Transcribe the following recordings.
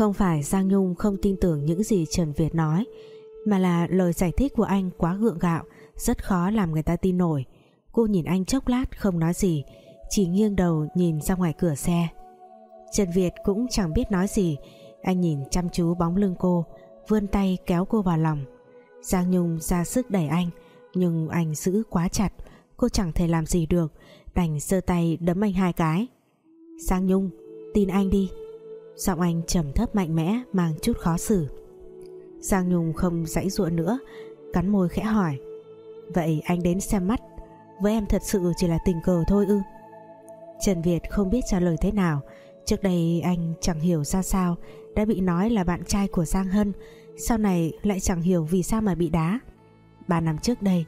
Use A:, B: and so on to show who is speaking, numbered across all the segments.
A: Không phải Giang Nhung không tin tưởng những gì Trần Việt nói, Mà là lời giải thích của anh quá gượng gạo, Rất khó làm người ta tin nổi. Cô nhìn anh chốc lát không nói gì, Chỉ nghiêng đầu nhìn ra ngoài cửa xe. Trần Việt cũng chẳng biết nói gì, Anh nhìn chăm chú bóng lưng cô, Vươn tay kéo cô vào lòng. Giang Nhung ra sức đẩy anh, Nhưng anh giữ quá chặt, Cô chẳng thể làm gì được, Đành giơ tay đấm anh hai cái. Giang Nhung, tin anh đi. Giọng anh trầm thấp mạnh mẽ, Mang chút khó xử. Giang Nhung không dãy ruộng nữa, Cắn môi khẽ hỏi. Vậy anh đến xem mắt, Với em thật sự chỉ là tình cờ thôi ư? Trần Việt không biết trả lời thế nào. Trước đây anh chẳng hiểu ra sao, Đã bị nói là bạn trai của Giang Hân, Sau này lại chẳng hiểu vì sao mà bị đá. Ba năm trước đây,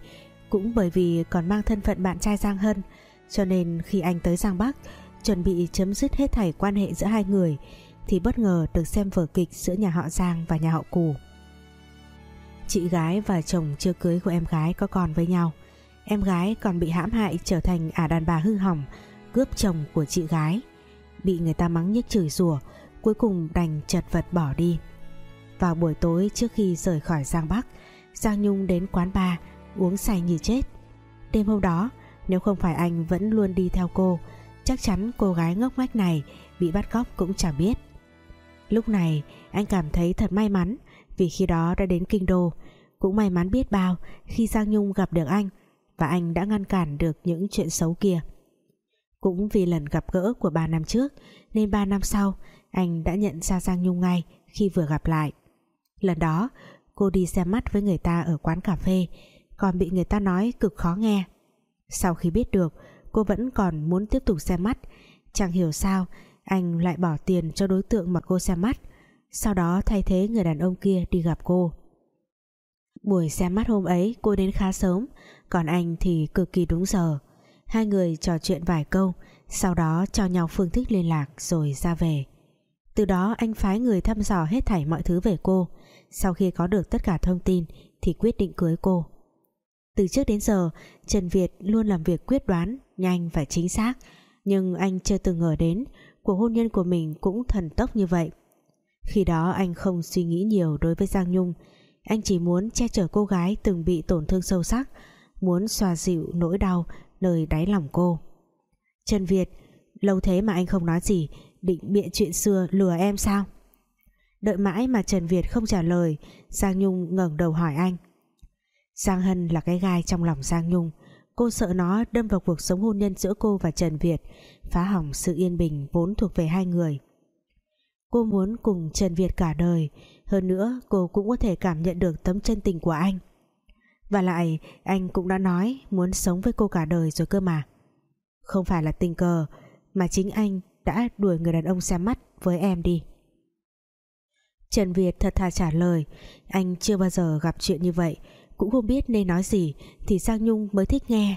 A: Cũng bởi vì còn mang thân phận bạn trai Giang Hân, Cho nên khi anh tới Giang Bắc, Chuẩn bị chấm dứt hết thảy quan hệ giữa hai người thì bất ngờ được xem vở kịch Giữa nhà họ Giang và nhà họ Cù. Chị gái và chồng chưa cưới của em gái có con với nhau. Em gái còn bị hãm hại trở thành ả đàn bà hư hỏng, Cướp chồng của chị gái. Bị người ta mắng nhức chửi rủa, Cuối cùng đành chật vật bỏ đi. Vào buổi tối trước khi rời khỏi Giang Bắc, Giang Nhung đến quán bar, Uống say như chết. Đêm hôm đó, nếu không phải anh vẫn luôn đi theo cô, Chắc chắn cô gái ngốc nghếch này Bị bắt cóc cũng chẳng biết. Lúc này, anh cảm thấy thật may mắn Vì khi đó đã đến kinh đô. Cũng may mắn biết bao Khi Giang Nhung gặp được anh Và anh đã ngăn cản được những chuyện xấu kia. Cũng vì lần gặp gỡ của 3 năm trước, Nên 3 năm sau, Anh đã nhận ra Giang Nhung ngay Khi vừa gặp lại. Lần đó, cô đi xem mắt với người ta ở quán cà phê, Còn bị người ta nói cực khó nghe. Sau khi biết được, Cô vẫn còn muốn tiếp tục xem mắt, Chẳng hiểu sao anh lại bỏ tiền cho đối tượng mà cô xem mắt. Sau đó thay thế người đàn ông kia đi gặp cô. Buổi xem mắt hôm ấy, cô đến khá sớm, Còn anh thì cực kỳ đúng giờ. Hai người trò chuyện vài câu, Sau đó cho nhau phương thức liên lạc Rồi ra về. Từ đó anh phái người thăm dò hết thảy mọi thứ về cô. Sau khi có được tất cả thông tin Thì quyết định cưới cô. Từ trước đến giờ, Trần Việt luôn làm việc quyết đoán, Nhanh và chính xác. Nhưng anh chưa từng ngờ đến Cuộc hôn nhân của mình cũng thần tốc như vậy. Khi đó anh không suy nghĩ nhiều đối với Giang Nhung. Anh chỉ muốn che chở cô gái từng bị tổn thương sâu sắc, Muốn xoa dịu nỗi đau nơi đáy lòng cô. Trần Việt, Lâu thế mà anh không nói gì, Định bịa chuyện xưa lừa em sao? Đợi mãi mà Trần Việt không trả lời, Giang Nhung ngẩng đầu hỏi anh. Giang Hân là cái gai trong lòng Giang Nhung. Cô sợ nó đâm vào cuộc sống hôn nhân giữa cô và Trần Việt. Phá hỏng sự yên bình vốn thuộc về hai người. Cô muốn cùng Trần Việt cả đời. Hơn nữa, cô cũng có thể cảm nhận được tấm chân tình của anh. Và lại, anh cũng đã nói muốn sống với cô cả đời rồi cơ mà. Không phải là tình cờ, Mà chính anh đã đuổi người đàn ông xem mắt với em đi. Trần Việt thật thà trả lời, Anh chưa bao giờ gặp chuyện như vậy cũng không biết nên nói gì, thì Giang Nhung mới thích nghe.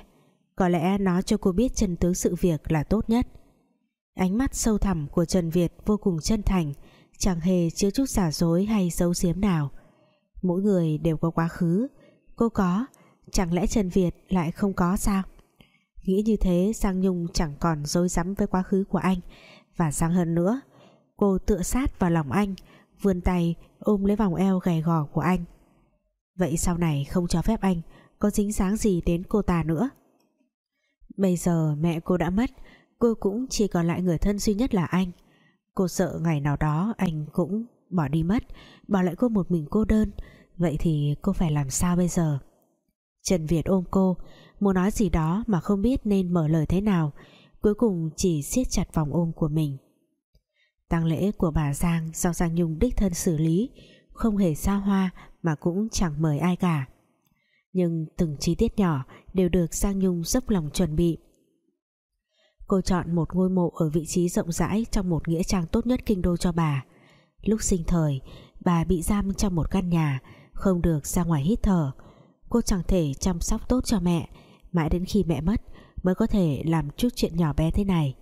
A: Có lẽ nói cho cô biết chân tướng sự việc là tốt nhất. Ánh mắt sâu thẳm của Trần Việt vô cùng chân thành, chẳng hề chứa chút giả dối hay giấu giếm nào. Mỗi người đều có quá khứ, cô có, chẳng lẽ Trần Việt lại không có sao? Nghĩ như thế, Giang Nhung chẳng còn dối rắm với quá khứ của anh. Và sang hơn nữa, cô tựa sát vào lòng anh, vươn tay ôm lấy vòng eo gầy gò của anh. Vậy sau này không cho phép anh Có dính dáng gì đến cô ta nữa. Bây giờ mẹ cô đã mất, Cô cũng chỉ còn lại người thân duy nhất là anh. Cô sợ ngày nào đó Anh cũng bỏ đi mất, Bỏ lại cô một mình cô đơn. Vậy thì cô phải làm sao bây giờ? Trần Việt ôm cô, Muốn nói gì đó mà không biết nên mở lời thế nào, Cuối cùng chỉ siết chặt vòng ôm của mình. Tang lễ của bà Giang do Giang Nhung đích thân xử lý không hề xa hoa mà cũng chẳng mời ai cả. Nhưng từng chi tiết nhỏ đều được Giang Nhung dốc lòng chuẩn bị. Cô chọn một ngôi mộ ở vị trí rộng rãi trong một nghĩa trang tốt nhất kinh đô cho bà. Lúc sinh thời, bà bị giam trong một căn nhà, không được ra ngoài hít thở. Cô chẳng thể chăm sóc tốt cho mẹ, mãi đến khi mẹ mất mới có thể làm chút chuyện nhỏ bé thế này.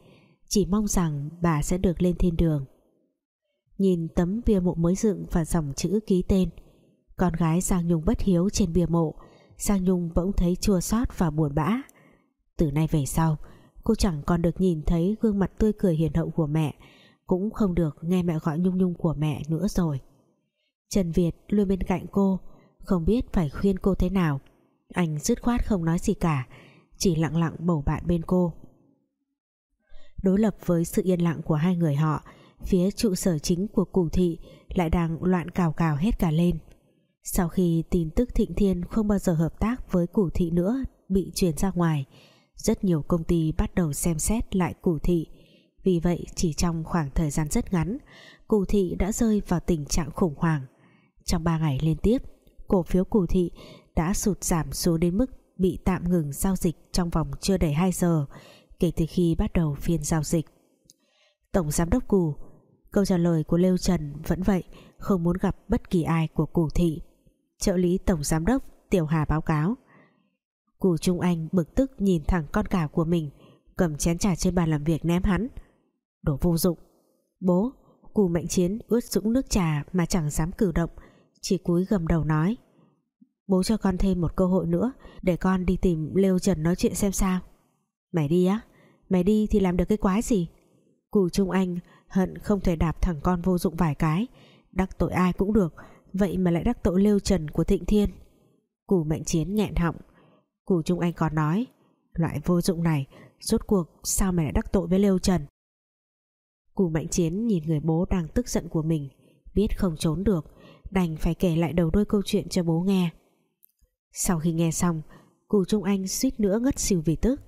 A: Chỉ mong rằng bà sẽ được lên thiên đường nhìn tấm bia mộ mới dựng và dòng chữ ký tên. Con gái Giang Nhung bất hiếu trên bia mộ. Giang Nhung bỗng thấy chua xót và buồn bã. Từ nay về sau, cô chẳng còn được nhìn thấy gương mặt tươi cười hiền hậu của mẹ. Cũng không được nghe mẹ gọi Nhung Nhung của mẹ nữa rồi. Trần Việt luôn bên cạnh cô, không biết phải khuyên cô thế nào. Anh dứt khoát không nói gì cả, chỉ lặng lặng bầu bạn bên cô. Đối lập với sự yên lặng của hai người họ phía trụ sở chính của củ thị lại đang loạn cào cào hết cả lên. Sau khi tin tức Thịnh Thiên không bao giờ hợp tác với củ thị nữa bị truyền ra ngoài, rất nhiều công ty bắt đầu xem xét lại củ thị. Vì vậy, chỉ trong khoảng thời gian rất ngắn, củ thị đã rơi vào tình trạng khủng hoảng. Trong 3 ngày liên tiếp, cổ phiếu củ thị đã sụt giảm xuống đến mức bị tạm ngừng giao dịch trong vòng chưa đầy 2 giờ kể từ khi bắt đầu phiên giao dịch. Tổng Giám đốc Cù câu trả lời của Lêu Trần vẫn vậy, không muốn gặp bất kỳ ai của Cù Thị. Trợ lý Tổng Giám đốc Tiểu Hà báo cáo. Cù Trung Anh bực tức nhìn thẳng con cả của mình, cầm chén trà trên bàn làm việc ném hắn. Đổ vô dụng. Bố Cù Mạnh Chiến ướt dũng nước trà mà chẳng dám cử động, chỉ cúi gầm đầu nói. Bố cho con thêm một cơ hội nữa, để con đi tìm Lêu Trần nói chuyện xem sao. Mày đi á, mày đi thì làm được cái quái gì? Cù Trung Anh hận không thể đạp thằng con vô dụng vài cái. Đắc tội ai cũng được, vậy mà lại đắc tội Lêu Trần của Thịnh Thiên. Cù Mạnh Chiến nghẹn họng. Cù Trung Anh còn nói, loại vô dụng này, rốt cuộc sao mày lại đắc tội với Lêu Trần? Cù Mạnh Chiến nhìn người bố đang tức giận của mình, biết không trốn được, đành phải kể lại đầu đuôi câu chuyện cho bố nghe. Sau khi nghe xong Cù Trung Anh suýt nữa ngất xỉu vì tức.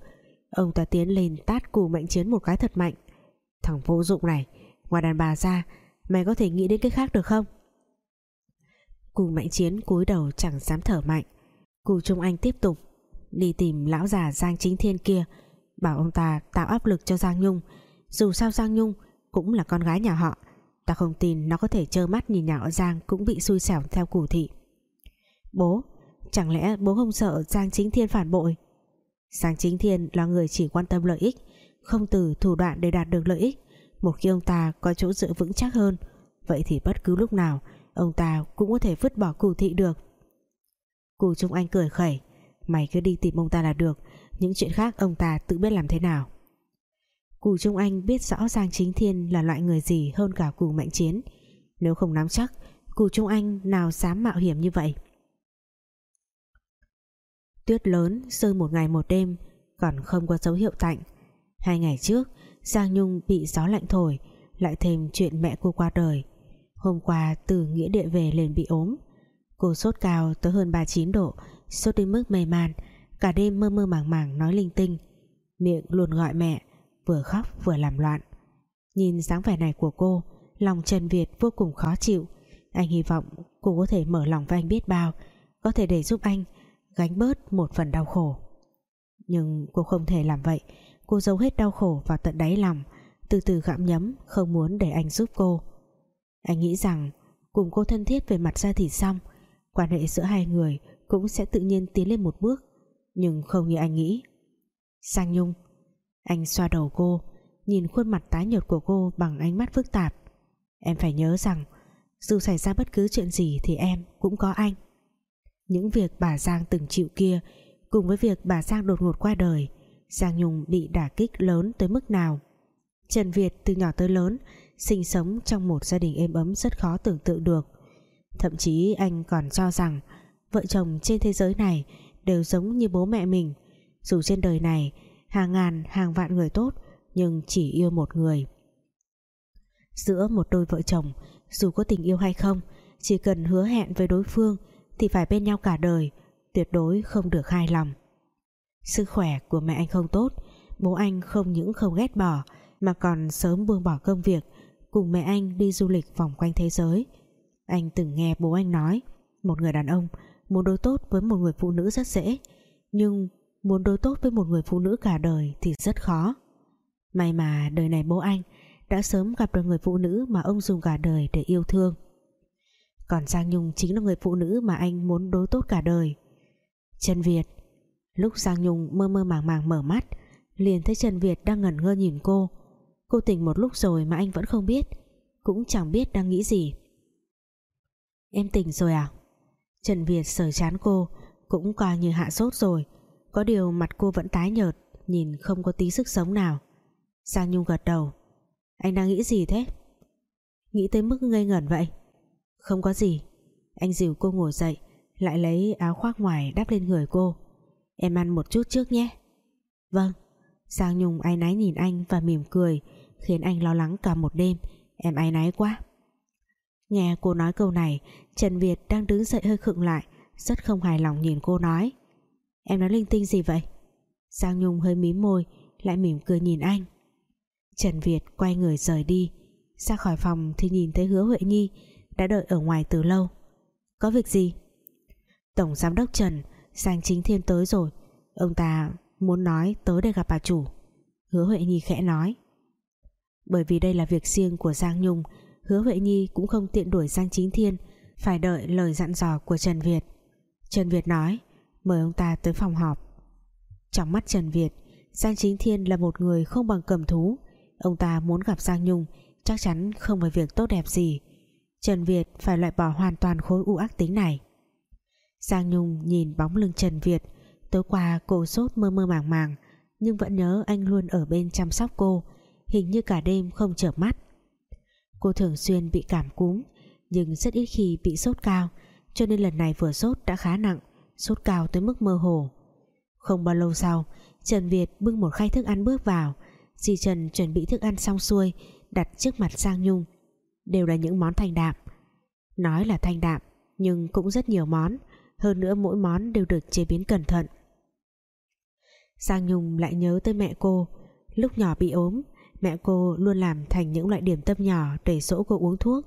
A: Ông ta tiến lên tát Cù Mạnh Chiến một cái thật mạnh. Thằng vô dụng này. Ngoài đàn bà ra, Mày có thể nghĩ đến cái khác được không? Cù Mạnh Chiến cúi đầu chẳng dám thở mạnh. Cù Trung Anh tiếp tục, Đi tìm lão già Giang Chính Thiên kia, Bảo ông ta tạo áp lực cho Giang Nhung. Dù sao Giang Nhung Cũng là con gái nhà họ, Ta không tin nó có thể trơ mắt nhìn nhà họ Giang Cũng bị xui xẻo theo cù thị. Bố, Chẳng lẽ bố không sợ Giang Chính Thiên phản bội? Giang Chính Thiên là người chỉ quan tâm lợi ích không từ thủ đoạn để đạt được lợi ích. Một khi ông ta có chỗ dựa vững chắc hơn, Vậy thì bất cứ lúc nào, Ông ta cũng có thể vứt bỏ cù thị được. Cù Trung Anh cười khẩy, Mày cứ đi tìm ông ta là được, Những chuyện khác ông ta tự biết làm thế nào. Cù Trung Anh biết rõ Giang Chính Thiên là loại người gì hơn cả Cù Mạnh Chiến. Nếu không nắm chắc Cù Trung Anh nào dám mạo hiểm như vậy? Tuyết lớn rơi một ngày một đêm, Còn không có dấu hiệu tạnh Hai ngày trước, Giang Nhung bị gió lạnh thổi, Lại thêm chuyện mẹ cô qua đời. Hôm qua, từ nghĩa địa về liền bị ốm. Cô sốt cao tới hơn 39 độ, Sốt đến mức mê man, Cả đêm mơ mơ màng màng nói linh tinh. Miệng luôn gọi mẹ, Vừa khóc vừa làm loạn. Nhìn dáng vẻ này của cô, Lòng Trần Việt vô cùng khó chịu. Anh hy vọng cô có thể mở lòng với anh biết bao, Có thể để giúp anh gánh bớt một phần đau khổ. Nhưng cô không thể làm vậy cô giấu hết đau khổ vào tận đáy lòng, từ từ gặm nhấm, không muốn để anh giúp cô. Anh nghĩ rằng, cùng cô thân thiết về mặt ra thì xong, quan hệ giữa hai người cũng sẽ tự nhiên tiến lên một bước. Nhưng không như anh nghĩ. Sang Nhung, anh xoa đầu cô, nhìn khuôn mặt tái nhợt của cô bằng ánh mắt phức tạp. Em phải nhớ rằng, dù xảy ra bất cứ chuyện gì thì em cũng có anh. Những việc bà Giang từng chịu kia cùng với việc bà Giang đột ngột qua đời Giang Nhung bị đả kích lớn tới mức nào? Trần Việt từ nhỏ tới lớn, sinh sống trong một gia đình êm ấm rất khó tưởng tượng được. Thậm chí anh còn cho rằng vợ chồng trên thế giới này đều giống như bố mẹ mình. Dù trên đời này hàng ngàn, hàng vạn người tốt, nhưng chỉ yêu một người. Giữa một đôi vợ chồng, dù có tình yêu hay không, chỉ cần hứa hẹn với đối phương thì phải bên nhau cả đời, tuyệt đối không được hai lòng sức khỏe của mẹ anh không tốt, bố anh không những không ghét bỏ, mà còn sớm buông bỏ công việc, cùng mẹ anh đi du lịch vòng quanh thế giới. Anh từng nghe bố anh nói, một người đàn ông muốn đối tốt với một người phụ nữ rất dễ, nhưng muốn đối tốt với một người phụ nữ cả đời thì rất khó. May mà đời này bố anh đã sớm gặp được người phụ nữ mà ông dùng cả đời để yêu thương. Còn Giang Nhung chính là người phụ nữ mà anh muốn đối tốt cả đời. Trần Việt lúc Giang Nhung mơ mơ màng màng mở mắt, liền thấy Trần Việt đang ngẩn ngơ nhìn cô. Cô tỉnh một lúc rồi mà anh vẫn không biết, cũng chẳng biết đang nghĩ gì. Em tỉnh rồi à? Trần Việt sờ chán cô, cũng coi như hạ sốt rồi. Có điều mặt cô vẫn tái nhợt, nhìn không có tí sức sống nào. Giang Nhung gật đầu. Anh đang nghĩ gì thế? Nghĩ tới mức ngây ngẩn vậy. Không có gì. Anh dìu cô ngồi dậy, Lại lấy áo khoác ngoài đắp lên người cô. Em ăn một chút trước nhé. Vâng. Giang Nhung ai náy nhìn anh và mỉm cười, Khiến anh lo lắng cả một đêm. Em ai náy quá. Nghe cô nói câu này, Trần Việt đang đứng dậy hơi khựng lại, Rất không hài lòng nhìn cô nói. Em nói linh tinh gì vậy? Giang Nhung hơi mím môi, Lại mỉm cười nhìn anh. Trần Việt quay người rời đi. Ra khỏi phòng thì nhìn thấy hứa Huệ Nhi Đã đợi ở ngoài từ lâu. Có việc gì? Tổng giám đốc Trần Giang Chính Thiên tới rồi. Ông ta muốn nói tới để gặp bà chủ. Hứa Huệ Nhi khẽ nói. Bởi vì đây là việc riêng của Giang Nhung, Hứa Huệ Nhi cũng không tiện đuổi Giang Chính Thiên, Phải đợi lời dặn dò của Trần Việt. Trần Việt nói, Mời ông ta tới phòng họp. Trong mắt Trần Việt, Giang Chính Thiên là một người không bằng cầm thú. Ông ta muốn gặp Giang Nhung, Chắc chắn không phải việc tốt đẹp gì. Trần Việt phải loại bỏ hoàn toàn khối u ác tính này. Giang Nhung nhìn bóng lưng Trần Việt. Tối qua cô sốt mơ mơ màng màng, Nhưng vẫn nhớ anh luôn ở bên chăm sóc cô, Hình như cả đêm không chợp mắt. Cô thường xuyên bị cảm cúm, Nhưng rất ít khi bị sốt cao, Cho nên lần này vừa sốt đã khá nặng, Sốt cao tới mức mơ hồ. Không bao lâu sau, Trần Việt bưng một khay thức ăn bước vào. Dì Trần chuẩn bị thức ăn xong xuôi, Đặt trước mặt Giang Nhung. Đều là những món thanh đạm. Nói là thanh đạm, Nhưng cũng rất nhiều món. Hơn nữa mỗi món đều được chế biến cẩn thận. Giang Nhung lại nhớ tới mẹ cô. Lúc nhỏ bị ốm Mẹ cô luôn làm thành những loại điểm tâm nhỏ Để dỗ cô uống thuốc.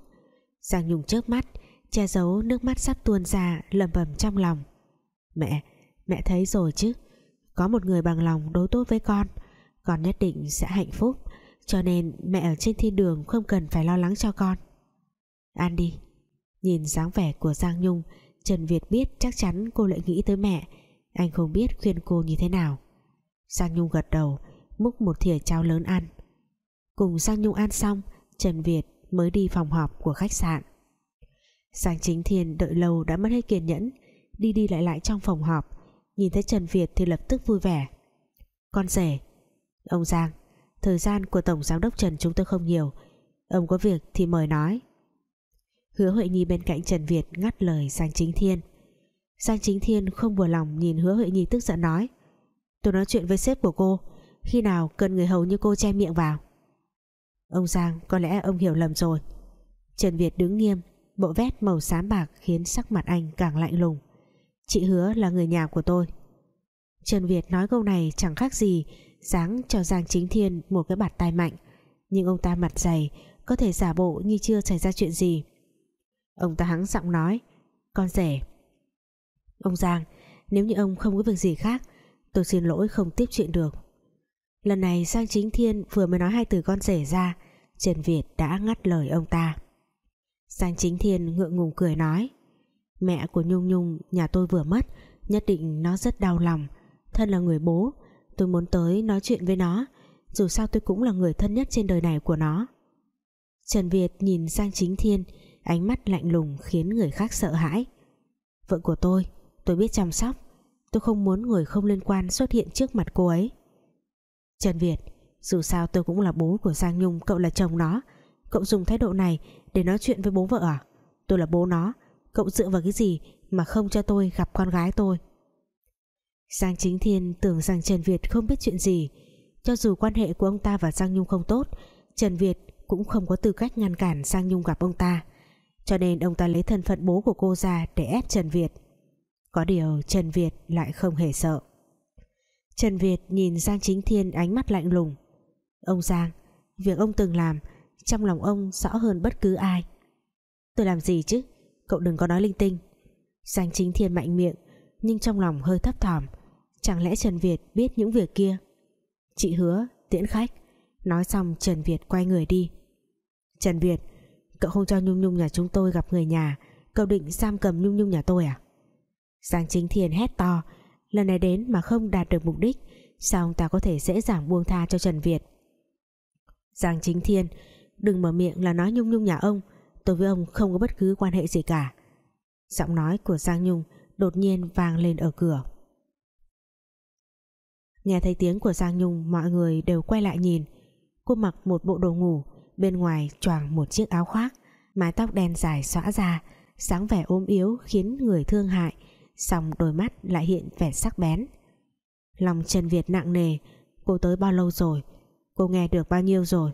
A: Giang Nhung chớp mắt Che giấu nước mắt sắp tuôn ra lầm bầm trong lòng. Mẹ, mẹ thấy rồi chứ. Có một người bằng lòng đối tốt với con Con nhất định sẽ hạnh phúc Cho nên mẹ ở trên thiên đường Không cần phải lo lắng cho con. An đi. Nhìn dáng vẻ của Giang Nhung Trần Việt biết chắc chắn cô lại nghĩ tới mẹ. Anh không biết khuyên cô như thế nào. Giang Nhung gật đầu, Múc một thìa cháo lớn ăn. Cùng Giang Nhung ăn xong, Trần Việt mới đi phòng họp của khách sạn. Giang Chính Thiên đợi lâu đã mất hết kiên nhẫn, Đi đi lại lại trong phòng họp. Nhìn thấy Trần Việt thì lập tức vui vẻ. Con rể, Ông Giang, Thời gian của Tổng Giám đốc Trần chúng tôi không nhiều. Ông có việc thì mời nói. Hứa Huệ Nhi bên cạnh Trần Việt ngắt lời Giang Chính Thiên. Giang Chính Thiên không vừa lòng nhìn Hứa Huệ Nhi tức giận nói, Tôi nói chuyện với sếp của cô, Khi nào cần người hầu như cô che miệng vào? Ông Giang, có lẽ ông hiểu lầm rồi. Trần Việt đứng nghiêm, Bộ vét màu xám bạc khiến sắc mặt anh càng lạnh lùng. Chị hứa là người nhà của tôi. Trần Việt nói câu này chẳng khác gì Giáng cho Giang Chính Thiên một cái bạt tai mạnh. Nhưng ông ta mặt dày, Có thể giả bộ như chưa xảy ra chuyện gì. Ông ta hắng giọng nói, Con rể. Ông Giang, Nếu như ông không có việc gì khác, Tôi xin lỗi không tiếp chuyện được. Lần này Giang Chính Thiên vừa mới nói hai từ con rể ra, Trần Việt đã ngắt lời ông ta. Giang Chính Thiên ngượng ngùng cười nói, Mẹ của Nhung Nhung, nhà tôi vừa mất, Nhất định nó rất đau lòng. Thân là người bố, Tôi muốn tới nói chuyện với nó, Dù sao tôi cũng là người thân nhất trên đời này của nó. Trần Việt nhìn Giang Chính Thiên Ánh mắt lạnh lùng khiến người khác sợ hãi. Vợ của tôi Tôi biết chăm sóc. Tôi không muốn người không liên quan xuất hiện trước mặt cô ấy. Trần Việt, Dù sao tôi cũng là bố của Giang Nhung, Cậu là chồng nó. Cậu dùng thái độ này để nói chuyện với bố vợ à? Tôi là bố nó. Cậu dựa vào cái gì mà không cho tôi gặp con gái tôi? Giang Chính Thiên tưởng rằng Trần Việt không biết chuyện gì. Cho dù quan hệ của ông ta và Giang Nhung không tốt, Trần Việt cũng không có tư cách ngăn cản Giang Nhung gặp ông ta. Cho nên ông ta lấy thân phận bố của cô ra để ép Trần Việt. Có điều Trần Việt lại không hề sợ. Trần Việt nhìn Giang Chính Thiên ánh mắt lạnh lùng. Ông Giang, Việc ông từng làm, Trong lòng ông rõ hơn bất cứ ai. Tôi làm gì chứ? Cậu đừng có nói linh tinh. Giang Chính Thiên mạnh miệng, Nhưng trong lòng hơi thấp thỏm. Chẳng lẽ Trần Việt biết những việc kia? Chị hứa, tiễn khách. Nói xong Trần Việt quay người đi. Trần Việt Cậu không cho Nhung Nhung nhà chúng tôi gặp người nhà. Cậu định giam cầm Nhung Nhung nhà tôi à? Giang Chính Thiên hét to. Lần này đến mà không đạt được mục đích, Sao ông ta có thể dễ dàng buông tha cho Trần Việt? Giang Chính Thiên, Đừng mở miệng là nói Nhung Nhung nhà ông. Tôi với ông không có bất cứ quan hệ gì cả. Giọng nói của Giang Nhung Đột nhiên vang lên ở cửa. Nghe thấy tiếng của Giang Nhung, Mọi người đều quay lại nhìn. Cô mặc một bộ đồ ngủ bên ngoài choàng một chiếc áo khoác, mái tóc đen dài xõa ra sáng vẻ ốm yếu khiến người thương hại, song đôi mắt lại hiện vẻ sắc bén. Lòng Trần Việt nặng nề, cô tới bao lâu rồi? Cô nghe được bao nhiêu rồi?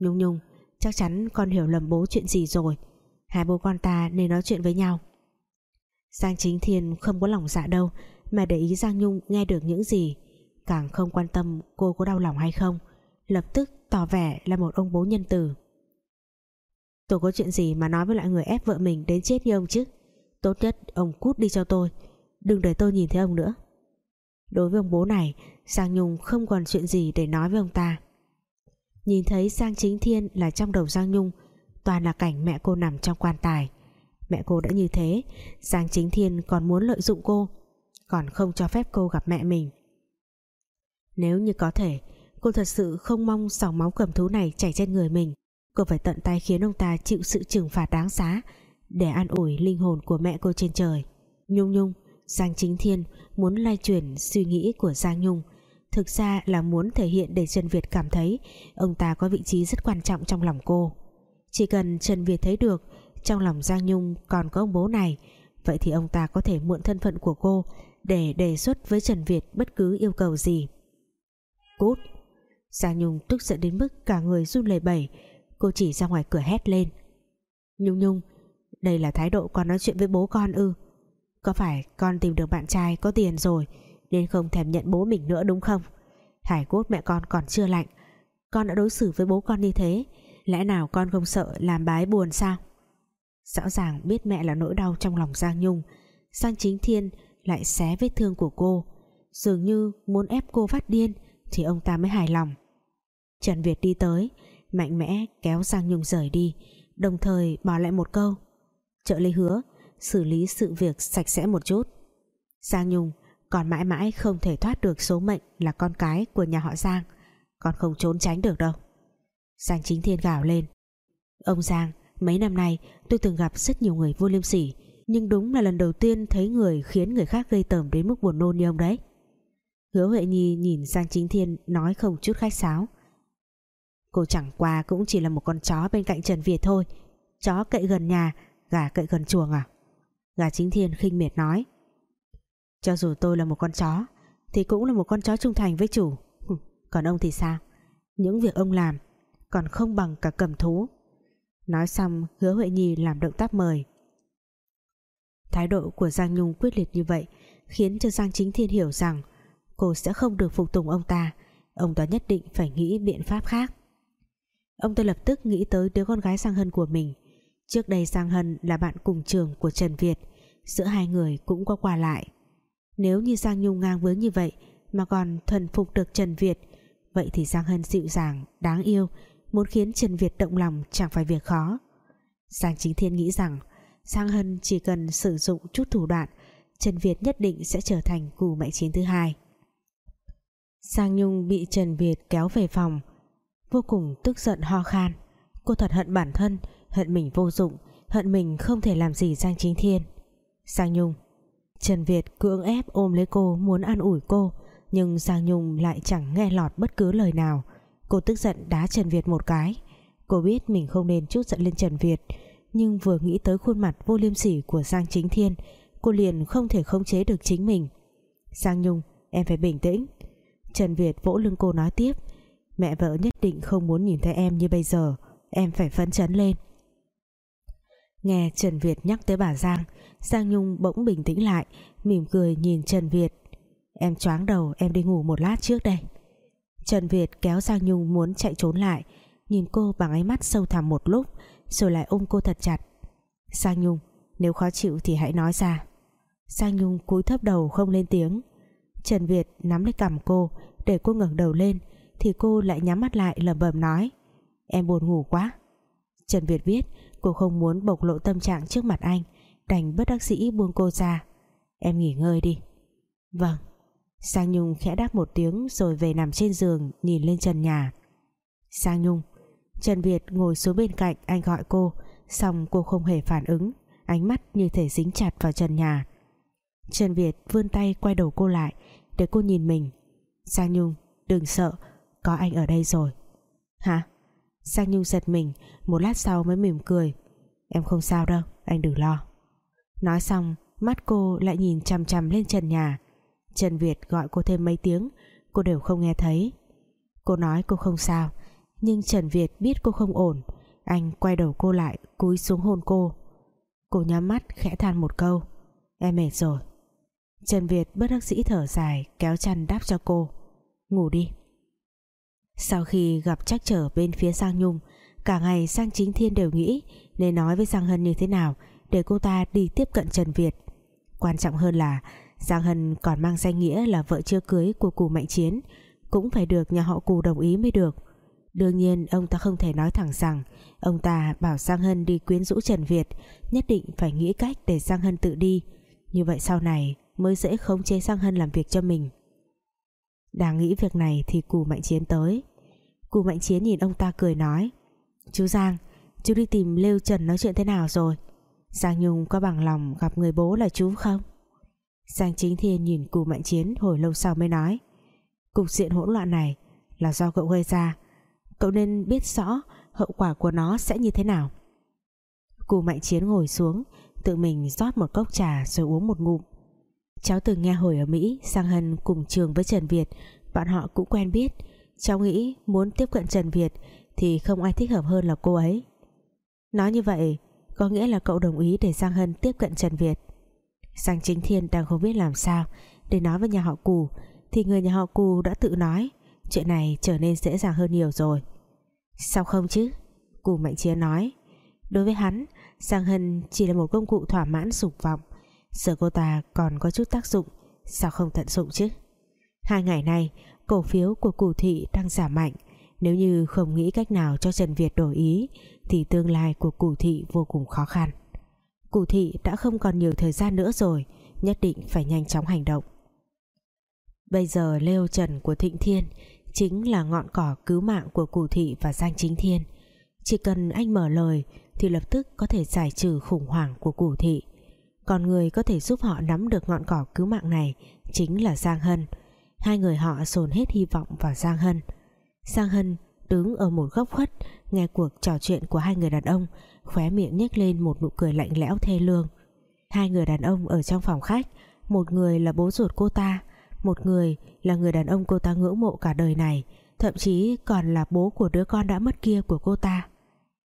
A: Nhung Nhung, chắc chắn con hiểu lầm bố chuyện gì rồi. Hai bố con ta nên nói chuyện với nhau. Giang Chính Thiên không có lòng dạ đâu, mà để ý Giang Nhung nghe được những gì, càng không quan tâm cô có đau lòng hay không, lập tức tỏ vẻ là một ông bố nhân từ. Tôi có chuyện gì mà nói với lại người ép vợ mình đến chết như ông chứ? Tốt nhất ông cút đi cho tôi, đừng để tôi nhìn thấy ông nữa. Đối với ông bố này Giang Nhung không còn chuyện gì để nói với ông ta. Nhìn thấy Giang Chính Thiên là trong đầu Giang Nhung, toàn là cảnh mẹ cô nằm trong quan tài. Mẹ cô đã như thế Giang Chính Thiên còn muốn lợi dụng cô, còn không cho phép cô gặp mẹ mình. Nếu như có thể cô thật sự không mong dòng máu cầm thú này chảy trên người mình. Cô phải tận tay khiến ông ta chịu sự trừng phạt đáng giá, để an ủi linh hồn của mẹ cô trên trời. Nhung Nhung, Giang Chính Thiên muốn lay chuyển suy nghĩ của Giang Nhung. Thực ra là muốn thể hiện để Trần Việt cảm thấy ông ta có vị trí rất quan trọng trong lòng cô. Chỉ cần Trần Việt thấy được trong lòng Giang Nhung còn có ông bố này, vậy thì ông ta có thể mượn thân phận của cô để đề xuất với Trần Việt bất cứ yêu cầu gì. Cút. Giang Nhung tức giận đến mức cả người run lẩy bẩy. Cô chỉ ra ngoài cửa hét lên. Nhung Nhung, đây là thái độ con nói chuyện với bố con ư? Có phải con tìm được bạn trai có tiền rồi nên không thèm nhận bố mình nữa đúng không? Hải cốt mẹ con còn chưa lạnh. Con đã đối xử với bố con như thế, lẽ nào con không sợ làm bái buồn sao? Rõ ràng biết mẹ là nỗi đau trong lòng Giang Nhung, Giang Chính Thiên lại xé vết thương của cô. Dường như muốn ép cô phát điên thì ông ta mới hài lòng. Trần Việt đi tới, mạnh mẽ kéo Giang Nhung rời đi, đồng thời bỏ lại một câu. Trợ lý hứa, xử lý sự việc sạch sẽ một chút. Giang Nhung còn mãi mãi không thể thoát được số mệnh là con cái của nhà họ Giang, còn không trốn tránh được đâu. Giang Chính Thiên gào lên. Ông Giang, mấy năm nay tôi từng gặp rất nhiều người vô liêm sỉ, nhưng đúng là lần đầu tiên thấy người khiến người khác gây tởm đến mức buồn nôn như ông đấy hứa Huệ Nhi nhìn Giang Chính Thiên nói không chút khách sáo. Cô chẳng qua cũng chỉ là một con chó bên cạnh Trần Việt thôi. Chó cậy gần nhà, gà cậy gần chuồng à? Gà Chính Thiên khinh miệt nói. Cho dù tôi là một con chó, thì cũng là một con chó trung thành với chủ. Còn ông thì sao? Những việc ông làm còn không bằng cả cầm thú. Nói xong, hứa Huệ Nhi làm động tác mời. Thái độ của Giang Nhung quyết liệt như vậy khiến cho Giang Chính Thiên hiểu rằng cô sẽ không được phục tùng ông ta. Ông ta nhất định phải nghĩ biện pháp khác. Ông ta lập tức nghĩ tới đứa con gái Giang Hân của mình. Trước đây Giang Hân là bạn cùng trường của Trần Việt, giữa hai người cũng có qua lại. Nếu như Giang Nhung ngang với như vậy mà còn thuần phục được Trần Việt, vậy thì Giang Hân dịu dàng, đáng yêu, muốn khiến Trần Việt động lòng chẳng phải việc khó. Giang Chính Thiên nghĩ rằng Giang Hân chỉ cần sử dụng chút thủ đoạn, Trần Việt nhất định sẽ trở thành cù mẹ chiến thứ hai. Giang Nhung bị Trần Việt kéo về phòng. Vô cùng tức giận ho khan. Cô thật hận bản thân, hận mình vô dụng, hận mình không thể làm gì Giang Chính Thiên. Giang Nhung. Trần Việt cưỡng ép ôm lấy cô muốn an ủi cô, nhưng Giang Nhung lại chẳng nghe lọt bất cứ lời nào. Cô tức giận đá Trần Việt một cái. Cô biết mình không nên chút giận lên Trần Việt, nhưng vừa nghĩ tới khuôn mặt vô liêm sỉ của Giang Chính Thiên, cô liền không thể khống chế được chính mình. Giang Nhung, em phải bình tĩnh. Trần Việt vỗ lưng cô nói tiếp, mẹ vợ nhất định không muốn nhìn thấy em như bây giờ, em phải phấn chấn lên. Nghe Trần Việt nhắc tới bà Giang Giang Nhung bỗng bình tĩnh lại, mỉm cười nhìn Trần Việt. Em choáng đầu, em đi ngủ một lát trước đây. Trần Việt kéo Giang Nhung muốn chạy trốn lại, nhìn cô bằng ánh mắt sâu thẳm một lúc, rồi lại ôm cô thật chặt. Giang Nhung, nếu khó chịu thì hãy nói ra. Giang Nhung cúi thấp đầu không lên tiếng. Trần Việt nắm lấy cằm cô để cô ngẩng đầu lên, thì cô lại nhắm mắt lại lẩm bẩm nói, em buồn ngủ quá. Trần Việt biết cô không muốn bộc lộ tâm trạng trước mặt anh, đành bất đắc dĩ buông cô ra. Em nghỉ ngơi đi. Vâng. Sang Nhung khẽ đáp một tiếng rồi về nằm trên giường, nhìn lên trần nhà. Sang Nhung, Trần Việt ngồi xuống bên cạnh anh gọi cô, xong cô không hề phản ứng, ánh mắt như thể dính chặt vào trần nhà. Trần Việt vươn tay quay đầu cô lại, để cô nhìn mình Sang Nhung đừng sợ có anh ở đây rồi. Hả? Sang Nhung giật mình Một lát sau mới mỉm cười. Em không sao đâu anh đừng lo. Nói xong mắt cô lại nhìn chằm chằm lên trần nhà. Trần Việt gọi cô thêm mấy tiếng Cô đều không nghe thấy. Cô nói cô không sao Nhưng Trần Việt biết cô không ổn. Anh quay đầu cô lại cúi xuống hôn cô. Cô nhắm mắt khẽ than một câu. Em mệt rồi Trần Việt bất đắc dĩ thở dài, Kéo chăn đáp cho cô. Ngủ đi. Sau khi gặp trắc trở bên phía Giang Nhung, Cả ngày Giang Chính Thiên đều nghĩ Nên nói với Giang Hân như thế nào Để cô ta đi tiếp cận Trần Việt. Quan trọng hơn là Giang Hân còn mang danh nghĩa là vợ chưa cưới của cù Mạnh Chiến, Cũng phải được nhà họ cù đồng ý mới được. Đương nhiên, ông ta không thể nói thẳng rằng Ông ta bảo Giang Hân đi quyến rũ Trần Việt, Nhất định phải nghĩ cách để Giang Hân tự đi. Như vậy sau này mới dễ khống chế sang Hân làm việc cho mình. Đang nghĩ việc này thì cù Mạnh Chiến tới. Cù Mạnh Chiến nhìn ông ta cười nói, Chú Giang, Chú đi tìm Lêu Trần nói chuyện thế nào rồi? Giang Nhung có bằng lòng gặp người bố là chú không? Giang Chính Thiên nhìn Cù Mạnh Chiến hồi lâu sau mới nói, Cục diện hỗn loạn này là do cậu gây ra. Cậu nên biết rõ hậu quả của nó sẽ như thế nào. Cù Mạnh Chiến ngồi xuống, Tự mình rót một cốc trà rồi uống một ngụm. Cháu từng nghe hồi ở Mỹ, Sang Hân cùng trường với Trần Việt. Bọn họ cũng quen biết. Cháu nghĩ muốn tiếp cận Trần Việt Thì không ai thích hợp hơn là cô ấy. Nói như vậy, Có nghĩa là cậu đồng ý để Sang Hân tiếp cận Trần Việt. Sang Chính Thiên đang không biết làm sao Để nói với nhà họ Cù, Thì người nhà họ Cù đã tự nói, Chuyện này trở nên dễ dàng hơn nhiều rồi. Sao không chứ? Cù Mạnh Chia nói. Đối với hắn, Sang Hân chỉ là một công cụ thỏa mãn dục vọng. Giờ cô ta còn có chút tác dụng, Sao không tận dụng chứ? Hai ngày nay, cổ phiếu của cù thị đang giảm mạnh. Nếu như không nghĩ cách nào cho Trần Việt đổi ý, Thì tương lai của cù thị vô cùng khó khăn. Cù thị đã không còn nhiều thời gian nữa rồi, Nhất định phải nhanh chóng hành động. Bây giờ Lêu Trần của Thịnh Thiên Chính là ngọn cỏ cứu mạng của Cù thị và Giang Chính Thiên. Chỉ cần anh mở lời Thì lập tức có thể giải trừ khủng hoảng của Cù thị còn người có thể giúp họ nắm được ngọn cỏ cứu mạng này chính là Giang Hân. Hai người họ dồn hết hy vọng vào Giang Hân. Giang Hân đứng ở một góc khuất, nghe cuộc trò chuyện của hai người đàn ông, khóe miệng nhếch lên một nụ cười lạnh lẽo thê lương. Hai người đàn ông ở trong phòng khách, một người là bố ruột cô ta, một người là người đàn ông cô ta ngưỡng mộ cả đời này, thậm chí còn là bố của đứa con đã mất kia của cô ta.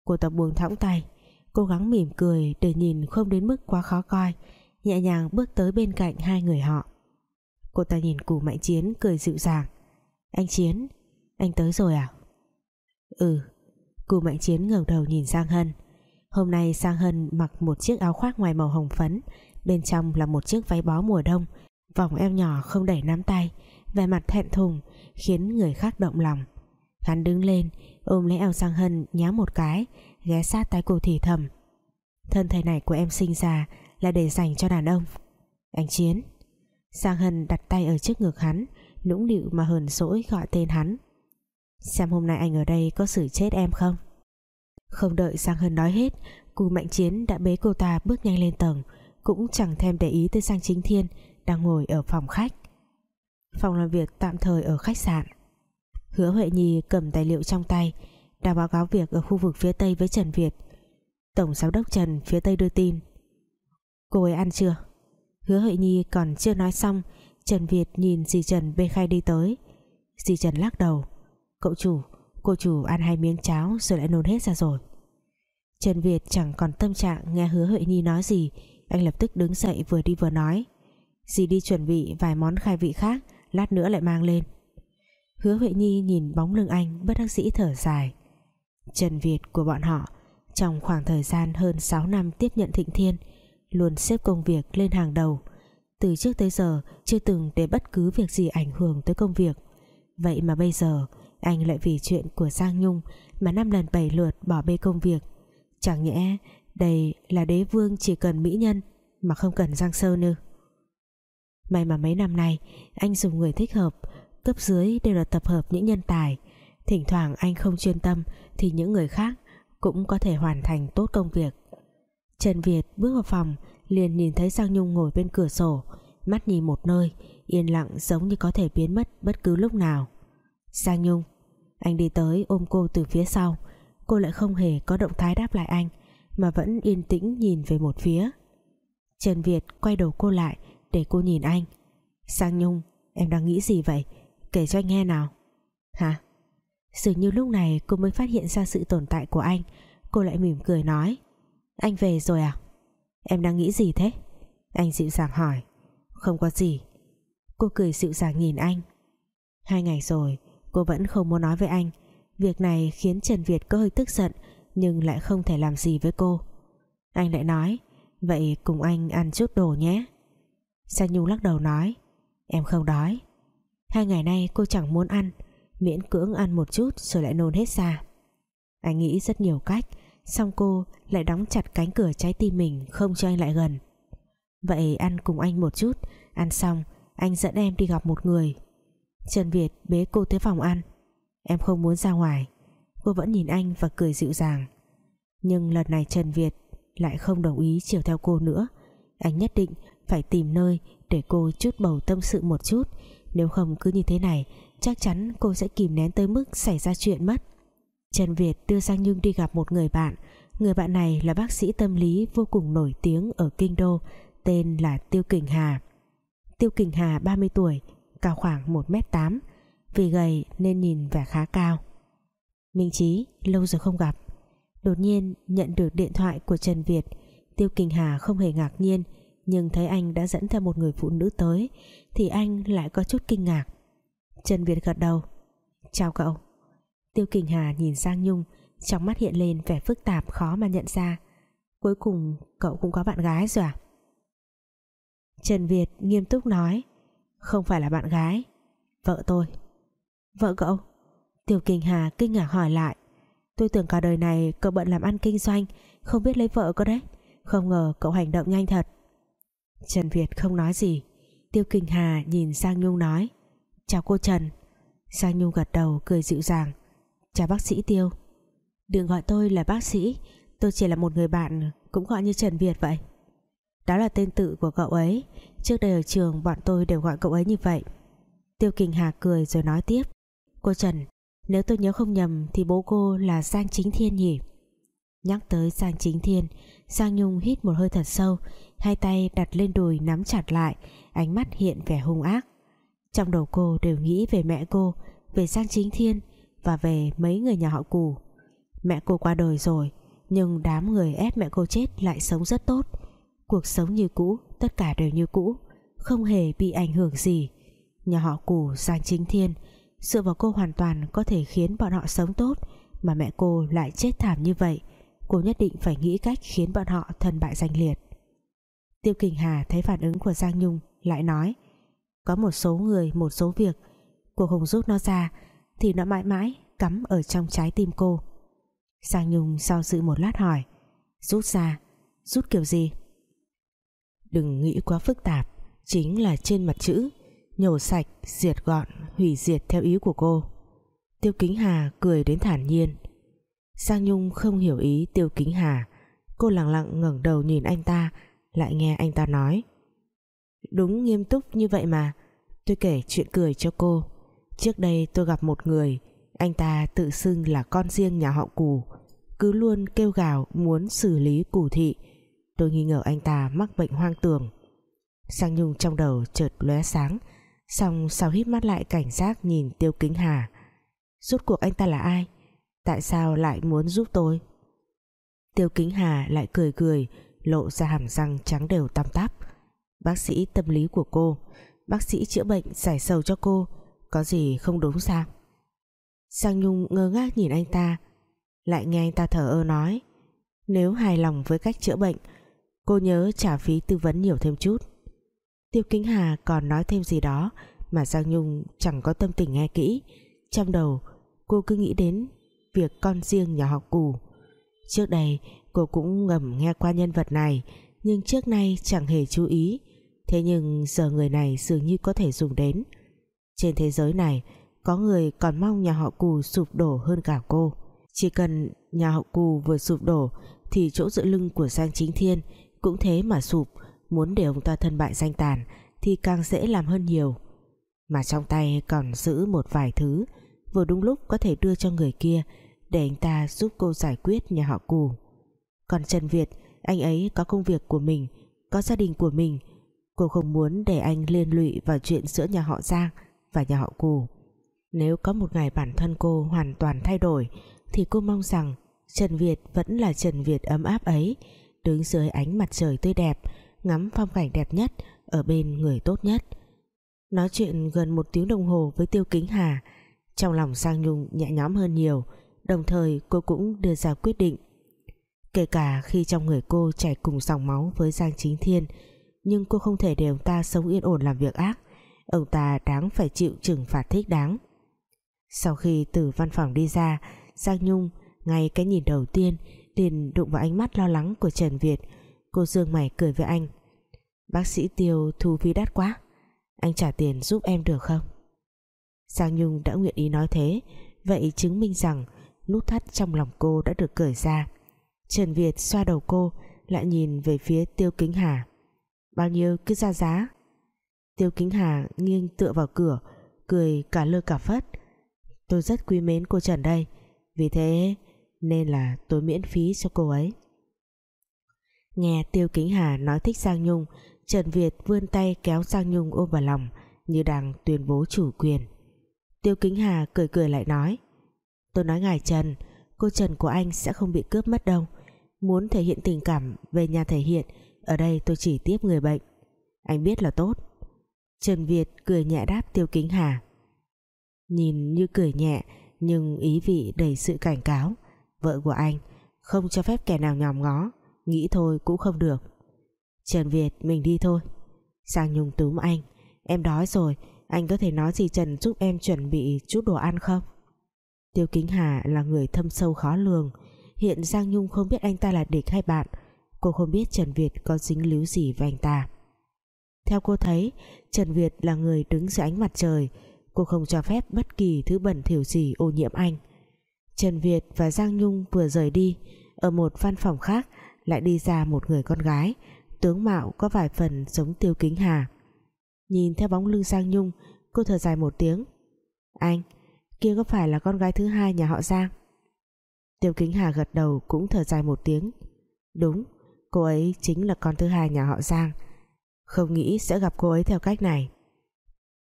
A: Cô ta buông thõng tay cố gắng mỉm cười để nhìn không đến mức quá khó coi, nhẹ nhàng bước tới bên cạnh hai người họ. Cô ta nhìn củ mạnh chiến cười dịu dàng. Anh chiến, anh tới rồi à? Ừ. Cù mạnh chiến ngẩng đầu nhìn sang hân. Hôm nay sang hân mặc một chiếc áo khoác ngoài màu hồng phấn, bên trong là một chiếc váy bó mùa đông, vòng eo nhỏ không đẩy nắm tay, vẻ mặt thẹn thùng, khiến người khác động lòng. Hắn đứng lên, ôm lấy eo sang hân nhá một cái ghé sát tay cô thì thầm. Thân thể này của em sinh ra là để dành cho đàn ông. Anh chiến. Sang Hân đặt tay ở trước ngực hắn, nũng nịu mà hờn dỗi gọi tên hắn. Xem hôm nay anh ở đây có xử chết em không? Không đợi Sang Hân nói hết Cù Mạnh Chiến đã bế cô ta bước nhanh lên tầng, cũng chẳng thèm để ý tới Sang Chính Thiên đang ngồi ở phòng khách. Phòng làm việc tạm thời ở khách sạn. Hứa Huệ Nhi cầm tài liệu trong tay đã báo cáo việc ở khu vực phía Tây với Trần Việt. Tổng giám đốc Trần phía Tây đưa tin. Cô ấy ăn chưa? Hứa Huệ Nhi còn chưa nói xong Trần Việt nhìn dì Trần bê khai đi tới. Dì Trần lắc đầu. Cậu chủ, cô chủ ăn hai miếng cháo Rồi lại nôn hết ra rồi. Trần Việt chẳng còn tâm trạng nghe hứa Huệ Nhi nói gì. Anh lập tức đứng dậy vừa đi vừa nói. Dì đi chuẩn bị vài món khai vị khác Lát nữa lại mang lên. Hứa Huệ Nhi nhìn bóng lưng anh Bất đắc dĩ thở dài. Trần Việt của bọn họ. Trong khoảng thời gian hơn 6 năm tiếp nhận Thịnh Thiên, luôn xếp công việc lên hàng đầu. Từ trước tới giờ, chưa từng để bất cứ việc gì ảnh hưởng tới công việc. Vậy mà bây giờ, anh lại vì chuyện của Giang Nhung mà năm lần bảy lượt bỏ bê công việc. Chẳng nhẽ đây là đế vương chỉ cần mỹ nhân mà không cần Giang Sơ ư may mà mấy năm nay, anh dùng người thích hợp, cấp dưới đều là tập hợp những nhân tài thỉnh thoảng anh không chuyên tâm thì những người khác cũng có thể hoàn thành tốt công việc. Trần Việt bước vào phòng, liền nhìn thấy Giang Nhung ngồi bên cửa sổ, mắt nhìn một nơi, yên lặng giống như có thể biến mất bất cứ lúc nào. Giang Nhung, anh đi tới ôm cô từ phía sau, Cô lại không hề có động thái đáp lại anh, Mà vẫn yên tĩnh nhìn về một phía. Trần Việt quay đầu cô lại Để cô nhìn anh. Sang Nhung, em đang nghĩ gì vậy? Kể cho anh nghe nào. Hả? Dường như lúc này cô mới phát hiện ra sự tồn tại của anh. Cô lại mỉm cười nói, Anh về rồi à? Em đang nghĩ gì thế? Anh dịu dàng hỏi, Không có gì. Cô cười dịu dàng nhìn anh. Hai ngày rồi, cô vẫn không muốn nói với anh. Việc này khiến Trần Việt có hơi tức giận, Nhưng lại không thể làm gì với cô. Anh lại nói, Vậy cùng anh ăn chút đồ nhé. Sa Nhung lắc đầu nói, Em không đói. Hai ngày nay cô chẳng muốn ăn Miễn cưỡng ăn một chút rồi lại nôn hết ra. Anh nghĩ rất nhiều cách, Xong cô lại đóng chặt cánh cửa trái tim mình Không cho anh lại gần. Vậy ăn cùng anh một chút, Ăn xong, anh dẫn em đi gặp một người. Trần Việt bế cô tới phòng ăn. Em không muốn ra ngoài. Cô vẫn nhìn anh và cười dịu dàng. Nhưng lần này Trần Việt Lại không đồng ý chiều theo cô nữa. Anh nhất định phải tìm nơi Để cô chút bầu tâm sự một chút. Nếu không cứ như thế này Chắc chắn cô sẽ kìm nén tới mức xảy ra chuyện mất. Trần Việt đưa Giang Nhung đi gặp một người bạn. Người bạn này là bác sĩ tâm lý vô cùng nổi tiếng ở Kinh Đô, Tên là Tiêu Kình Hà. Tiêu Kình Hà 30 tuổi, Cao khoảng 1m8 Vì gầy nên nhìn vẻ khá cao. Minh Chí, lâu rồi không gặp. Đột nhiên nhận được điện thoại của Trần Việt, Tiêu Kình Hà không hề ngạc nhiên, Nhưng thấy anh đã dẫn theo một người phụ nữ tới, Thì anh lại có chút kinh ngạc. Trần Việt gật đầu. Chào cậu. Tiêu Kình Hà nhìn sang Nhung, Trong mắt hiện lên vẻ phức tạp khó mà nhận ra. Cuối cùng cậu cũng có bạn gái rồi à? Trần Việt nghiêm túc nói, Không phải là bạn gái, Vợ tôi. Vợ cậu? Tiêu Kình Hà kinh ngạc hỏi lại, Tôi tưởng cả đời này cậu bận làm ăn kinh doanh, Không biết lấy vợ cơ đấy, Không ngờ cậu hành động nhanh thật. Trần Việt không nói gì. Tiêu Kình Hà nhìn sang Nhung nói Chào cô Trần. Giang Nhung gật đầu, cười dịu dàng. Chào bác sĩ Tiêu. Đừng gọi tôi là bác sĩ, Tôi chỉ là một người bạn, cũng gọi như Trần Việt vậy. Đó là tên tự của cậu ấy. Trước đây ở trường, bọn tôi đều gọi cậu ấy như vậy. Tiêu Kình Hà cười rồi nói tiếp. Cô Trần, Nếu tôi nhớ không nhầm thì bố cô là Giang Chính Thiên nhỉ? Nhắc tới Giang Chính Thiên Giang Nhung hít một hơi thật sâu, Hai tay đặt lên đùi nắm chặt lại, Ánh mắt hiện vẻ hung ác. Trong đầu cô đều nghĩ về mẹ cô, Về Giang Chính Thiên Và về mấy người nhà họ Cù. Mẹ cô qua đời rồi, Nhưng đám người ép mẹ cô chết lại sống rất tốt. Cuộc sống như cũ, Tất cả đều như cũ, Không hề bị ảnh hưởng gì. Nhà họ Cù, Giang Chính Thiên, Dựa vào cô hoàn toàn có thể khiến bọn họ sống tốt Mà mẹ cô lại chết thảm như vậy. Cô nhất định phải nghĩ cách khiến bọn họ thân bại danh liệt. Tiêu Kình Hà thấy phản ứng của Giang Nhung Lại nói có một số người, một số việc. Cô không rút nó ra Thì nó mãi mãi cắm ở trong trái tim cô. Giang Nhung sau dự một lát hỏi Rút ra Rút kiểu gì? Đừng nghĩ quá phức tạp Chính là trên mặt chữ Nhổ sạch, diệt gọn, hủy diệt theo ý của cô. Tiêu Kính Hà cười đến thản nhiên. Giang Nhung không hiểu ý Tiêu Kính Hà. Cô lặng lặng ngẩng đầu nhìn anh ta Lại nghe anh ta nói Đúng nghiêm túc như vậy mà. Tôi kể chuyện cười cho cô. Trước đây tôi gặp một người, Anh ta tự xưng là con riêng nhà họ Cù, Cứ luôn kêu gào muốn xử lý cù thị. Tôi nghi ngờ anh ta mắc bệnh hoang tưởng. Sang Nhung trong đầu chợt lóe sáng, Xong sau hít mắt lại cảnh giác nhìn Tiêu Kính Hà. Rốt cuộc anh ta là ai? Tại sao lại muốn giúp tôi? Tiêu Kính Hà lại cười cười, Lộ ra hàm răng trắng đều tăm tắp. Bác sĩ tâm lý của cô Bác sĩ chữa bệnh giải sầu cho cô. Có gì không đúng sao? Sang Nhung ngơ ngác nhìn anh ta, Lại nghe anh ta thở ơ nói. Nếu hài lòng với cách chữa bệnh, Cô nhớ trả phí tư vấn nhiều thêm chút. Tiêu Kính Hà còn nói thêm gì đó Mà Giang Nhung chẳng có tâm tình nghe kỹ. Trong đầu, cô cứ nghĩ đến Việc con riêng nhà họ Cù. Trước đây, cô cũng ngầm nghe qua nhân vật này, Nhưng trước nay chẳng hề chú ý. Thế nhưng giờ người này dường như có thể dùng đến. Trên thế giới này, Có người còn mong nhà họ Cù sụp đổ hơn cả cô. Chỉ cần nhà họ Cù vừa sụp đổ, Thì chỗ dựa lưng của Giang Chính Thiên Cũng thế mà sụp. Muốn để ông ta thân bại danh tàn, Thì càng dễ làm hơn nhiều. Mà trong tay còn giữ một vài thứ, Vừa đúng lúc có thể đưa cho người kia, để anh ta giúp cô giải quyết nhà họ Cù. Còn Trần Việt, anh ấy có công việc của mình, có gia đình của mình cô không muốn để anh liên lụy vào chuyện giữa nhà họ Giang và nhà họ Cù. Nếu có một ngày bản thân cô hoàn toàn thay đổi, thì cô mong rằng Trần Việt vẫn là Trần Việt ấm áp ấy, đứng dưới ánh mặt trời tươi đẹp, ngắm phong cảnh đẹp nhất ở bên người tốt nhất. Nói chuyện gần một tiếng đồng hồ với Tiêu Kính Hà, trong lòng Giang Nhung nhẹ nhõm hơn nhiều, đồng thời cô cũng đưa ra quyết định. Kể cả khi trong người cô chảy cùng dòng máu với Giang Chính Thiên nhưng cô không thể để ông ta sống yên ổn làm việc ác. Ông ta đáng phải chịu trừng phạt thích đáng. Sau khi từ văn phòng đi ra, Giang Nhung, ngay cái nhìn đầu tiên, liền đụng vào ánh mắt lo lắng của Trần Việt. Cô dương mày cười với anh. Bác sĩ Tiêu thu phí đắt quá. Anh trả tiền giúp em được không? Giang Nhung đã nguyện ý nói thế. Vậy chứng minh rằng nút thắt trong lòng cô đã được cởi ra. Trần Việt xoa đầu cô, lại nhìn về phía Tiêu Kính Hà bao nhiêu cứ ra giá. Tiêu Kính Hà nghiêng tựa vào cửa, cười cả lơ cả phất. Tôi rất quý mến cô Trần đây, vì thế nên là tôi miễn phí cho cô ấy. Nghe Tiêu Kính Hà nói thích Giang Nhung, Trần Việt vươn tay kéo Giang Nhung ôm vào lòng như đang tuyên bố chủ quyền. Tiêu Kính Hà cười cười lại nói, tôi nói ngài Trần, cô Trần của anh sẽ không bị cướp mất đâu. Muốn thể hiện tình cảm về nhà thể hiện ở đây tôi chỉ tiếp người bệnh. Anh biết là tốt. Trần Việt cười nhẹ đáp Tiêu Kính Hà. Nhìn như cười nhẹ, nhưng ý vị đầy sự cảnh cáo. Vợ của anh không cho phép kẻ nào nhòm ngó, nghĩ thôi cũng không được. Trần Việt, mình đi thôi. Sang Nhung túm anh. Em đói rồi, anh có thể nói gì Trần giúp em chuẩn bị chút đồ ăn không? Tiêu Kính Hà là người thâm sâu khó lường. Hiện Giang Nhung không biết anh ta là địch hay bạn cô không biết Trần Việt có dính líu gì với anh ta. Theo cô thấy, Trần Việt là người đứng dưới ánh mặt trời. Cô không cho phép bất kỳ thứ bẩn thỉu gì ô nhiễm anh. Trần Việt và Giang Nhung vừa rời đi, ở một văn phòng khác, lại đi ra một người con gái. Tướng mạo có vài phần giống Tiêu Kính Hà. Nhìn theo bóng lưng Giang Nhung, cô thở dài một tiếng. Anh, kia có phải là con gái thứ hai nhà họ Giang? Tiêu Kính Hà gật đầu cũng thở dài một tiếng. Đúng cô ấy chính là con thứ hai nhà họ Giang. Không nghĩ sẽ gặp cô ấy theo cách này.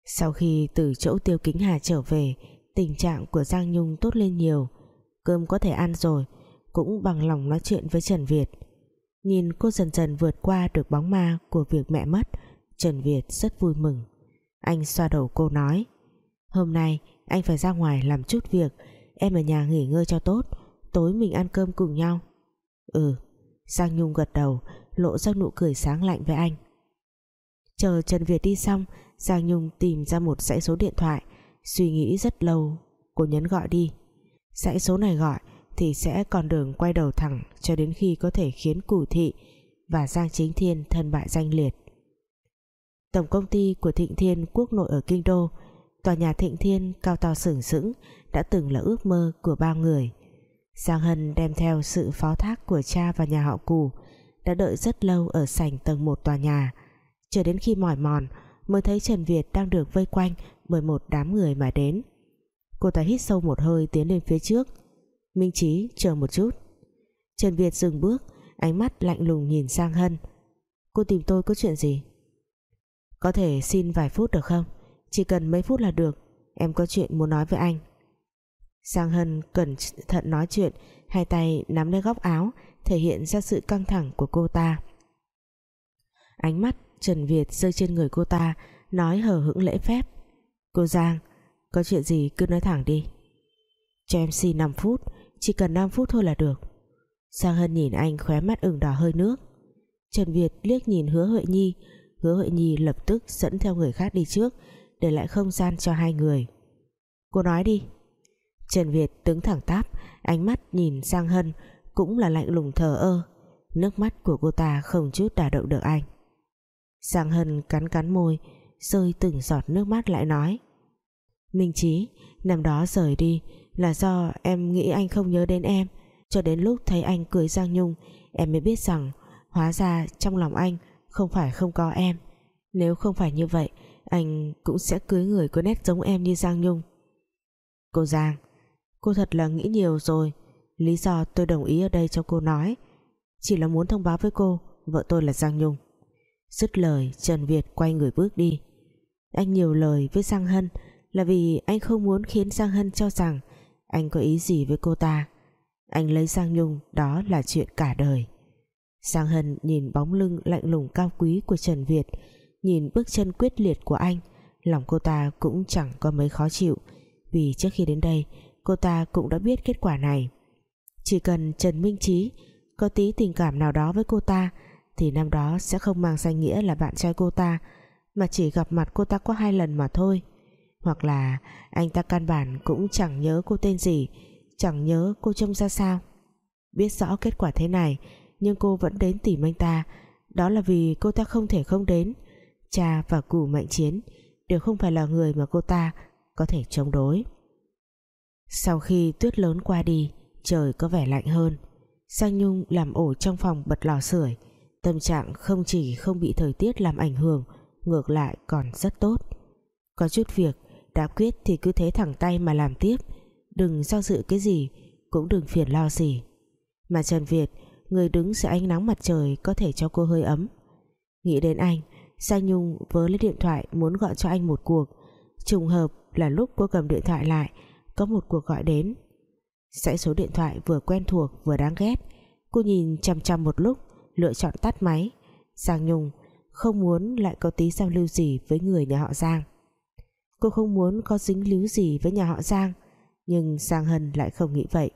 A: Sau khi từ chỗ Tiêu Kính Hà trở về, tình trạng của Giang Nhung tốt lên nhiều. Cơm có thể ăn rồi, cũng bằng lòng nói chuyện với Trần Việt. Nhìn cô dần dần vượt qua được bóng ma của việc mẹ mất, Trần Việt rất vui mừng. Anh xoa đầu cô nói, hôm nay anh phải ra ngoài làm chút việc, em ở nhà nghỉ ngơi cho tốt, tối mình ăn cơm cùng nhau. Ừ. Giang Nhung gật đầu, lộ ra nụ cười sáng lạnh với anh. Chờ Trần Việt đi xong, Giang Nhung tìm ra một dãy số điện thoại, suy nghĩ rất lâu, cô nhấn gọi đi. Dãy số này gọi thì sẽ còn đường quay đầu thẳng cho đến khi có thể khiến Củ Thị và Giang Chính Thiên thân bại danh liệt. Tổng công ty của Thịnh Thiên quốc nội ở Kinh Đô, tòa nhà Thịnh Thiên cao to sừng sững, đã từng là ước mơ của bao người. Giang Hân đem theo sự phó thác của cha và nhà họ Cù, đã đợi rất lâu ở sảnh tầng một tòa nhà. Chờ đến khi mỏi mòn, mới thấy Trần Việt đang được vây quanh bởi một đám người mà đến. Cô ta hít sâu một hơi tiến lên phía trước. Minh Chí, chờ một chút. Trần Việt dừng bước, ánh mắt lạnh lùng nhìn sang Hân. Cô tìm tôi có chuyện gì? Có thể xin vài phút được không? Chỉ cần mấy phút là được. Em có chuyện muốn nói với anh. Sang Hân cẩn thận nói chuyện, hai tay nắm lấy góc áo, thể hiện ra sự căng thẳng của cô ta. Ánh mắt Trần Việt rơi trên người cô ta, nói hờ hững lễ phép. Cô Giang, có chuyện gì cứ nói thẳng đi. Cho em xin 5 phút, chỉ cần 5 phút thôi là được. Sang Hân nhìn anh khóe mắt ửng đỏ hơi nước. Trần Việt liếc nhìn hứa Huệ Nhi, hứa Huệ Nhi lập tức dẫn theo người khác đi trước, để lại không gian cho hai người. Cô nói đi. Trần Việt đứng thẳng tắp ánh mắt nhìn sang Hân cũng là lạnh lùng thờ ơ. Nước mắt của cô ta không chút đả động được anh. Sang Hân cắn cắn môi, rơi từng giọt nước mắt lại nói, Minh Chí, năm đó rời đi là do em nghĩ anh không nhớ đến em. Cho đến lúc thấy anh cưới Giang Nhung, em mới biết rằng hóa ra trong lòng anh không phải không có em. Nếu không phải như vậy, anh cũng sẽ cưới người có nét giống em như Giang Nhung. Cô Giang Cô thật là nghĩ nhiều rồi. Lý do tôi đồng ý ở đây cho cô nói. Chỉ là muốn thông báo với cô, Vợ tôi là Giang Nhung. Dứt lời, Trần Việt quay người bước đi. Anh nhiều lời với Giang Hân Là vì anh không muốn khiến Giang Hân cho rằng Anh có ý gì với cô ta. Anh lấy Giang Nhung, Đó là chuyện cả đời. Giang Hân nhìn bóng lưng lạnh lùng cao quý của Trần Việt, Nhìn bước chân quyết liệt của anh, Lòng cô ta cũng chẳng có mấy khó chịu. Vì trước khi đến đây Cô ta cũng đã biết kết quả này. Chỉ cần Trần Minh Trí Có tí tình cảm nào đó với cô ta, Thì năm đó sẽ không mang danh nghĩa là bạn trai cô ta, Mà chỉ gặp mặt cô ta có hai lần mà thôi. Hoặc là anh ta căn bản cũng chẳng nhớ cô tên gì, Chẳng nhớ cô trông ra sao. Biết rõ kết quả thế này, Nhưng cô vẫn đến tìm anh ta. Đó là vì cô ta không thể không đến. Cha và cụ mạnh chiến Đều không phải là người mà cô ta Có thể chống đối. Sau khi tuyết lớn qua đi, Trời có vẻ lạnh hơn. Sang Nhung làm ổ trong phòng bật lò sưởi. Tâm trạng không chỉ không bị thời tiết làm ảnh hưởng, Ngược lại còn rất tốt. Có chút việc, Đã quyết thì cứ thế thẳng tay mà làm tiếp. Đừng do dự cái gì, Cũng đừng phiền lo gì. Mà Trần Việt, Người đứng dưới ánh nắng mặt trời Có thể cho cô hơi ấm. Nghĩ đến anh, sang Nhung vớ lấy điện thoại muốn gọi cho anh một cuộc. Trùng hợp là lúc cô cầm điện thoại lại có một cuộc gọi đến. Dãy số điện thoại vừa quen thuộc vừa đáng ghét. Cô nhìn chằm chằm một lúc, Lựa chọn tắt máy. Giang Nhung không muốn lại có tí giao lưu gì với người nhà họ Giang. Cô không muốn có dính líu gì với nhà họ Giang, Nhưng Giang Hân lại không nghĩ vậy.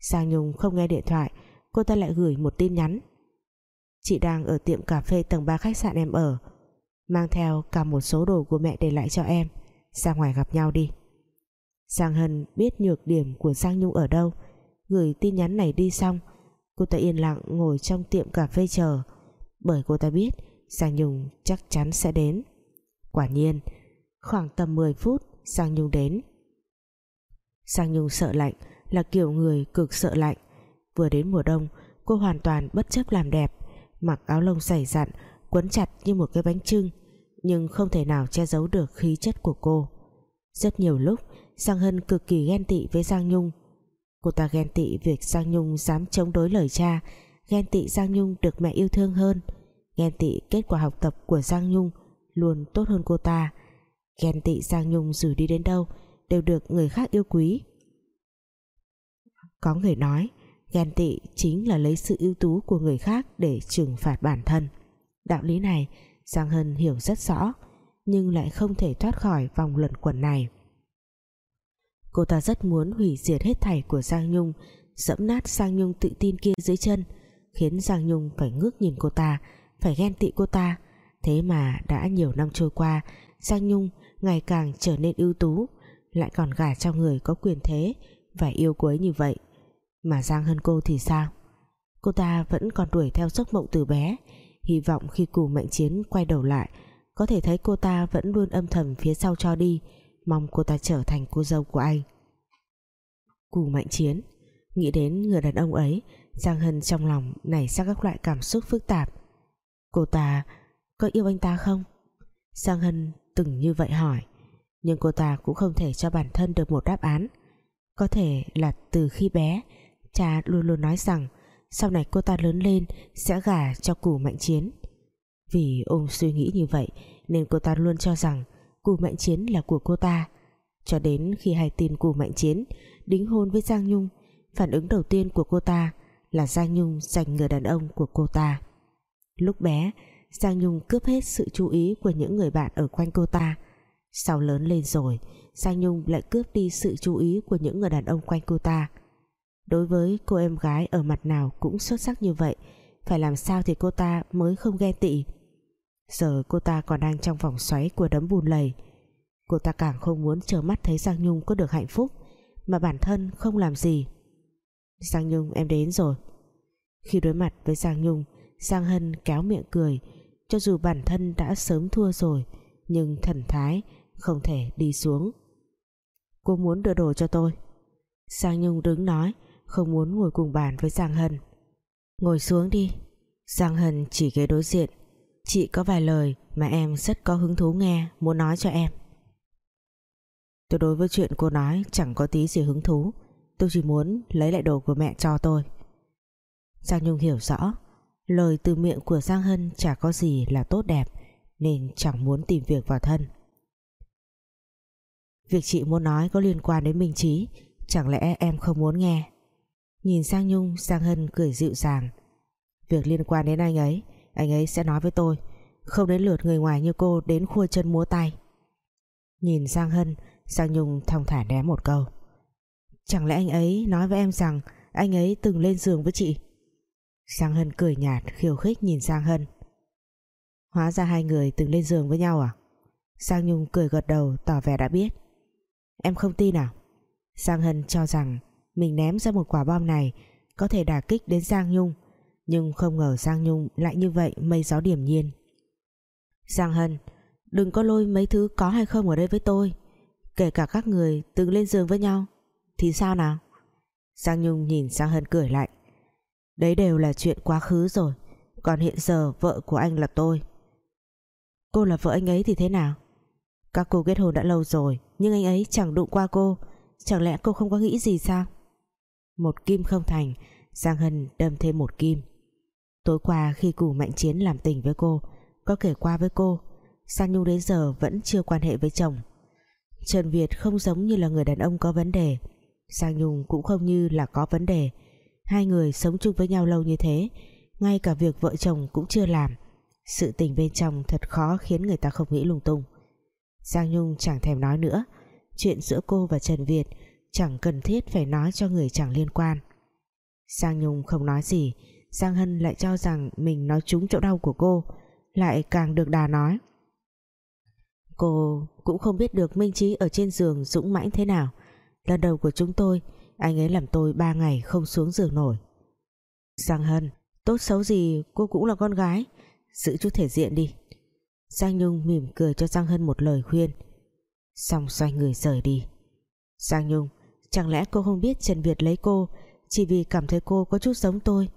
A: Giang Nhung không nghe điện thoại, Cô ta lại gửi một tin nhắn. Chị đang ở tiệm cà phê tầng 3 khách sạn em ở, Mang theo cả một số đồ của mẹ để lại cho em. Ra ngoài gặp nhau đi. Giang Hân biết nhược điểm của Giang Nhung ở đâu. Gửi tin nhắn này đi xong, Cô ta yên lặng ngồi trong tiệm cà phê chờ. Bởi cô ta biết Giang Nhung chắc chắn sẽ đến. Quả nhiên, Khoảng tầm 10 phút, Giang Nhung đến. Giang Nhung sợ lạnh, Là kiểu người cực sợ lạnh. Vừa đến mùa đông, Cô hoàn toàn bất chấp làm đẹp. Mặc áo lông dày dặn, Quấn chặt như một cái bánh trưng Nhưng không thể nào che giấu được khí chất của cô. Rất nhiều lúc Giang Hân cực kỳ ghen tị với Giang Nhung. Cô ta ghen tị việc Giang Nhung dám chống đối lời cha, Ghen tị Giang Nhung được mẹ yêu thương hơn. Ghen tị kết quả học tập của Giang Nhung Luôn tốt hơn cô ta. Ghen tị Giang Nhung dù đi đến đâu Đều được người khác yêu quý. Có người nói, Ghen tị chính là lấy sự ưu tú của người khác Để trừng phạt bản thân. Đạo lý này, Giang Hân hiểu rất rõ, Nhưng lại không thể thoát khỏi vòng luẩn quẩn này. Cô ta rất muốn hủy diệt hết thảy của Giang Nhung, Dẫm nát Giang Nhung tự tin kia dưới chân, Khiến Giang Nhung phải ngước nhìn cô ta, Phải ghen tị cô ta. Thế mà đã nhiều năm trôi qua, Giang Nhung ngày càng trở nên ưu tú, Lại còn gả cho người có quyền thế Và yêu cô ấy như vậy. Mà Giang hơn cô thì sao? Cô ta vẫn còn đuổi theo giấc mộng từ bé, Hy vọng khi cù mạnh chiến quay đầu lại, Có thể thấy cô ta vẫn luôn âm thầm phía sau cho đi mong cô ta trở thành cô dâu của anh. Cù mạnh chiến nghĩ đến người đàn ông ấy, Giang Hân trong lòng nảy ra các loại cảm xúc phức tạp. Cô ta có yêu anh ta không? Giang Hân từng như vậy hỏi, nhưng cô ta cũng không thể cho bản thân được một đáp án. Có thể là từ khi bé, cha luôn luôn nói rằng sau này cô ta lớn lên sẽ gả cho cù mạnh chiến. Vì ôm suy nghĩ như vậy nên cô ta luôn cho rằng Cù Mạnh Chiến là của cô ta. Cho đến khi hay tin Cù Mạnh Chiến đính hôn với Giang Nhung, phản ứng đầu tiên của cô ta là Giang Nhung giành người đàn ông của cô ta. Lúc bé, Giang Nhung cướp hết sự chú ý của những người bạn ở quanh cô ta. Sau lớn lên rồi, Giang Nhung lại cướp đi sự chú ý của những người đàn ông quanh cô ta. Đối với cô em gái ở mặt nào cũng xuất sắc như vậy, phải làm sao thì cô ta mới không ghen tị? Giờ cô ta còn đang trong vòng xoáy của đấm bùn lầy. Cô ta càng không muốn chờ mắt thấy Giang Nhung có được hạnh phúc, Mà bản thân không làm gì. Giang Nhung, em đến rồi. Khi đối mặt với Giang Nhung, Giang Hân kéo miệng cười. Cho dù bản thân đã sớm thua rồi, Nhưng thần thái không thể đi xuống. Cô muốn đưa đồ cho tôi. Giang Nhung đứng nói, Không muốn ngồi cùng bàn với Giang Hân. Ngồi xuống đi. Giang Hân chỉ ghế đối diện Chị có vài lời mà em rất có hứng thú nghe, Muốn nói cho em. Tôi đối với chuyện cô nói chẳng có tí gì hứng thú. Tôi chỉ muốn lấy lại đồ của mẹ cho tôi. Giang Nhung hiểu rõ, Lời từ miệng của Giang Hân chả có gì là tốt đẹp, Nên chẳng muốn tìm việc vào thân. Việc chị muốn nói có liên quan đến Minh Trí Chẳng lẽ em không muốn nghe? Nhìn sang Nhung, Giang Hân cười dịu dàng. Việc liên quan đến anh ấy anh ấy sẽ nói với tôi, Không đến lượt người ngoài như cô đến khua chân múa tay. Nhìn Giang Hân, Giang Nhung thong thả ném một câu. Chẳng lẽ anh ấy nói với em rằng Anh ấy từng lên giường với chị? Giang Hân cười nhạt, khiêu khích nhìn Giang Hân. Hóa ra hai người từng lên giường với nhau à? Giang Nhung cười gật đầu, tỏ vẻ đã biết. Em không tin à? Giang Hân cho rằng Mình ném ra một quả bom này Có thể đả kích đến Giang Nhung. Nhưng không ngờ Giang Nhung lại như vậy Mây gió điểm nhiên. Giang Hân, Đừng có lôi mấy thứ có hay không ở đây với tôi. Kể cả các người từng lên giường với nhau, Thì sao nào? Giang Nhung nhìn Giang Hân cười lạnh. Đấy đều là chuyện quá khứ rồi, Còn hiện giờ vợ của anh là tôi. Cô là vợ anh ấy thì thế nào? Các cô kết hôn đã lâu rồi, Nhưng anh ấy chẳng đụng qua cô. Chẳng lẽ cô không có nghĩ gì sao? Một kim không thành, Giang Hân đâm thêm một kim. Tối qua khi củ mạnh chiến làm tình với cô, Có kể qua với cô, Sang Nhung đến giờ vẫn chưa quan hệ với chồng. Trần Việt không giống như là người đàn ông có vấn đề. Sang Nhung cũng không như là có vấn đề. Hai người sống chung với nhau lâu như thế, Ngay cả việc vợ chồng cũng chưa làm. Sự tình bên trong thật khó khiến người ta không nghĩ lung tung. Giang Nhung chẳng thèm nói nữa. Chuyện giữa cô và Trần Việt Chẳng cần thiết phải nói cho người chẳng liên quan. Giang Nhung không nói gì. Giang Hân lại cho rằng Mình nói trúng chỗ đau của cô, Lại càng được đà nói. Cô cũng không biết được Minh Trí ở trên giường dũng mãnh thế nào. Lần đầu của chúng tôi, Anh ấy làm tôi ba ngày không xuống giường nổi. Giang Hân, Tốt xấu gì cô cũng là con gái, Giữ chút thể diện đi. Giang Nhung mỉm cười cho Giang Hân một lời khuyên. Xong xoay người rời đi. Giang Nhung, Chẳng lẽ cô không biết Trần Việt lấy cô Chỉ vì cảm thấy cô có chút giống tôi?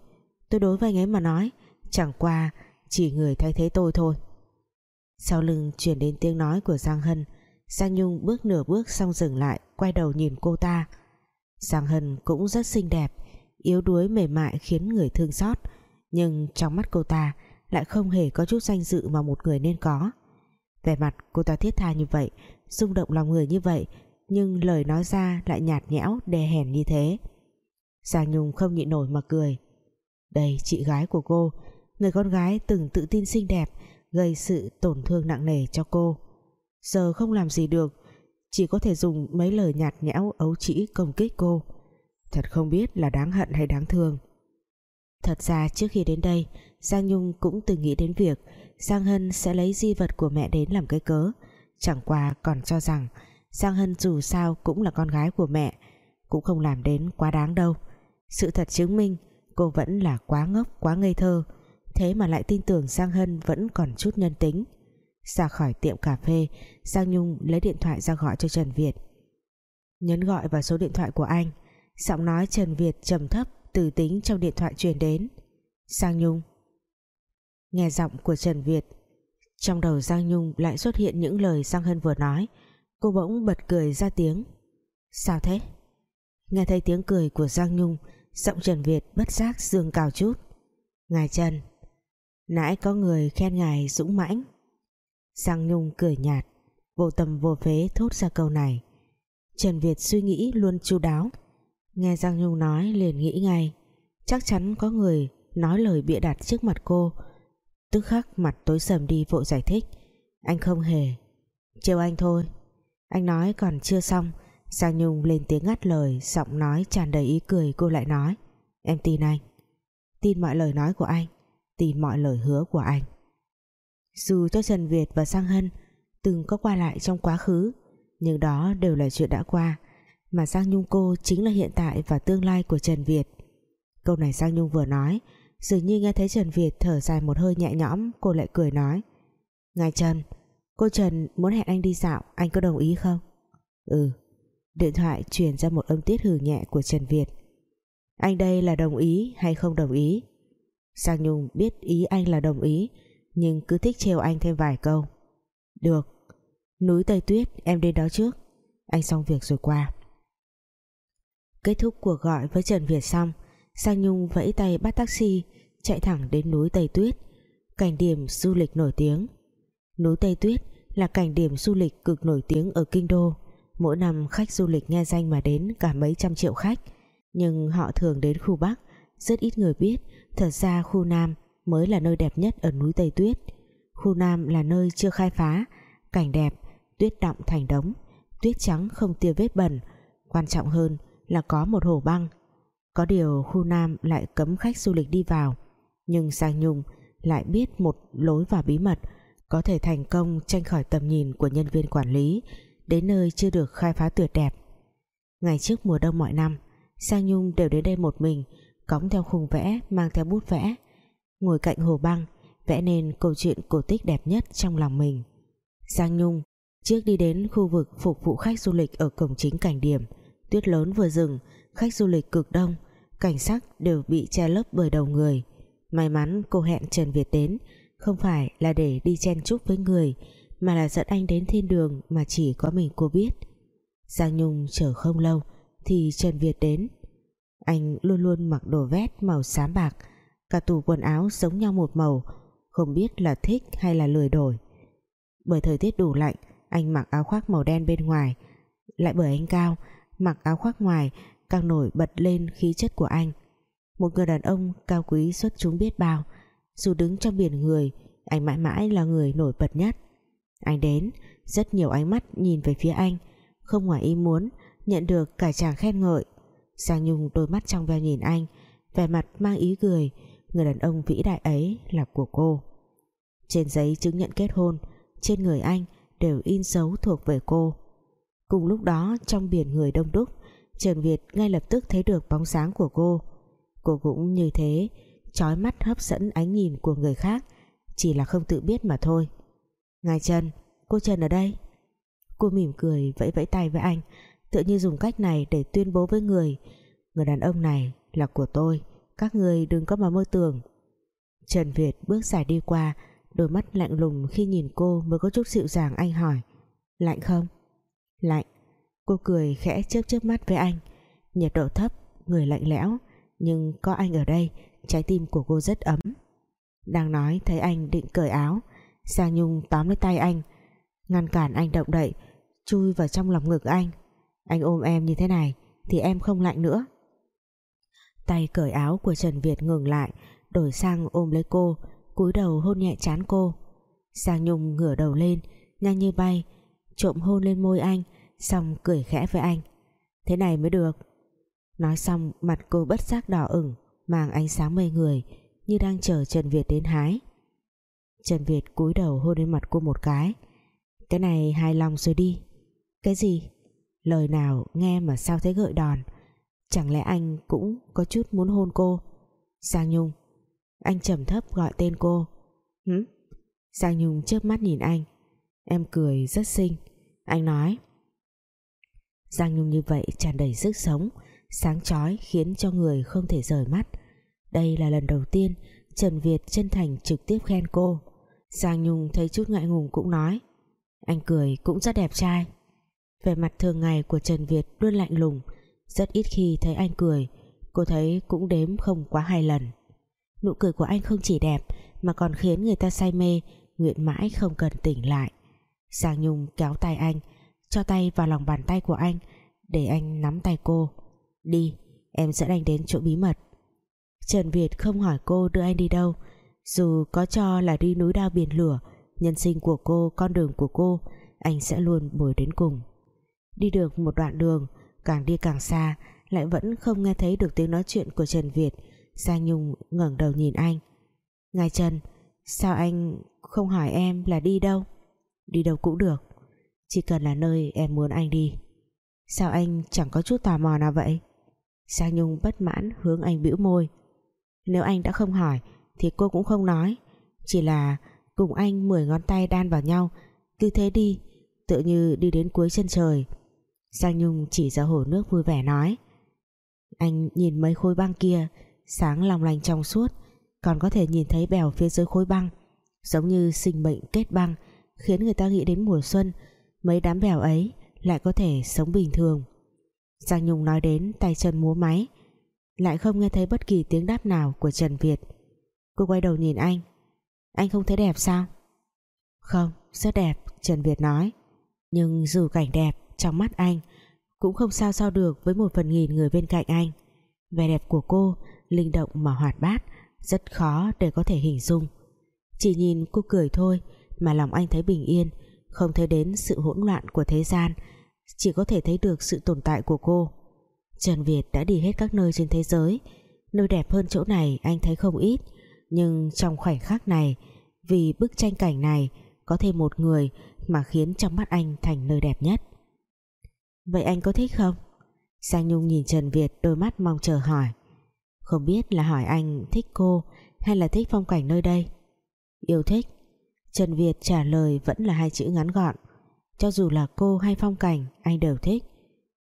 A: Tôi đối với anh ấy mà nói, Chẳng qua chỉ người thay thế tôi thôi. Sau lưng chuyển đến tiếng nói của Giang Hân, Giang Nhung bước nửa bước xong dừng lại, Quay đầu nhìn cô ta. Giang Hân cũng rất xinh đẹp, Yếu đuối, mềm mại khiến người thương xót, Nhưng trong mắt cô ta Lại không hề có chút danh dự mà một người nên có. Vẻ mặt cô ta thiết tha như vậy, rung động lòng người như vậy, nhưng lời nói ra lại nhạt nhẽo, đè hèn như thế. Giang Nhung không nhịn nổi mà cười đây, chị gái của cô. Người con gái từng tự tin xinh đẹp, gây sự tổn thương nặng nề cho cô. Giờ không làm gì được, chỉ có thể dùng mấy lời nhạt nhẽo, ấu trĩ công kích cô. Thật không biết là đáng hận hay đáng thương. Thật ra trước khi đến đây, Giang Nhung cũng từng nghĩ đến việc Giang Hân sẽ lấy di vật của mẹ đến làm cái cớ. Chẳng qua còn cho rằng Giang Hân dù sao cũng là con gái của mẹ, cũng không làm đến quá đáng đâu. Sự thật chứng minh cô vẫn là quá ngốc, quá ngây thơ. Thế mà lại tin tưởng Giang Hân vẫn còn chút nhân tính. Ra khỏi tiệm cà phê Giang Nhung lấy điện thoại ra gọi cho Trần Việt. Nhấn gọi vào số điện thoại của anh. Giọng nói Trần Việt trầm thấp, từ tính trong điện thoại truyền đến. Giang Nhung. Nghe giọng của Trần Việt, trong đầu Giang Nhung lại xuất hiện những lời Giang Hân vừa nói. Cô bỗng bật cười ra tiếng. Sao thế? Nghe thấy tiếng cười của Giang Nhung Giọng Trần Việt bất giác dương cao chút. Ngài Trần, Nãy có người khen ngài dũng mãnh. Giang Nhung cười nhạt, Vô tâm vô phế thốt ra câu này. Trần Việt suy nghĩ luôn chu đáo. Nghe Giang Nhung nói liền nghĩ ngay. Chắc chắn có người nói lời bịa đặt trước mặt cô. Tức khắc mặt tối sầm đi vội giải thích. Anh không hề. Trêu anh thôi. Anh nói còn chưa xong. Giang Nhung lên tiếng ngắt lời, Giọng nói tràn đầy ý cười, cô lại nói, Em tin anh, Tin mọi lời nói của anh, Tin mọi lời hứa của anh. Dù cho Trần Việt và Giang Hân Từng có qua lại trong quá khứ, Nhưng đó đều là chuyện đã qua, Mà Giang Nhung cô chính là hiện tại Và tương lai của Trần Việt. Câu này Giang Nhung vừa nói, Dường như nghe thấy Trần Việt thở dài một hơi nhẹ nhõm, Cô lại cười nói, Ngài Trần, Cô Trần muốn hẹn anh đi dạo, Anh có đồng ý không? Ừ. Điện thoại truyền ra một âm tiết hừ nhẹ của Trần Việt. Anh đây là đồng ý hay không đồng ý? Sang Nhung biết ý anh là đồng ý, Nhưng cứ thích trêu anh thêm vài câu. Được, Núi Tây Tuyết, em đến đó trước. Anh xong việc rồi qua. Kết thúc cuộc gọi với Trần Việt xong, Sang Nhung vẫy tay bắt taxi, Chạy thẳng đến núi Tây Tuyết. Cảnh điểm du lịch nổi tiếng. Núi Tây Tuyết là cảnh điểm du lịch cực nổi tiếng ở Kinh Đô. Mỗi năm khách du lịch nghe danh mà đến cả mấy trăm triệu khách. Nhưng họ thường đến khu Bắc. Rất ít người biết Thật ra khu Nam mới là nơi đẹp nhất ở núi Tây Tuyết. Khu Nam là nơi chưa khai phá. Cảnh đẹp, tuyết đọng thành đống. Tuyết trắng không tia vết bẩn. Quan trọng hơn là có một hồ băng. Có điều khu Nam lại cấm khách du lịch đi vào. Nhưng Sang Nhung lại biết một lối vào bí mật Có thể thành công tranh khỏi tầm nhìn của nhân viên quản lý Đến nơi chưa được khai phá tuyệt đẹp. Ngày trước mùa đông mọi năm, Sang Nhung đều đến đây một mình, Cõng theo khung vẽ, Mang theo bút vẽ. Ngồi cạnh hồ băng, Vẽ nên câu chuyện cổ tích đẹp nhất trong lòng mình. Sang Nhung, Trước đi đến khu vực phục vụ khách du lịch Ở cổng chính cảnh điểm, Tuyết lớn vừa dừng, Khách du lịch cực đông, Cảnh sắc đều bị che lấp bởi đầu người. May mắn cô hẹn Trần Việt đến, Không phải là để đi chen chúc với người mà là dẫn anh đến thiên đường Mà chỉ có mình cô biết. Giang Nhung chờ không lâu Thì Trần Việt đến. Anh luôn luôn mặc đồ vest màu xám bạc, Cả tủ quần áo giống nhau một màu, Không biết là thích hay là lười đổi. Bởi thời tiết đủ lạnh, Anh mặc áo khoác màu đen bên ngoài. Lại bởi anh cao, Mặc áo khoác ngoài càng nổi bật lên khí chất của anh. Một người đàn ông cao quý xuất chúng biết bao, dù đứng trong biển người, anh mãi mãi là người nổi bật nhất anh đến, rất nhiều ánh mắt nhìn về phía anh, không ngoài ý muốn, nhận được cả chàng khen ngợi. Sang Nhung đôi mắt trong veo nhìn anh, vẻ mặt mang ý cười, người đàn ông vĩ đại ấy là của cô. Trên giấy chứng nhận kết hôn, trên người anh đều in dấu thuộc về cô. Cùng lúc đó, trong biển người đông đúc, Trần Việt ngay lập tức thấy được bóng sáng của cô. Cô cũng như thế, chói mắt hấp dẫn ánh nhìn của người khác, chỉ là không tự biết mà thôi ngài Trần, cô Trần ở đây. Cô mỉm cười vẫy vẫy tay với anh tự như dùng cách này để tuyên bố với người. Người đàn ông này là của tôi, các người đừng có mà mơ tưởng. Trần Việt bước dài đi qua, đôi mắt lạnh lùng khi nhìn cô mới có chút dịu dàng anh hỏi, lạnh không? Lạnh. Cô cười khẽ chớp chớp mắt với anh. Nhiệt độ thấp, người lạnh lẽo, nhưng có anh ở đây, trái tim của cô rất ấm. Đang nói, thấy anh định cởi áo Giang Nhung tóm lấy tay anh, ngăn cản anh động đậy, chui vào trong lòng ngực anh. Anh ôm em như thế này thì em không lạnh nữa. Tay cởi áo của Trần Việt ngừng lại, đổi sang ôm lấy cô, cúi đầu hôn nhẹ chán cô. Giang Nhung ngửa đầu lên, nhanh như bay, trộm hôn lên môi anh, xong cười khẽ với anh. Thế này mới được. Nói xong, mặt cô bất giác đỏ ửng, Mang ánh sáng mê người, Như đang chờ Trần Việt đến hái. Trần Việt cúi đầu hôn lên mặt cô một cái. Cái này hài lòng rồi đi. Cái gì? Lời nào nghe mà sao thấy gợi đòn? Chẳng lẽ anh cũng có chút muốn hôn cô? Giang Nhung. Anh trầm thấp gọi tên cô. Hử? Giang Nhung chớp mắt nhìn anh. Em cười rất xinh. Anh nói. Giang Nhung như vậy tràn đầy sức sống, sáng chói khiến cho người không thể rời mắt. Đây là lần đầu tiên Trần Việt chân thành trực tiếp khen cô. Giang Nhung thấy chút ngại ngùng cũng nói. Anh cười cũng rất đẹp trai. Về mặt thường ngày của Trần Việt luôn lạnh lùng. Rất ít khi thấy anh cười. Cô thấy cũng đếm không quá hai lần. Nụ cười của anh không chỉ đẹp, mà còn khiến người ta say mê, nguyện mãi không cần tỉnh lại. Giang Nhung kéo tay anh, cho tay vào lòng bàn tay của anh, để anh nắm tay cô. Đi, em dẫn anh đến chỗ bí mật. Trần Việt không hỏi cô đưa anh đi đâu. Dù có cho là đi núi đao biển lửa, Nhân sinh của cô, Con đường của cô, Anh sẽ luôn bồi đến cùng. Đi được một đoạn đường, Càng đi càng xa, Lại vẫn không nghe thấy được tiếng nói chuyện của Trần Việt. Giang Nhung ngẩng đầu nhìn anh. Ngài Trần, Sao anh không hỏi em là đi đâu? Đi đâu cũng được. Chỉ cần là nơi em muốn anh đi. Sao anh chẳng có chút tò mò nào vậy? Giang Nhung bất mãn hướng anh bĩu môi. Nếu anh đã không hỏi thì cô cũng không nói. Chỉ là cùng anh mười ngón tay đan vào nhau. Cứ thế đi, Tựa như đi đến cuối chân trời. Giang Nhung chỉ ra hồ nước vui vẻ nói. Anh nhìn mấy khối băng kia, Sáng lòng lành trong suốt, Còn có thể nhìn thấy bèo phía dưới khối băng. Giống như sinh mệnh kết băng, Khiến người ta nghĩ đến mùa xuân. Mấy đám bèo ấy lại có thể sống bình thường. Giang Nhung nói đến tay chân múa máy. Lại không nghe thấy bất kỳ tiếng đáp nào của Trần Việt cô quay đầu nhìn anh. Anh không thấy đẹp sao? Không, rất đẹp, Trần Việt nói. Nhưng dù cảnh đẹp, trong mắt anh cũng không sao so được với một phần nghìn người bên cạnh anh. Vẻ đẹp của cô, linh động mà hoạt bát, rất khó để có thể hình dung. Chỉ nhìn cô cười thôi, mà lòng anh thấy bình yên, không thấy đến sự hỗn loạn của thế gian, chỉ có thể thấy được sự tồn tại của cô. Trần Việt đã đi hết các nơi trên thế giới. Nơi đẹp hơn chỗ này anh thấy không ít nhưng trong khoảnh khắc này, vì bức tranh cảnh này, có thêm một người mà khiến trong mắt anh thành nơi đẹp nhất. Vậy anh có thích không? Giang Nhung nhìn Trần Việt, đôi mắt mong chờ hỏi. Không biết là hỏi anh thích cô hay là thích phong cảnh nơi đây? Yêu thích. Trần Việt trả lời vẫn là hai chữ ngắn gọn. Cho dù là cô hay phong cảnh, anh đều thích.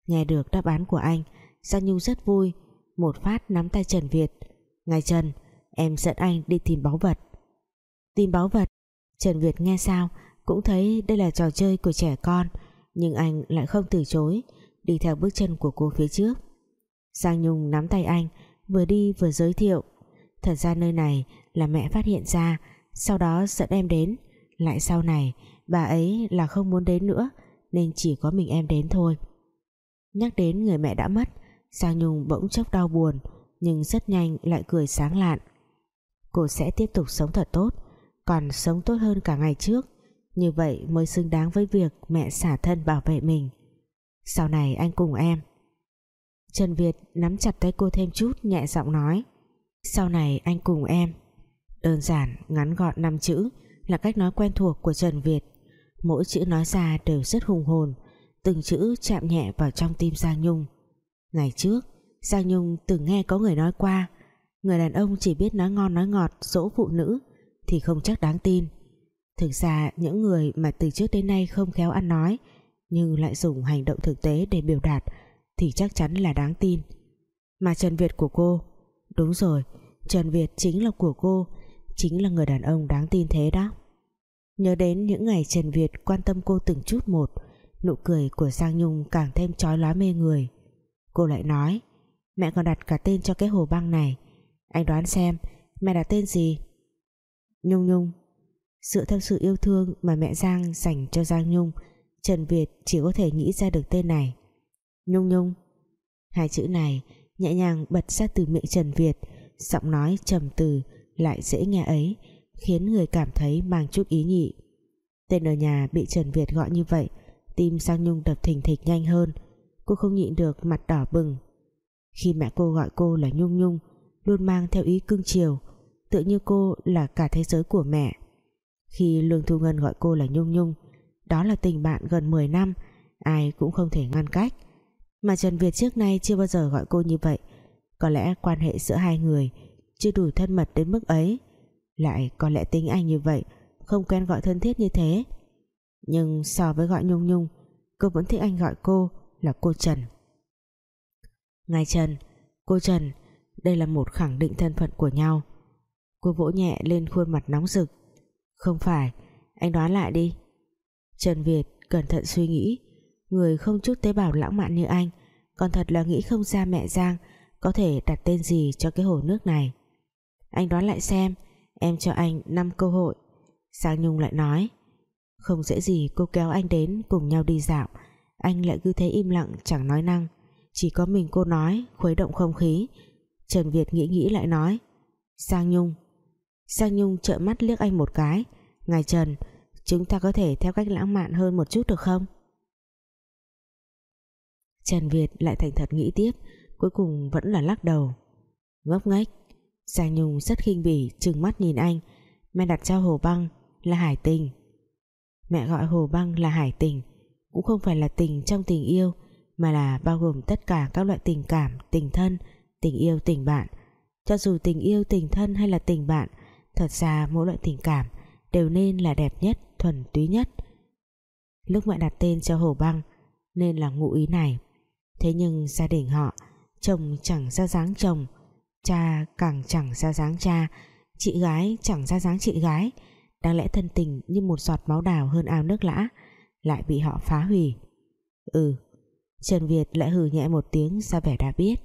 A: Nghe được đáp án của anh Giang Nhung rất vui. Một phát nắm tay Trần Việt. Ngài Trần em dẫn anh đi tìm báu vật. Tìm báu vật? Trần Việt nghe sao, cũng thấy đây là trò chơi của trẻ con, nhưng anh lại không từ chối, đi theo bước chân của cô phía trước. Giang Nhung nắm tay anh, vừa đi vừa giới thiệu. Thật ra nơi này là mẹ phát hiện ra, sau đó dẫn em đến. Lại sau này, bà ấy là không muốn đến nữa, nên chỉ có mình em đến thôi. Nhắc đến người mẹ đã mất, Giang Nhung bỗng chốc đau buồn, nhưng rất nhanh lại cười sáng lạn cô sẽ tiếp tục sống thật tốt, còn sống tốt hơn cả ngày trước. Như vậy mới xứng đáng với việc mẹ xả thân bảo vệ mình. Sau này anh cùng em. Trần Việt nắm chặt tay cô thêm chút, nhẹ giọng nói. Sau này anh cùng em. Đơn giản, ngắn gọn năm chữ là cách nói quen thuộc của Trần Việt. Mỗi chữ nói ra đều rất hùng hồn, từng chữ chạm nhẹ vào trong tim Giang Nhung. Ngày trước Giang Nhung từng nghe có người nói qua người đàn ông chỉ biết nói ngon nói ngọt, dỗ phụ nữ, thì không chắc đáng tin. Thực ra, những người mà từ trước đến nay không khéo ăn nói, nhưng lại dùng hành động thực tế để biểu đạt, thì chắc chắn là đáng tin. Mà Trần Việt của cô, đúng rồi, Trần Việt chính là của cô, chính là người đàn ông đáng tin thế đó. Nhớ đến những ngày Trần Việt quan tâm cô từng chút một, nụ cười của Giang Nhung càng thêm chói lóa mê người. Cô lại nói, mẹ còn đặt cả tên cho cái hồ băng này anh đoán xem, mẹ đặt tên gì? Nhung Nhung. Sự theo sự yêu thương mà mẹ Giang dành cho Giang Nhung, Trần Việt chỉ có thể nghĩ ra được tên này. Nhung Nhung. Hai chữ này nhẹ nhàng bật ra từ miệng Trần Việt, Giọng nói trầm từ, lại dễ nghe ấy, Khiến người cảm thấy mang chút ý nhị. Tên ở nhà bị Trần Việt gọi như vậy, Tim Giang Nhung đập thình thịch nhanh hơn, Cô không nhịn được mặt đỏ bừng. Khi mẹ cô gọi cô là Nhung Nhung Luôn mang theo ý cưng chiều Tự như cô là cả thế giới của mẹ. Khi Lương Thu Ngân gọi cô là Nhung Nhung, Đó là tình bạn gần 10 năm, Ai cũng không thể ngăn cách. Mà Trần Việt trước nay chưa bao giờ gọi cô như vậy. Có lẽ quan hệ giữa hai người Chưa đủ thân mật đến mức ấy. Lại có lẽ tính anh như vậy, Không quen gọi thân thiết như thế. Nhưng so với gọi Nhung Nhung, Cô vẫn thích anh gọi cô là cô Trần. Ngài Trần, Cô Trần đây là một khẳng định thân phận của nhau. Cô vỗ nhẹ lên khuôn mặt nóng rực. Không phải, Anh đoán lại đi. Trần Việt cẩn thận suy nghĩ. Người không chút tế bào lãng mạn như anh, Còn thật là nghĩ không ra mẹ Giang Có thể đặt tên gì cho cái hồ nước này. Anh đoán lại xem, Em cho anh 5 cơ hội. Giang Nhung lại nói, Không dễ gì cô kéo anh đến cùng nhau đi dạo. Anh lại cứ thế im lặng, chẳng nói năng. Chỉ có mình cô nói, Khuấy động không khí Trần Việt nghĩ nghĩ lại nói. Giang Nhung. Giang Nhung trợn mắt liếc anh một cái. Ngài Trần Chúng ta có thể theo cách lãng mạn hơn một chút được không? Trần Việt lại thành thật nghĩ tiếp Cuối cùng vẫn là lắc đầu. Ngốc nghếch. Giang Nhung rất khinh bỉ trừng mắt nhìn anh. Mẹ đặt cho Hồ Băng là hải tình. Mẹ gọi Hồ Băng là hải tình Cũng không phải là tình trong tình yêu Mà là bao gồm tất cả các loại tình cảm Tình thân, tình yêu, tình bạn Cho dù tình yêu, tình thân hay là tình bạn Thật ra mỗi loại tình cảm đều nên là đẹp nhất, thuần túy nhất. Lúc mẹ đặt tên cho Hồ Băng nên là ngụ ý này. Thế nhưng gia đình họ, chồng chẳng ra dáng chồng, cha càng chẳng ra dáng cha, chị gái chẳng ra dáng chị gái. Đáng lẽ thân tình như một giọt máu đào hơn ao nước lã, lại bị họ phá hủy. Ừ, Trần Việt lại hừ nhẹ một tiếng ra vẻ đã biết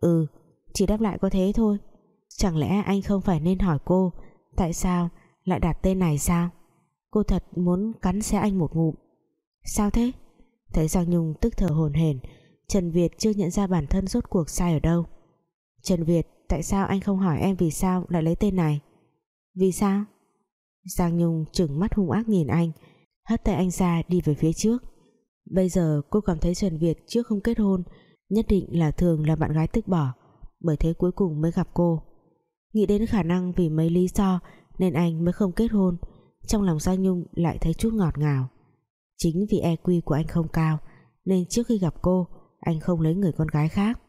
A: Ừ Chỉ đáp lại có thế thôi. Chẳng lẽ anh không phải nên hỏi cô, Tại sao lại đặt tên này sao? Cô thật muốn cắn xe anh một ngụm. Sao thế? Thấy Giang Nhung tức thở hồn hển, Trần Việt chưa nhận ra bản thân rốt cuộc sai ở đâu. Trần Việt, Tại sao anh không hỏi em vì sao lại lấy tên này? Vì sao? Giang Nhung trừng mắt hung ác nhìn anh, Hất tay anh ra đi về phía trước. Bây giờ cô cảm thấy Trần Việt trước không kết hôn Nhất định là thường là bạn gái tức bỏ, Bởi thế cuối cùng mới gặp cô. Nghĩ đến khả năng vì mấy lý do Nên anh mới không kết hôn, Trong lòng Giang Nhung lại thấy chút ngọt ngào. Chính vì EQ của anh không cao, Nên trước khi gặp cô, Anh không lấy người con gái khác.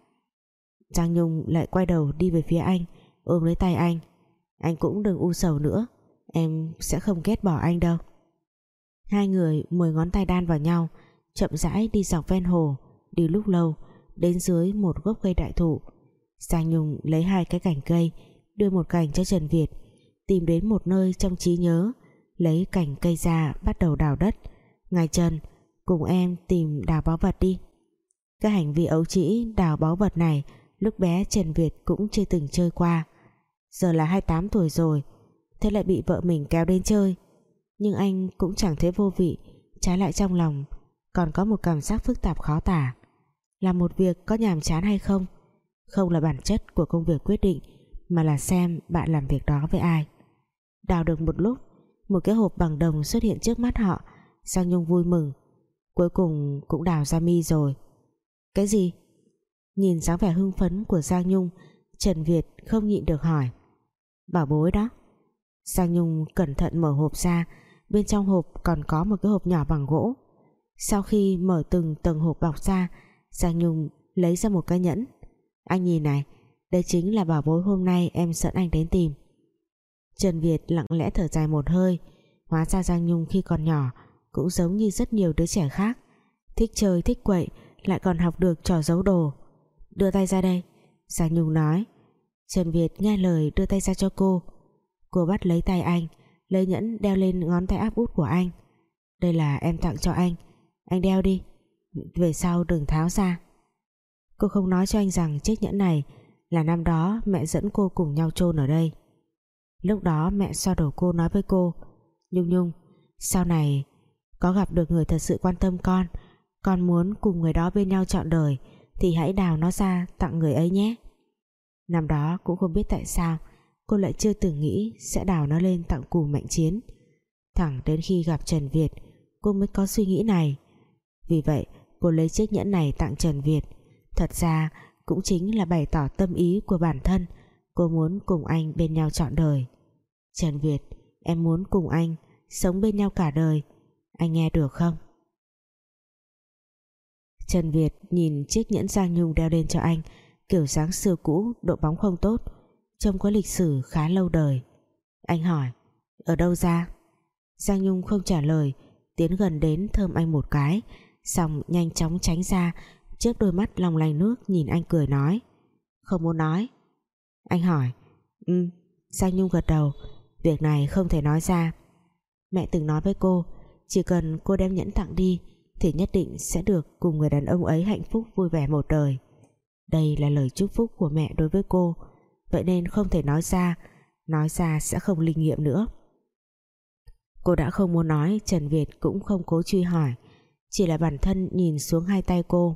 A: Giang Nhung lại quay đầu đi về phía anh, Ôm lấy tay anh. Anh cũng đừng u sầu nữa, Em sẽ không ghét bỏ anh đâu. Hai người mười ngón tay đan vào nhau, Chậm rãi đi dọc ven hồ, Đi lúc lâu Đến dưới một gốc cây đại thụ. Giang Nhung lấy hai cái cành cây, Đưa một cành cho Trần Việt, Tìm đến một nơi trong trí nhớ, Lấy cành cây ra bắt đầu đào đất. Ngài Trần, Cùng em tìm đào báu vật đi. Cái hành vi ấu trĩ đào báu vật này Lúc bé Trần Việt cũng chưa từng chơi qua. Giờ là 28 tuổi rồi, Thế lại bị vợ mình kéo đến chơi. Nhưng anh cũng chẳng thấy vô vị, Trái lại trong lòng, Còn có một cảm giác phức tạp khó tả. Là một việc có nhàm chán hay không? Không là bản chất của công việc quyết định, Mà là xem bạn làm việc đó với ai. Đào được một lúc, Một cái hộp bằng đồng xuất hiện trước mắt họ Giang Nhung vui mừng. Cuối cùng cũng đào ra mi rồi. Cái gì? Nhìn dáng vẻ hưng phấn của Giang Nhung, Trần Việt không nhịn được hỏi. Bảo bối đó. Giang Nhung cẩn thận mở hộp ra, Bên trong hộp còn có một cái hộp nhỏ bằng gỗ. Sau khi mở từng tầng hộp bọc ra Giang Nhung lấy ra một cái nhẫn. Anh nhìn này, Đây chính là bảo bối hôm nay em dẫn anh đến tìm. Trần Việt lặng lẽ thở dài một hơi. Hóa ra Giang Nhung khi còn nhỏ Cũng giống như rất nhiều đứa trẻ khác. Thích chơi, thích quậy, Lại còn học được trò giấu đồ. Đưa tay ra đây. Giang Nhung nói. Trần Việt nghe lời đưa tay ra cho cô. Cô bắt lấy tay anh, Lấy nhẫn đeo lên ngón tay áp út của anh. Đây là em tặng cho anh. Anh đeo đi. Về sau đừng tháo ra. Cô không nói cho anh rằng chiếc nhẫn này Là năm đó mẹ dẫn cô cùng nhau chôn ở đây. Lúc đó mẹ so đầu cô nói với cô, Nhung Nhung, Sau này có gặp được người thật sự quan tâm con Con muốn cùng người đó bên nhau trọn đời Thì hãy đào nó ra tặng người ấy nhé. Năm đó cũng không biết tại sao, cô lại chưa từng nghĩ sẽ đào nó lên tặng cù mạnh chiến. Thẳng đến khi gặp Trần Việt, cô mới có suy nghĩ này. Vì vậy cô lấy chiếc nhẫn này tặng Trần Việt. Thật ra, cũng chính là bày tỏ tâm ý của bản thân, cô muốn cùng anh bên nhau trọn đời. Trần Việt, em muốn cùng anh sống bên nhau cả đời, anh nghe được không? Trần Việt nhìn chiếc nhẫn Giang Nhung đeo lên cho anh, kiểu dáng xưa cũ, độ bóng không tốt, trông có lịch sử khá lâu đời. Anh hỏi, ở đâu ra? Giang Nhung không trả lời, tiến gần đến thơm anh một cái xong nhanh chóng tránh ra, trước đôi mắt lòng lành nước nhìn anh cười nói. Không muốn nói. Anh hỏi ừ Giang Nhung gật đầu, việc này không thể nói ra. Mẹ từng nói với cô, chỉ cần cô đem nhẫn tặng đi, thì nhất định sẽ được cùng người đàn ông ấy hạnh phúc vui vẻ một đời. Đây là lời chúc phúc của mẹ đối với cô, vậy nên không thể nói ra nói ra sẽ không linh nghiệm nữa. Cô đã không muốn nói, Trần Việt cũng không cố truy hỏi chỉ là bản thân nhìn xuống hai tay cô.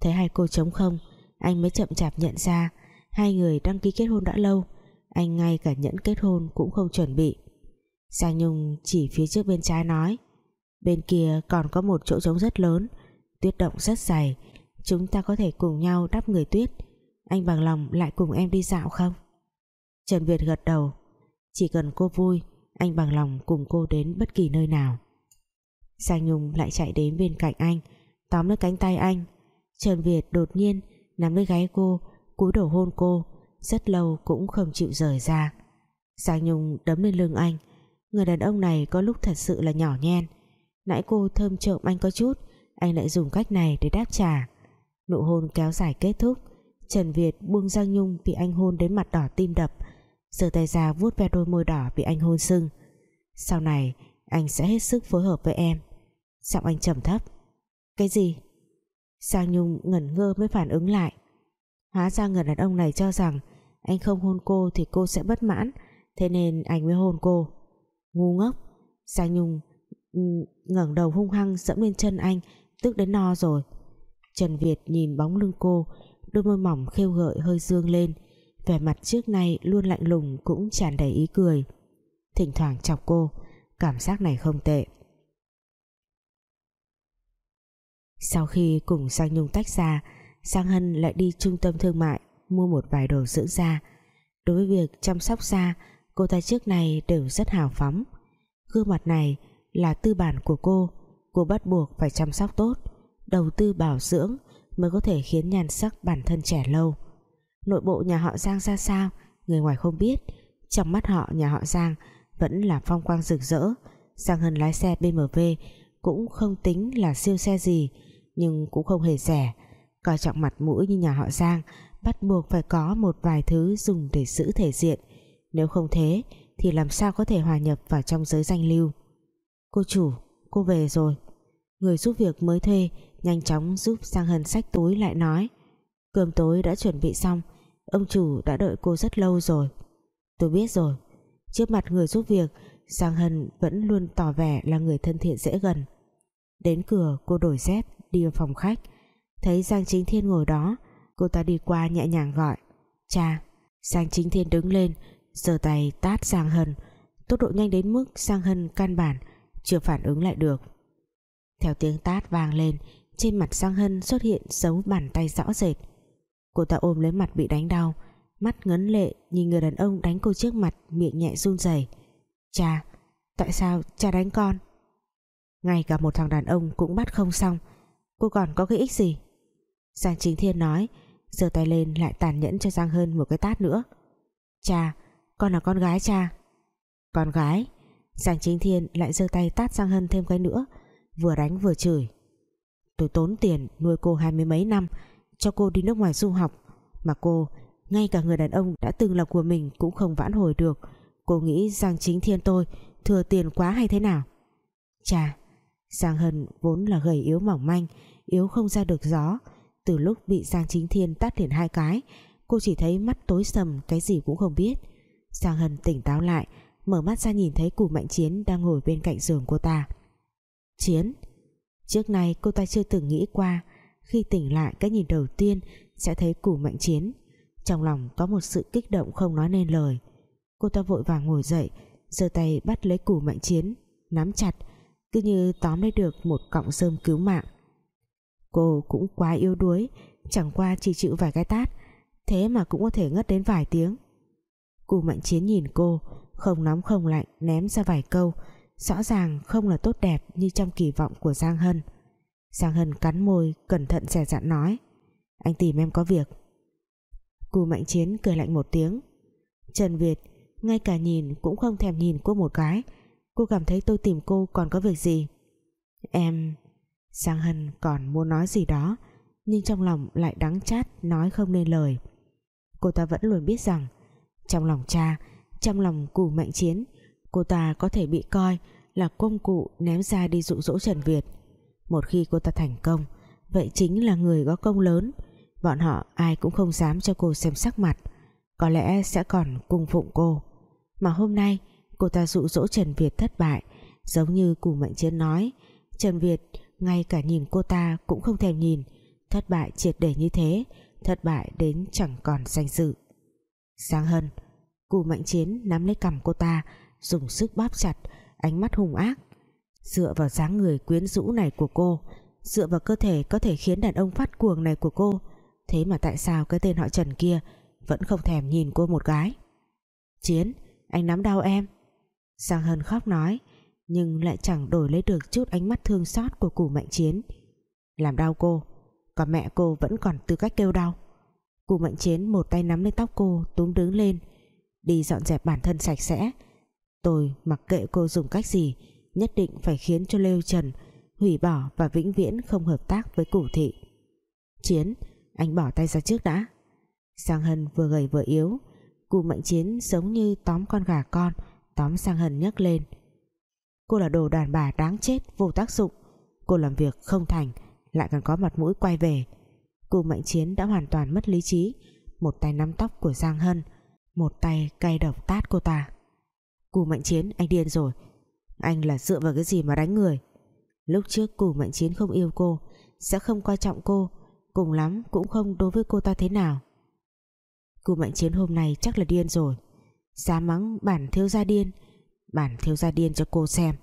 A: Thấy hai cô trống không, anh mới chậm chạp nhận ra hai người đăng ký kết hôn đã lâu. Anh ngay cả nhẫn kết hôn cũng không chuẩn bị. Giang Nhung chỉ phía trước bên trái nói, bên kia còn có một chỗ trống rất lớn, tuyết động rất dày, chúng ta có thể cùng nhau đắp người tuyết. Anh bằng lòng lại cùng em đi dạo không? Trần Việt gật đầu, chỉ cần cô vui, anh bằng lòng cùng cô đến bất kỳ nơi nào. Giang Nhung lại chạy đến bên cạnh anh, tóm lấy cánh tay anh. Trần Việt đột nhiên nắm lấy gáy cô, cúi đầu hôn cô, rất lâu cũng không chịu rời ra. Giang Nhung đấm lên lưng anh, người đàn ông này có lúc thật sự là nhỏ nhen. Nãy cô thơm trộm anh có chút, anh lại dùng cách này để đáp trả. Nụ hôn kéo dài kết thúc, Trần Việt buông Giang Nhung bị anh hôn đến mặt đỏ tim đập, giơ tay ra vuốt ve đôi môi đỏ bị anh hôn sưng. Sau này, anh sẽ hết sức phối hợp với em giọng anh trầm thấp. Cái gì? Sang Nhung ngẩn ngơ mới phản ứng lại. Hóa ra người đàn ông này cho rằng Anh không hôn cô thì cô sẽ bất mãn, Thế nên anh mới hôn cô. Ngu ngốc. Sang Nhung ừ, ngẩng đầu hung hăng dẫm lên chân anh, Tức đến no rồi. Trần Việt nhìn bóng lưng cô, Đôi môi mỏng khêu gợi hơi dương lên. Vẻ mặt trước nay luôn lạnh lùng Cũng tràn đầy ý cười. Thỉnh thoảng chọc cô, Cảm giác này không tệ. Sau khi cùng Sang Nhung tách ra, Sang Hân lại đi trung tâm thương mại Mua một vài đồ dưỡng da. Đối với việc chăm sóc da, Cô ta trước này đều rất hào phóng. Gương mặt này là tư bản của cô. Cô bắt buộc phải chăm sóc tốt, Đầu tư bảo dưỡng Mới có thể khiến nhan sắc bản thân trẻ lâu. Nội bộ nhà họ Giang ra sao, Người ngoài không biết. Trong mắt họ, nhà họ Giang Vẫn là phong quang rực rỡ. Giang Hân lái xe BMW Cũng không tính là siêu xe gì. Nhưng cũng không hề rẻ. Coi trọng mặt mũi như nhà họ Giang, Bắt buộc phải có một vài thứ dùng để giữ thể diện. Nếu không thế, Thì làm sao có thể hòa nhập vào trong giới danh lưu? Cô chủ, Cô về rồi. Người giúp việc mới thuê, Nhanh chóng giúp Giang Hân sách túi lại nói, Cơm tối đã chuẩn bị xong, Ông chủ đã đợi cô rất lâu rồi. Tôi biết rồi. Trước mặt người giúp việc, Giang Hân vẫn luôn tỏ vẻ là người thân thiện dễ gần. Đến cửa, cô đổi dép. Đi vào phòng khách. Thấy Giang Chính Thiên ngồi đó, Cô ta đi qua nhẹ nhàng gọi, Cha. Giang Chính Thiên đứng lên, giơ tay tát Giang Hân. Tốc độ nhanh đến mức Giang Hân căn bản Chưa phản ứng lại được. Theo tiếng tát vang lên, Trên mặt Giang Hân xuất hiện dấu bàn tay rõ rệt. Cô ta ôm lấy mặt bị đánh đau, Mắt ngấn lệ nhìn người đàn ông đánh cô trước mặt, Miệng nhẹ run rẩy. Cha, Tại sao cha đánh con? Ngay cả một thằng đàn ông cũng bắt không xong Cô còn có cái ích gì? Giang Chính Thiên nói, giơ tay lên lại tàn nhẫn cho Giang Hân một cái tát nữa. Cha, Con là con gái cha. Con gái. Giang Chính Thiên lại giơ tay tát Giang Hân thêm cái nữa, Vừa đánh vừa chửi. Tôi tốn tiền nuôi cô hai mươi mấy năm, Cho cô đi nước ngoài du học, Mà cô, ngay cả người đàn ông đã từng là của mình cũng không vãn hồi được. Cô nghĩ Giang Chính Thiên tôi Thừa tiền quá hay thế nào? Chà Giang Hân vốn là gầy yếu mỏng manh Yếu không ra được gió. Từ lúc bị Giang Chính Thiên tát liền hai cái, Cô chỉ thấy mắt tối sầm, Cái gì cũng không biết. Giang Hân tỉnh táo lại, Mở mắt ra nhìn thấy củ mạnh chiến đang ngồi bên cạnh giường cô ta. Chiến, Trước nay cô ta chưa từng nghĩ qua, Khi tỉnh lại cái nhìn đầu tiên Sẽ thấy củ mạnh chiến. Trong lòng có một sự kích động không nói nên lời. Cô ta vội vàng ngồi dậy, giơ tay bắt lấy củ mạnh chiến, Nắm chặt, Cứ như tóm lấy được một cọng rơm cứu mạng. Cô cũng quá yếu đuối, Chẳng qua chỉ chịu vài cái tát, Thế mà cũng có thể ngất đến vài tiếng. Cù mạnh chiến nhìn cô, Không nóng không lạnh, ném ra vài câu, Rõ ràng không là tốt đẹp Như trong kỳ vọng của Giang Hân. Giang Hân cắn môi, Cẩn thận dè dặn nói, Anh tìm em có việc. Cù mạnh chiến cười lạnh một tiếng, Trần Việt, ngay cả nhìn cũng không thèm nhìn cô một cái, Cô cảm thấy tôi tìm cô còn có việc gì? Em Giang Hân còn muốn nói gì đó, Nhưng trong lòng lại đắng chát, Nói không nên lời. Cô ta vẫn luôn biết rằng, Trong lòng cha, Trong lòng cù mạnh chiến, Cô ta có thể bị coi là công cụ ném ra đi dụ dỗ Trần Việt. Một khi cô ta thành công, Vậy chính là người có công lớn. Bọn họ ai cũng không dám cho cô xem sắc mặt, Có lẽ sẽ còn cung phụng cô. Mà hôm nay, cô ta dụ dỗ Trần Việt thất bại, Giống như Cù Mạnh Chiến nói, Trần Việt ngay cả nhìn cô ta cũng không thèm nhìn. Thất bại triệt để như thế, thất bại đến chẳng còn danh dự sáng hơn Cù Mạnh Chiến nắm lấy cằm cô ta, dùng sức bóp chặt, ánh mắt hung ác. Dựa vào dáng người quyến rũ này của cô, dựa vào cơ thể có thể khiến đàn ông phát cuồng này của cô, thế mà tại sao cái tên họ Trần kia vẫn không thèm nhìn cô một cái? Chiến, anh nắm đau em. Sang Hân khóc nói nhưng lại chẳng đổi lấy được chút ánh mắt thương xót của củ mạnh chiến. Làm đau cô, còn mẹ cô vẫn còn tư cách kêu đau. Củ mạnh chiến một tay nắm lấy tóc cô, túm đứng lên, đi dọn dẹp bản thân sạch sẽ. Tôi mặc kệ cô dùng cách gì, nhất định phải khiến cho Lêu Trần hủy bỏ và vĩnh viễn không hợp tác với củ thị. Chiến, anh bỏ tay ra trước đã. Sang Hân vừa gầy vừa yếu Cù mạnh chiến giống như tóm con gà con, Tóm sang Hân nhấc lên. Cô là đồ đàn bà đáng chết, vô tác dụng. Cô làm việc không thành, lại còn có mặt mũi quay về. Cù Mạnh Chiến đã hoàn toàn mất lý trí. Một tay nắm tóc của Giang Hân, một tay cay độc tát cô ta. Cù Mạnh Chiến, anh điên rồi. Anh là dựa vào cái gì mà đánh người? Lúc trước Cù Mạnh Chiến không yêu cô, sẽ không coi trọng cô, cùng lắm cũng không đối với cô ta thế nào. Cù Mạnh Chiến hôm nay chắc là điên rồi. Dám mắng bản thiếu gia điên Bản thiếu gia điên cho cô xem.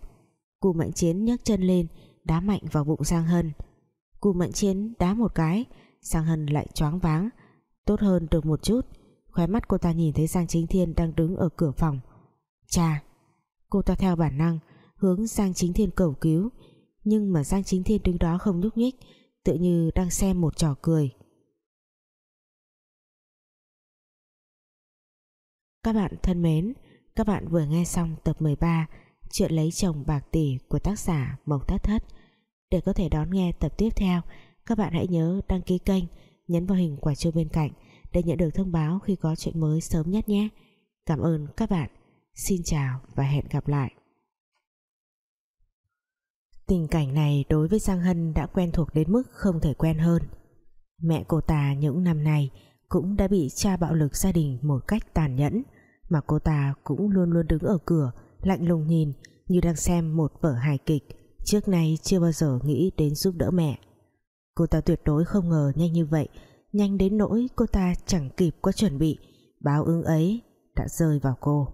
A: Cù Mạnh Chiến nhấc chân lên, Đá mạnh vào bụng Giang Hân. Cù Mạnh Chiến đá một cái, Giang Hân lại choáng váng. Tốt hơn được một chút, Khóe mắt cô ta nhìn thấy Giang Chính Thiên đang đứng ở cửa phòng. Cha Cô ta theo bản năng hướng Giang Chính Thiên cầu cứu, Nhưng mà Giang Chính Thiên đứng đó không nhúc nhích, Tự như đang xem một trò cười. Các bạn thân mến các bạn vừa nghe xong tập 13 Chuyện lấy chồng bạc tỷ của tác giả Mộc Thất Thất. Để có thể đón nghe tập tiếp theo, Các bạn hãy nhớ đăng ký kênh, Nhấn vào hình quả chuông bên cạnh Để nhận được thông báo khi có chuyện mới sớm nhất nhé. Cảm ơn các bạn. Xin chào và hẹn gặp lại. Tình cảnh này đối với Giang Hân đã quen thuộc đến mức không thể quen hơn. Mẹ cô ta những năm này cũng đã bị cha bạo lực gia đình một cách tàn nhẫn mà cô ta cũng luôn luôn đứng ở cửa, lạnh lùng nhìn, như đang xem một vở hài kịch. Trước nay chưa bao giờ nghĩ đến giúp đỡ mẹ. Cô ta tuyệt đối không ngờ nhanh như vậy. Nhanh đến nỗi cô ta chẳng kịp có chuẩn bị. Báo ứng ấy đã rơi vào cô.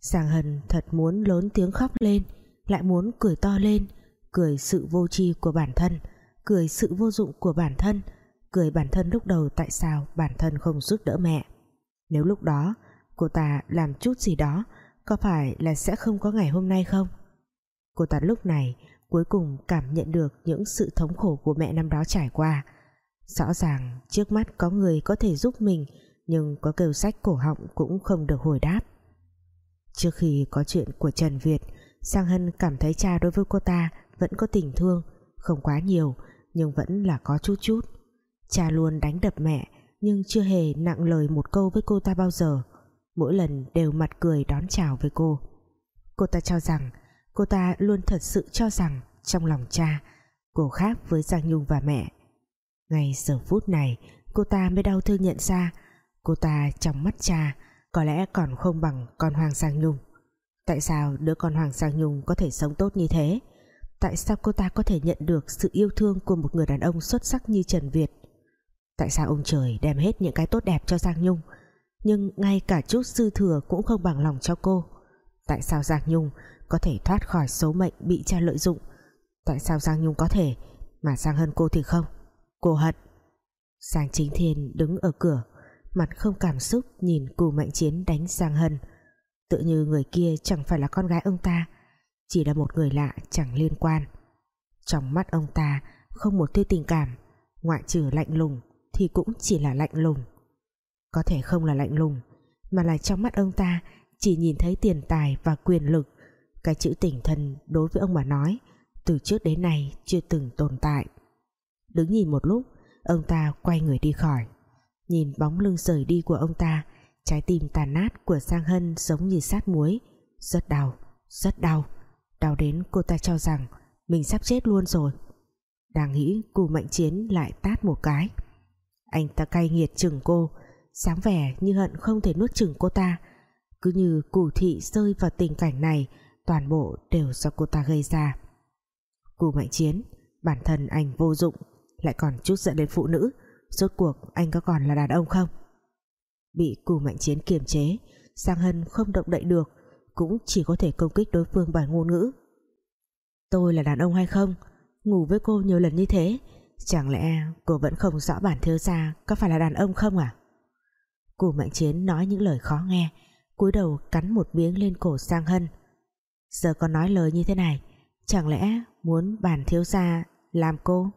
A: Giang Hân thật muốn lớn tiếng khóc lên, lại muốn cười to lên, cười sự vô tri của bản thân, cười sự vô dụng của bản thân, cười bản thân lúc đầu tại sao bản thân không giúp đỡ mẹ. Nếu lúc đó cô ta làm chút gì đó, có phải là sẽ không có ngày hôm nay không? Cô ta lúc này cuối cùng cảm nhận được những sự thống khổ của mẹ năm đó trải qua. Rõ ràng trước mắt có người có thể giúp mình, nhưng có kêu sách cổ họng cũng không được hồi đáp. Trước khi có chuyện của Trần Việt, Sang Hân cảm thấy cha đối với cô ta vẫn có tình thương, không quá nhiều, nhưng vẫn là có chút chút. Cha luôn đánh đập mẹ, nhưng chưa hề nặng lời một câu với cô ta bao giờ mỗi lần đều mặt cười đón chào với cô. Cô ta cho rằng, cô ta luôn thật sự cho rằng trong lòng cha, cô khác với Giang Nhung và mẹ. Ngay giờ phút này, cô ta mới đau thương nhận ra, cô ta trong mắt cha có lẽ còn không bằng con Hoàng Giang Nhung. Tại sao đứa con Hoàng Giang Nhung có thể sống tốt như thế? Tại sao cô ta có thể nhận được sự yêu thương của một người đàn ông xuất sắc như Trần Việt? Tại sao ông trời đem hết những cái tốt đẹp cho Giang Nhung? Nhưng ngay cả chút dư thừa cũng không bằng lòng cho cô. Tại sao Giang Nhung có thể thoát khỏi số mệnh bị cha lợi dụng? Tại sao Giang Nhung có thể? Mà Giang Hân cô thì không. Cô hận. Giang Chính Thiên đứng ở cửa, mặt không cảm xúc nhìn cù mạnh chiến đánh Giang Hân. Tự như người kia chẳng phải là con gái ông ta, chỉ là một người lạ chẳng liên quan. Trong mắt ông ta không một tia tình cảm, ngoại trừ lạnh lùng thì cũng chỉ là lạnh lùng có thể không là lạnh lùng, mà là trong mắt ông ta chỉ nhìn thấy tiền tài và quyền lực. Cái chữ tỉnh thân đối với ông mà nói, từ trước đến nay chưa từng tồn tại. Đứng nhìn một lúc, ông ta quay người đi khỏi. Nhìn bóng lưng rời đi của ông ta, trái tim tàn nát của sang Hân giống như sát muối. Rất đau rất đau. Đau đến cô ta cho rằng mình sắp chết luôn rồi. Đang nghĩ cù mạnh chiến lại tát một cái. Anh ta cay nghiệt chừng cô sáng vẻ như hận không thể nuốt chừng cô ta. Cứ như cù thị rơi vào tình cảnh này, toàn bộ đều do cô ta gây ra. Cù mạnh chiến, bản thân anh vô dụng, lại còn chút giận đến phụ nữ. Rốt cuộc anh có còn là đàn ông không? Bị cù mạnh chiến kiềm chế sang Hân không động đậy được, cũng chỉ có thể công kích đối phương bằng ngôn ngữ. Tôi là đàn ông hay không? Ngủ với cô nhiều lần như thế, chẳng lẽ cô vẫn không rõ bản thiếu gia có phải là đàn ông không à? Cù Mạnh Chiến nói những lời khó nghe, cúi đầu cắn một miếng lên cổ Giang Hân. Giờ còn nói lời như thế này, chẳng lẽ muốn bản thiếu gia làm cô?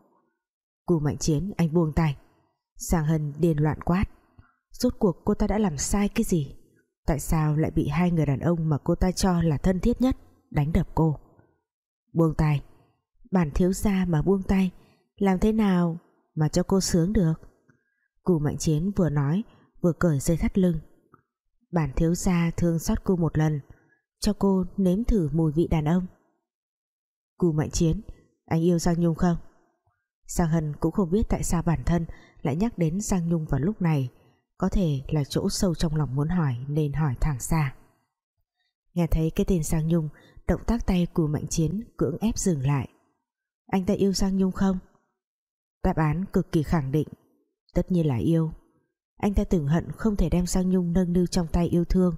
A: Cù Mạnh Chiến, anh buông tay. Giang Hân điên loạn quát. Rốt cuộc cô ta đã làm sai cái gì? Tại sao lại bị hai người đàn ông mà cô ta cho là thân thiết nhất đánh đập cô? Buông tay. Bản thiếu gia mà buông tay, làm thế nào mà cho cô sướng được? Cù mạnh chiến vừa nói vừa cởi dây thắt lưng. Bản thiếu gia thương xót cô một lần, cho cô nếm thử mùi vị đàn ông. Cù mạnh chiến, anh yêu Giang Nhung không? Giang Hân cũng không biết tại sao bản thân lại nhắc đến Giang Nhung vào lúc này, có thể là chỗ sâu trong lòng muốn hỏi nên hỏi thẳng ra. Nghe thấy cái tên Giang Nhung, động tác tay Cù Mạnh Chiến cưỡng ép dừng lại. Anh ta yêu Giang Nhung không? Đáp án cực kỳ khẳng định, tất nhiên là yêu anh ta từng hận không thể đem Giang Nhung nâng niu trong tay yêu thương.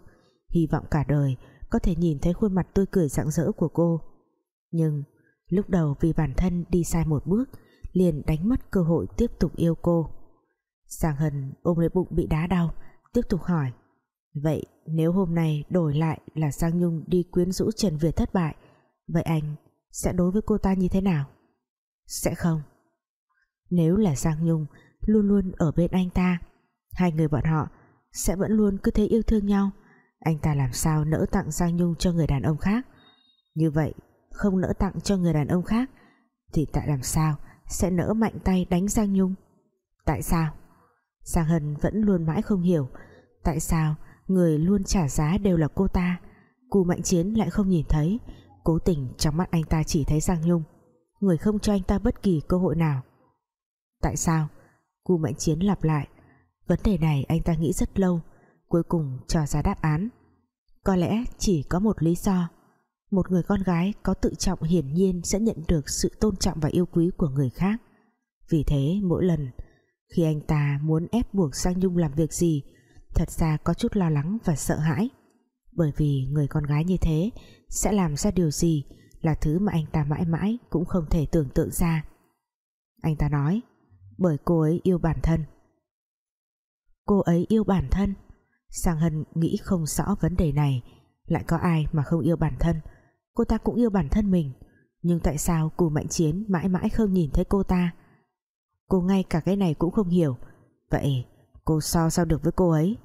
A: Hy vọng cả đời có thể nhìn thấy khuôn mặt tươi cười rạng rỡ của cô. Nhưng lúc đầu vì bản thân đi sai một bước, liền đánh mất cơ hội tiếp tục yêu cô. Giang Hân ôm lấy bụng bị đá đau, tiếp tục hỏi, vậy nếu hôm nay đổi lại là Giang Nhung đi quyến rũ Trần Việt thất bại, vậy anh sẽ đối với cô ta như thế nào? Sẽ không. Nếu là Giang Nhung luôn luôn ở bên anh ta hai người bọn họ sẽ vẫn luôn cứ thế yêu thương nhau. Anh ta làm sao nỡ tặng Giang Nhung cho người đàn ông khác? Như vậy, không nỡ tặng cho người đàn ông khác, thì tại làm sao sẽ nỡ mạnh tay đánh Giang Nhung? Tại sao? Giang Hân vẫn luôn mãi không hiểu, tại sao người luôn trả giá đều là cô ta? Cù Mạnh Chiến lại không nhìn thấy, cố tình trong mắt anh ta chỉ thấy Giang Nhung. Người không cho anh ta bất kỳ cơ hội nào. Tại sao? Cù Mạnh Chiến lặp lại vấn đề này anh ta nghĩ rất lâu, cuối cùng cho ra đáp án. Có lẽ chỉ có một lý do. Một người con gái có tự trọng hiển nhiên sẽ nhận được sự tôn trọng và yêu quý của người khác. Vì thế, mỗi lần khi anh ta muốn ép buộc sang Nhung làm việc gì, thật ra có chút lo lắng và sợ hãi. Bởi vì người con gái như thế sẽ làm ra điều gì là thứ mà anh ta mãi mãi cũng không thể tưởng tượng ra. Anh ta nói, bởi cô ấy yêu bản thân cô ấy yêu bản thân. Sang Hân nghĩ không rõ vấn đề này. Lại có ai mà không yêu bản thân? Cô ta cũng yêu bản thân mình. Nhưng tại sao cù mạnh chiến mãi mãi không nhìn thấy cô ta? Cô ngay cả cái này cũng không hiểu. Vậy cô so sao được với cô ấy?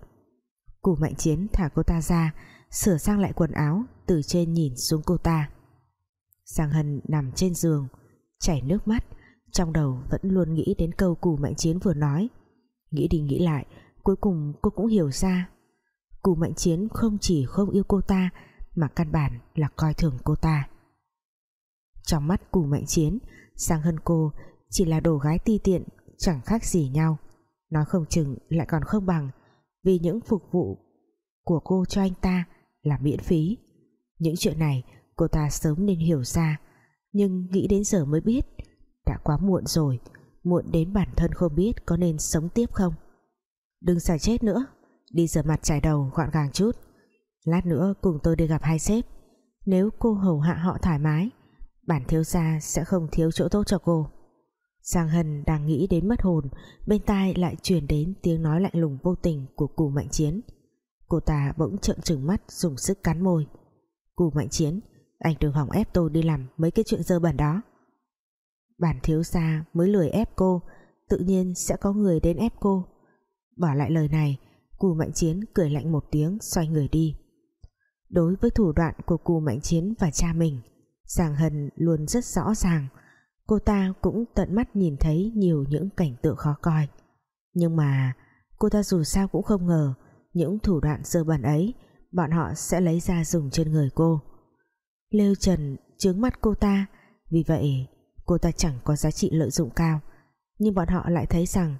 A: Cù mạnh chiến thả cô ta ra, sửa sang lại quần áo, từ trên nhìn xuống cô ta. Sang Hân nằm trên giường, chảy nước mắt, trong đầu vẫn luôn nghĩ đến câu cù mạnh chiến vừa nói. Nghĩ đi nghĩ lại cuối cùng cô cũng hiểu ra. Cù mạnh chiến không chỉ không yêu cô ta, mà căn bản là coi thường cô ta. Trong mắt cù mạnh chiến, sang Hân cô chỉ là đồ gái ti tiện, chẳng khác gì nhau. Nói không chừng lại còn không bằng, vì những phục vụ của cô cho anh ta là miễn phí. Những chuyện này cô ta sớm nên hiểu ra, nhưng nghĩ đến giờ mới biết, đã quá muộn rồi. Muộn đến bản thân không biết có nên sống tiếp không? Đừng xài chết nữa. Đi rửa mặt chải đầu, gọn gàng chút. Lát nữa cùng tôi đi gặp hai sếp. Nếu cô hầu hạ họ thoải mái, bản thiếu gia sẽ không thiếu chỗ tốt cho cô. Giang Hân đang nghĩ đến mất hồn, bên tai lại truyền đến tiếng nói lạnh lùng vô tình của cù mạnh chiến. Cô ta bỗng trợn trừng mắt, dùng sức cắn môi. Cù mạnh chiến, anh đừng hỏng ép tôi đi làm mấy cái chuyện dơ bẩn đó. Bản thiếu gia mới lười ép cô, tự nhiên sẽ có người đến ép cô bỏ lại lời này, cù mạnh chiến cười lạnh một tiếng, xoay người đi. Đối với thủ đoạn của cù mạnh chiến và cha mình, giàng Hân luôn rất rõ ràng. Cô ta cũng tận mắt nhìn thấy nhiều những cảnh tượng khó coi. Nhưng mà, cô ta dù sao cũng không ngờ, những thủ đoạn dơ bẩn ấy, bọn họ sẽ lấy ra dùng trên người cô. Lêu Trần chướng mắt cô ta, vì vậy cô ta chẳng có giá trị lợi dụng cao. Nhưng bọn họ lại thấy rằng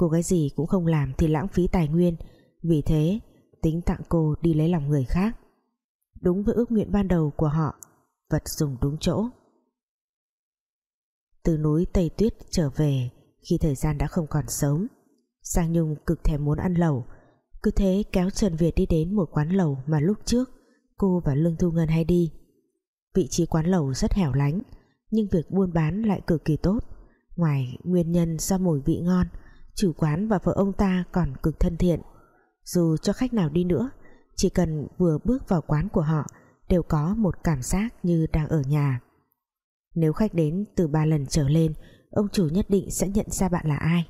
A: cô cái gì cũng không làm thì lãng phí tài nguyên. Vì thế, tính tặng cô đi lấy lòng người khác. Đúng với ước nguyện ban đầu của họ, vật dùng đúng chỗ. Từ núi Tây Tuyết trở về, khi thời gian đã không còn sớm, Giang Nhung cực thèm muốn ăn lẩu. Cứ thế kéo Trần Việt đi đến một quán lẩu mà lúc trước cô và Lương Thu Ngân hay đi. Vị trí quán lẩu rất hẻo lánh, nhưng việc buôn bán lại cực kỳ tốt. Ngoài nguyên nhân do mùi vị ngon chủ quán và vợ ông ta còn cực thân thiện. Dù cho khách nào đi nữa, chỉ cần vừa bước vào quán của họ, đều có một cảm giác như đang ở nhà. Nếu khách đến từ ba lần trở lên, ông chủ nhất định sẽ nhận ra bạn là ai.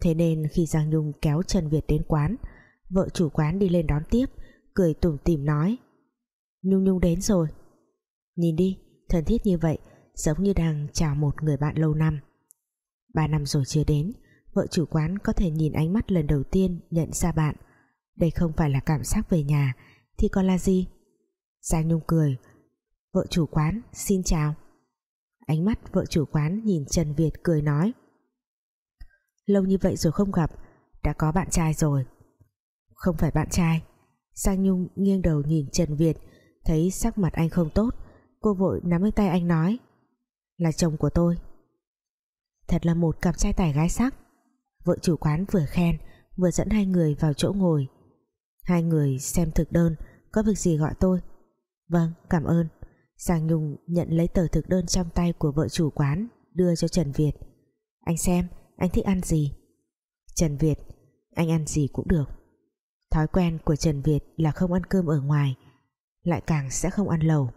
A: Thế nên khi Giang Nhung kéo Trần Việt đến quán, vợ chủ quán đi lên đón tiếp, cười tủm tỉm nói, Nhung Nhung đến rồi. Nhìn đi, thân thiết như vậy, giống như đang chào một người bạn lâu năm. Ba năm rồi chưa đến vợ chủ quán có thể nhìn ánh mắt lần đầu tiên nhận ra bạn. Đây không phải là cảm giác về nhà, thì còn là gì? Giang Nhung cười. Vợ chủ quán, xin chào. Ánh mắt vợ chủ quán nhìn Trần Việt cười nói. Lâu như vậy rồi không gặp, Đã có bạn trai rồi. Không phải bạn trai. Giang Nhung nghiêng đầu nhìn Trần Việt, Thấy sắc mặt anh không tốt. Cô vội nắm lấy tay anh nói. Là chồng của tôi. Thật là một cặp trai tài gái sắc. Vợ chủ quán vừa khen, Vừa dẫn hai người vào chỗ ngồi. Hai người xem thực đơn, Có việc gì gọi tôi? Vâng cảm ơn. Giang Nhung nhận lấy tờ thực đơn trong tay của vợ chủ quán, Đưa cho Trần Việt. Anh xem, anh thích ăn gì? Trần Việt, Anh ăn gì cũng được. Thói quen của Trần Việt là không ăn cơm ở ngoài, Lại càng sẽ không ăn lẩu.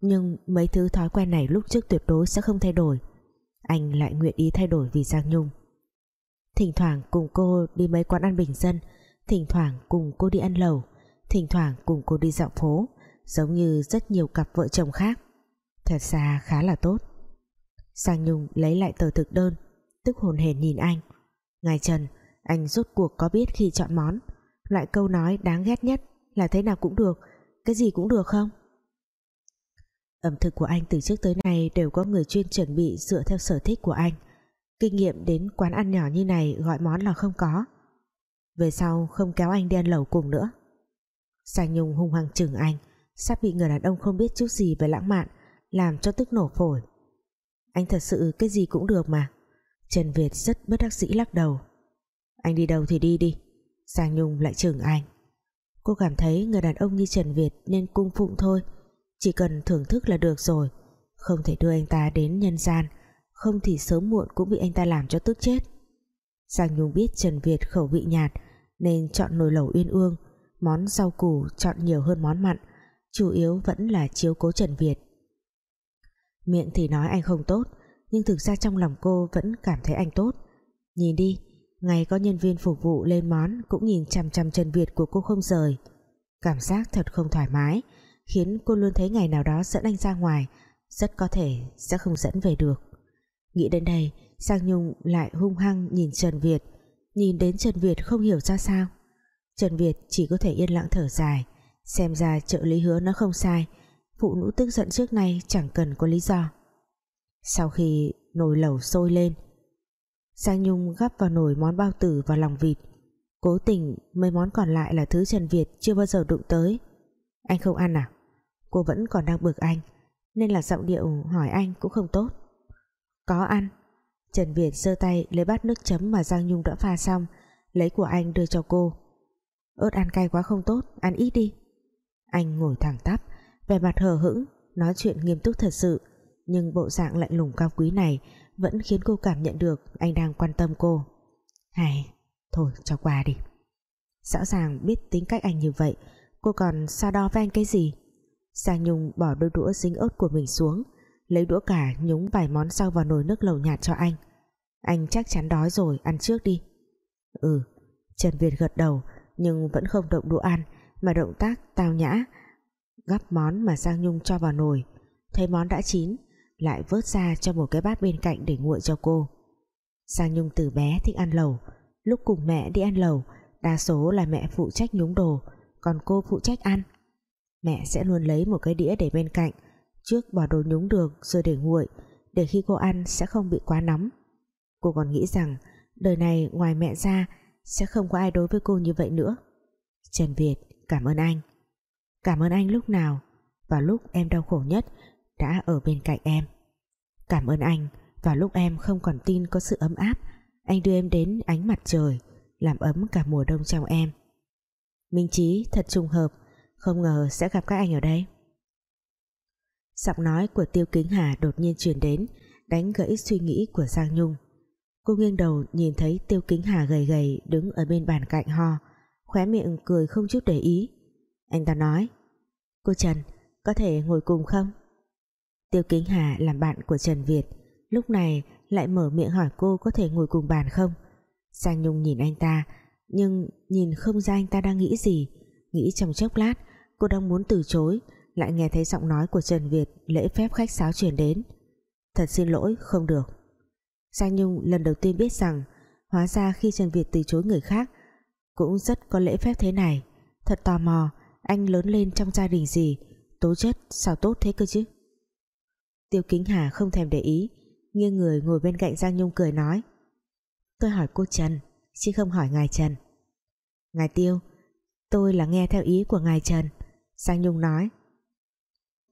A: Nhưng mấy thứ thói quen này lúc trước tuyệt đối sẽ không thay đổi. Anh lại nguyện ý thay đổi vì Giang Nhung. Thỉnh thoảng cùng cô đi mấy quán ăn bình dân. Thỉnh thoảng cùng cô đi ăn lẩu. Thỉnh thoảng cùng cô đi dạo phố. Giống như rất nhiều cặp vợ chồng khác. Thật ra khá là tốt. Sang Nhung lấy lại tờ thực đơn, Tức hồn hển nhìn anh. Ngài Trần, Anh rốt cuộc có biết khi chọn món? Loại câu nói đáng ghét nhất Là thế nào cũng được, Cái gì cũng được không? Ẩm thực của anh từ trước tới nay Đều có người chuyên chuẩn bị dựa theo sở thích của anh. Kinh nghiệm đến quán ăn nhỏ như này Gọi món là không có. Về sau không kéo anh đi ăn lẩu cùng nữa. Sang Nhung hung hăng chừng anh, Sắp bị người đàn ông không biết chút gì về lãng mạn, Làm cho tức nổ phổi. Anh thật sự cái gì cũng được mà. Trần Việt rất bất đắc dĩ lắc đầu. Anh đi đâu thì đi đi. Sang Nhung lại chừng anh. Cô cảm thấy người đàn ông như Trần Việt Nên cung phụng thôi. Chỉ cần thưởng thức là được rồi. Không thể đưa anh ta đến nhân gian không thì sớm muộn cũng bị anh ta làm cho tức chết. Giang Nhung biết Trần Việt khẩu vị nhạt, Nên chọn nồi lẩu uyên ương, Món rau củ chọn nhiều hơn món mặn, Chủ yếu vẫn là chiếu cố Trần Việt. Miệng thì nói anh không tốt, Nhưng thực ra trong lòng cô vẫn cảm thấy anh tốt. Nhìn đi, Ngày có nhân viên phục vụ lên món Cũng nhìn chằm chằm Trần Việt của cô không rời. Cảm giác thật không thoải mái, Khiến cô luôn thấy ngày nào đó dẫn anh ra ngoài, Rất có thể sẽ không dẫn về được. Nghĩ đến đây, Giang Nhung lại hung hăng nhìn Trần Việt. Nhìn đến Trần Việt không hiểu ra sao. Trần Việt chỉ có thể yên lặng thở dài, Xem ra trợ lý hứa nó không sai. Phụ nữ tức giận trước nay chẳng cần có lý do. Sau khi nồi lẩu sôi lên, Giang Nhung gắp vào nồi món bao tử và lòng vịt. Cố tình, mấy món còn lại là thứ Trần Việt chưa bao giờ đụng tới. Anh không ăn à? Cô vẫn còn đang bực anh, Nên là giọng điệu hỏi anh cũng không tốt. Có ăn. Trần Việt giơ tay lấy bát nước chấm mà Giang Nhung đã pha xong, Lấy của anh đưa cho cô. Ớt ăn cay quá không tốt, Ăn ít đi. Anh ngồi thẳng tắp, Vẻ mặt hờ hững, Nói chuyện nghiêm túc thật sự, Nhưng bộ dạng lạnh lùng cao quý này Vẫn khiến cô cảm nhận được Anh đang quan tâm cô. Hay Thôi cho qua đi. Rõ ràng biết tính cách anh như vậy, Cô còn so đo với anh cái gì? Giang Nhung bỏ đôi đũa dính ớt của mình xuống Lấy đũa cả nhúng vài món sau vào nồi nước lẩu nhạt cho anh. Anh chắc chắn đói rồi, Ăn trước đi. Ừ Trần Việt gật đầu, Nhưng vẫn không động đũa ăn, Mà động tác tao nhã, Gắp món mà Giang Nhung cho vào nồi. Thấy món đã chín, Lại vớt ra cho một cái bát bên cạnh để nguội cho cô. Giang Nhung từ bé thích ăn lẩu. Lúc cùng mẹ đi ăn lẩu, Đa số là mẹ phụ trách nhúng đồ, Còn cô phụ trách ăn. Mẹ sẽ luôn lấy một cái đĩa để bên cạnh Trước bỏ đồ nhúng đường rồi để nguội, Để khi cô ăn sẽ không bị quá nóng. Cô còn nghĩ rằng Đời này ngoài mẹ ra Sẽ không có ai đối với cô như vậy nữa. Trần Việt, cảm ơn anh. Cảm ơn anh lúc nào Vào lúc em đau khổ nhất Đã ở bên cạnh em. Cảm ơn anh Vào lúc em không còn tin có sự ấm áp, Anh đưa em đến ánh mặt trời, Làm ấm cả mùa đông trong em. Minh Chí thật trùng hợp, Không ngờ sẽ gặp các anh ở đây. Giọng nói của Tiêu Kính Hà đột nhiên truyền đến, Đánh gãy suy nghĩ của Giang Nhung. Cô nghiêng đầu nhìn thấy Tiêu Kính Hà gầy gầy Đứng ở bên bàn cạnh ho, Khóe miệng cười không chút để ý. Anh ta nói, Cô Trần, có thể ngồi cùng không? Tiêu Kính Hà làm bạn của Trần Việt, Lúc này lại mở miệng hỏi cô Có thể ngồi cùng bàn không? Giang Nhung nhìn anh ta, Nhưng nhìn không ra anh ta đang nghĩ gì. Nghĩ trong chốc lát, Cô đang muốn từ chối lại nghe thấy giọng nói của Trần Việt, Lễ phép khách sáo truyền đến. Thật xin lỗi, không được. Giang Nhung lần đầu tiên biết rằng, Hóa ra khi Trần Việt từ chối người khác, Cũng rất có lễ phép thế này. Thật tò mò, Anh lớn lên trong gia đình gì, Tố chất sao tốt thế cơ chứ? Tiêu Kính Hà không thèm để ý, nghiêng người ngồi bên cạnh Giang Nhung cười nói. Tôi hỏi cô Trần, chứ không hỏi ngài Trần. Ngài Tiêu, tôi là nghe theo ý của ngài Trần, Giang Nhung nói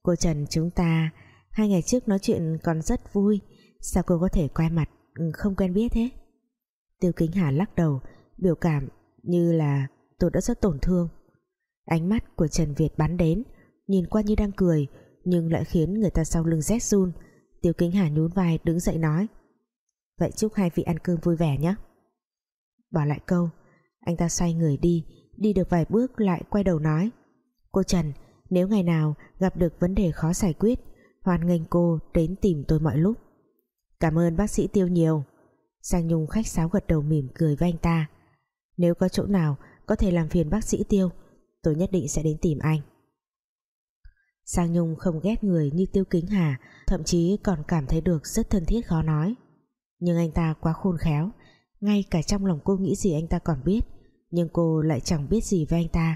A: cô Trần chúng ta, hai ngày trước nói chuyện còn rất vui. Sao cô có thể quay mặt ừ, không quen biết thế? Tiêu Kính Hà lắc đầu, biểu cảm như là tôi đã rất tổn thương. Ánh mắt của Trần Việt bắn đến, nhìn qua như đang cười, nhưng lại khiến người ta sau lưng rét run. Tiêu Kính Hà nhún vai đứng dậy nói, Vậy chúc hai vị ăn cơm vui vẻ nhé. Bỏ lại câu, Anh ta xoay người đi Đi được vài bước lại quay đầu nói, Cô Trần nếu ngày nào gặp được vấn đề khó giải quyết, hoan nghênh cô đến tìm tôi mọi lúc. Cảm ơn bác sĩ Tiêu nhiều. Giang Nhung khách sáo gật đầu mỉm cười với anh ta. Nếu có chỗ nào có thể làm phiền bác sĩ Tiêu, tôi nhất định sẽ đến tìm anh. Giang Nhung không ghét người như Tiêu Kính Hà, thậm chí còn cảm thấy được rất thân thiết khó nói. Nhưng anh ta quá khôn khéo, ngay cả trong lòng cô nghĩ gì anh ta còn biết, nhưng cô lại chẳng biết gì về anh ta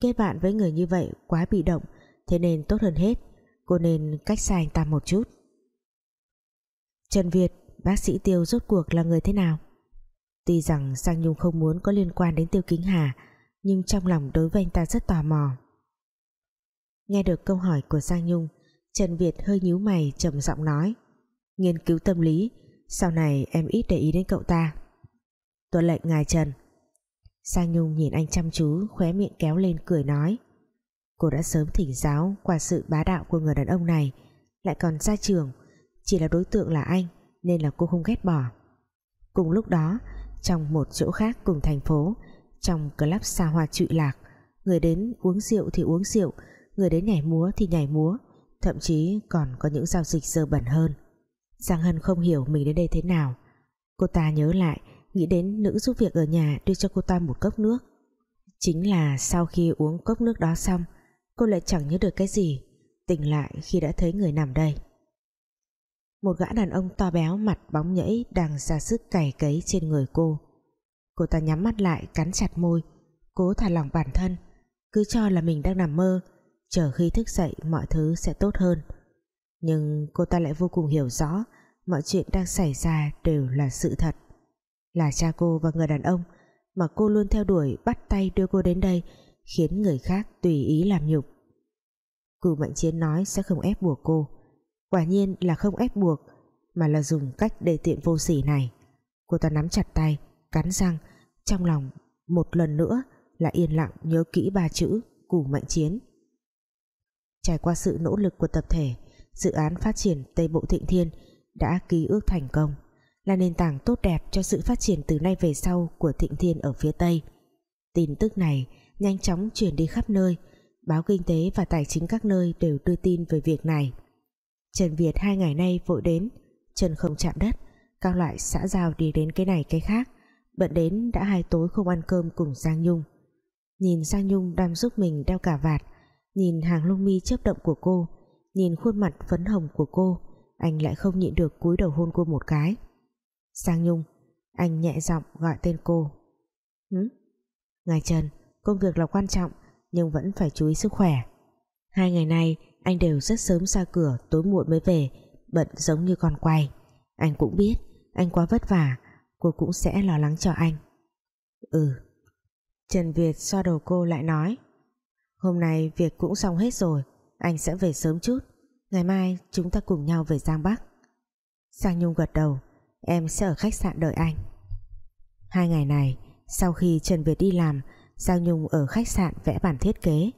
A: kết bạn với người như vậy quá bị động, thế nên tốt hơn hết, cô nên cách xa anh ta một chút. Trần Việt, bác sĩ Tiêu rốt cuộc là người thế nào? Tuy rằng Giang Nhung không muốn có liên quan đến Tiêu Kính Hà, nhưng trong lòng đối với anh ta rất tò mò. Nghe được câu hỏi của Giang Nhung, Trần Việt hơi nhíu mày, trầm giọng nói, nghiên cứu tâm lý, sau này em ít để ý đến cậu ta. Tuân lệnh ngài Trần. Sang Nhung nhìn anh chăm chú, khóe miệng kéo lên cười nói. Cô đã sớm thỉnh giáo qua sự bá đạo của người đàn ông này. Lại còn ra trường, chỉ là đối tượng là anh, nên là cô không ghét bỏ. Cùng lúc đó, trong một chỗ khác cùng thành phố, trong club xa hoa trụy lạc, người đến uống rượu thì uống rượu, người đến nhảy múa thì nhảy múa, thậm chí còn có những giao dịch dơ bẩn hơn. Giang Hân không hiểu mình đến đây thế nào. Cô ta nhớ lại nghĩ đến nữ giúp việc ở nhà đưa cho cô ta một cốc nước. Chính là sau khi uống cốc nước đó xong, cô lại chẳng nhớ được cái gì, tỉnh lại khi đã thấy người nằm đây. Một gã đàn ông to béo mặt bóng nhẫy đang ra sức cày cấy trên người cô. Cô ta nhắm mắt lại, cắn chặt môi, cố thả lỏng bản thân, cứ cho là mình đang nằm mơ, chờ khi thức dậy mọi thứ sẽ tốt hơn. Nhưng cô ta lại vô cùng hiểu rõ mọi chuyện đang xảy ra đều là sự thật là cha cô và người đàn ông mà cô luôn theo đuổi bắt tay đưa cô đến đây khiến người khác tùy ý làm nhục. Cù mạnh chiến nói sẽ không ép buộc cô. Quả nhiên là không ép buộc mà là dùng cách đề tiện vô sỉ này. Cô ta nắm chặt tay cắn răng trong lòng một lần nữa là yên lặng nhớ kỹ ba chữ Cù mạnh chiến. Trải qua sự nỗ lực của tập thể, dự án phát triển Tây Bộ Thịnh Thiên đã ký ước thành công, là nền tảng tốt đẹp cho sự phát triển từ nay về sau của Thịnh Thiên ở phía Tây. Tin tức này nhanh chóng truyền đi khắp nơi, báo kinh tế và tài chính các nơi đều đưa tin về việc này. Trần Việt hai ngày nay vội đến, chân không chạm đất, các loại xã giao đi đến cái này cái khác, bận đến đã hai tối không ăn cơm cùng Giang Nhung. Nhìn Giang Nhung đang giúp mình đeo cả vạt, Nhìn hàng lông mi chớp động của cô Nhìn khuôn mặt phấn hồng của cô Anh lại không nhịn được cúi đầu hôn cô một cái Sang Nhung. Anh nhẹ giọng gọi tên cô. Hứ? Ngài Trần, Công việc là quan trọng, Nhưng vẫn phải chú ý sức khỏe. Hai ngày nay, anh đều rất sớm ra cửa, Tối muộn mới về, Bận giống như con quay. Anh cũng biết, anh quá vất vả, Cô cũng sẽ lo lắng cho anh. Ừ. Trần Việt xoa đầu cô lại nói, Hôm nay việc cũng xong hết rồi, Anh sẽ về sớm chút. Ngày mai chúng ta cùng nhau về Giang Bắc. Sang Nhung gật đầu. Em sẽ ở khách sạn đợi anh. Hai ngày này, Sau khi Trần Việt đi làm, Giao Nhung ở khách sạn vẽ bản thiết kế.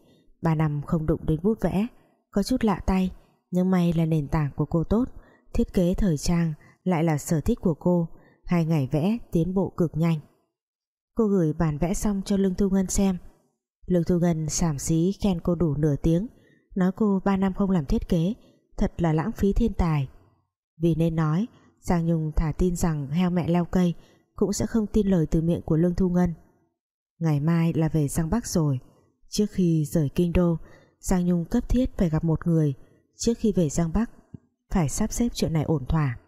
A: Ba năm không đụng đến bút vẽ, Có chút lạ tay, Nhưng may là nền tảng của cô tốt. Thiết kế thời trang lại là sở thích của cô, Hai ngày vẽ tiến bộ cực nhanh. Cô gửi bản vẽ xong cho Lương Thu Ngân xem. Lương Thu Ngân sảm xí khen cô đủ nửa tiếng, Nói cô ba năm không làm thiết kế, Thật là lãng phí thiên tài. Vì nên nói Giang Nhung thả tin rằng heo mẹ leo cây Cũng sẽ không tin lời từ miệng của Lương Thu Ngân. Ngày mai là về Giang Bắc rồi. Trước khi rời Kinh Đô, Giang Nhung cấp thiết phải gặp một người. Trước khi về Giang Bắc, Phải sắp xếp chuyện này ổn thỏa.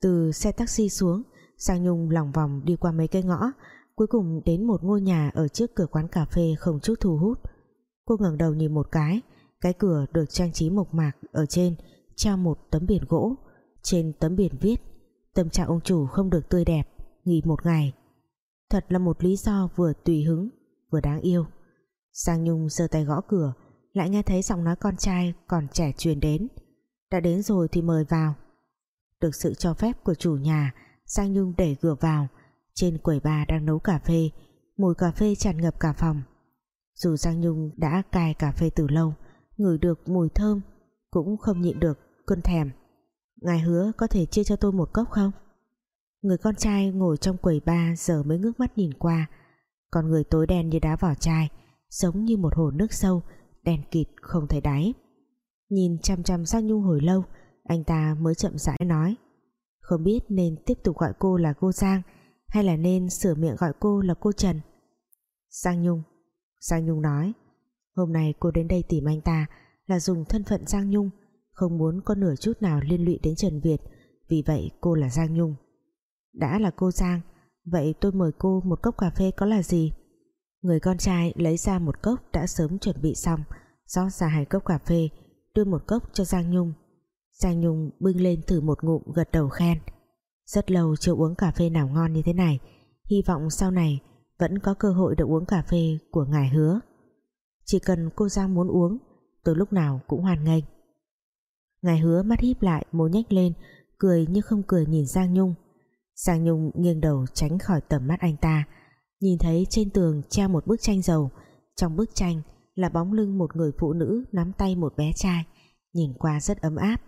A: Từ xe taxi xuống, Giang Nhung lòng vòng đi qua mấy cây ngõ, cuối cùng đến một ngôi nhà ở trước cửa quán cà phê không chút thu hút. Cô ngẩng đầu nhìn một cái cái cửa được trang trí mộc mạc ở trên, treo một tấm biển gỗ trên tấm biển viết, tâm trạng ông chủ không được tươi đẹp, nghỉ một ngày. Thật là một lý do vừa tùy hứng, vừa đáng yêu. Giang Nhung giơ tay gõ cửa, lại nghe thấy giọng nói con trai còn trẻ truyền đến. Đã đến rồi thì mời vào. Được sự cho phép của chủ nhà, Giang Nhung đẩy cửa vào. Trên quầy bà đang nấu cà phê, mùi cà phê tràn ngập cả phòng. Dù Giang Nhung đã cài cà phê từ lâu, ngửi được mùi thơm, cũng không nhịn được, cơn thèm ngài hứa có thể chia cho tôi một cốc không? Người con trai ngồi trong quầy ba giờ mới ngước mắt nhìn qua. Còn người tối đen như đá vỏ chai, giống như một hồ nước sâu đen kịt không thấy đáy. Nhìn chăm chăm sang Nhung hồi lâu, anh ta mới chậm rãi nói, không biết nên tiếp tục gọi cô là cô Giang, hay là nên sửa miệng gọi cô là cô Trần? Giang Nhung Giang Nhung nói, hôm nay cô đến đây tìm anh ta là dùng thân phận Giang Nhung không muốn có nửa chút nào liên lụy đến Trần Việt, vì vậy cô là Giang Nhung. Đã là cô Giang, vậy tôi mời cô một cốc cà phê có là gì? Người con trai lấy ra một cốc đã sớm chuẩn bị xong, rót ra hai cốc cà phê, đưa một cốc cho Giang Nhung. Giang Nhung bưng lên thử một ngụm, gật đầu khen. Rất lâu chưa uống cà phê nào ngon như thế này, hy vọng sau này vẫn có cơ hội được uống cà phê của ngài hứa. Chỉ cần cô Giang muốn uống tôi lúc nào cũng hoan nghênh ngài hứa mắt híp lại, môi nhếch lên, cười như không cười nhìn Giang Nhung. Giang Nhung nghiêng đầu tránh khỏi tầm mắt anh ta, nhìn thấy trên tường treo một bức tranh dầu. Trong bức tranh là bóng lưng một người phụ nữ nắm tay một bé trai, nhìn qua rất ấm áp.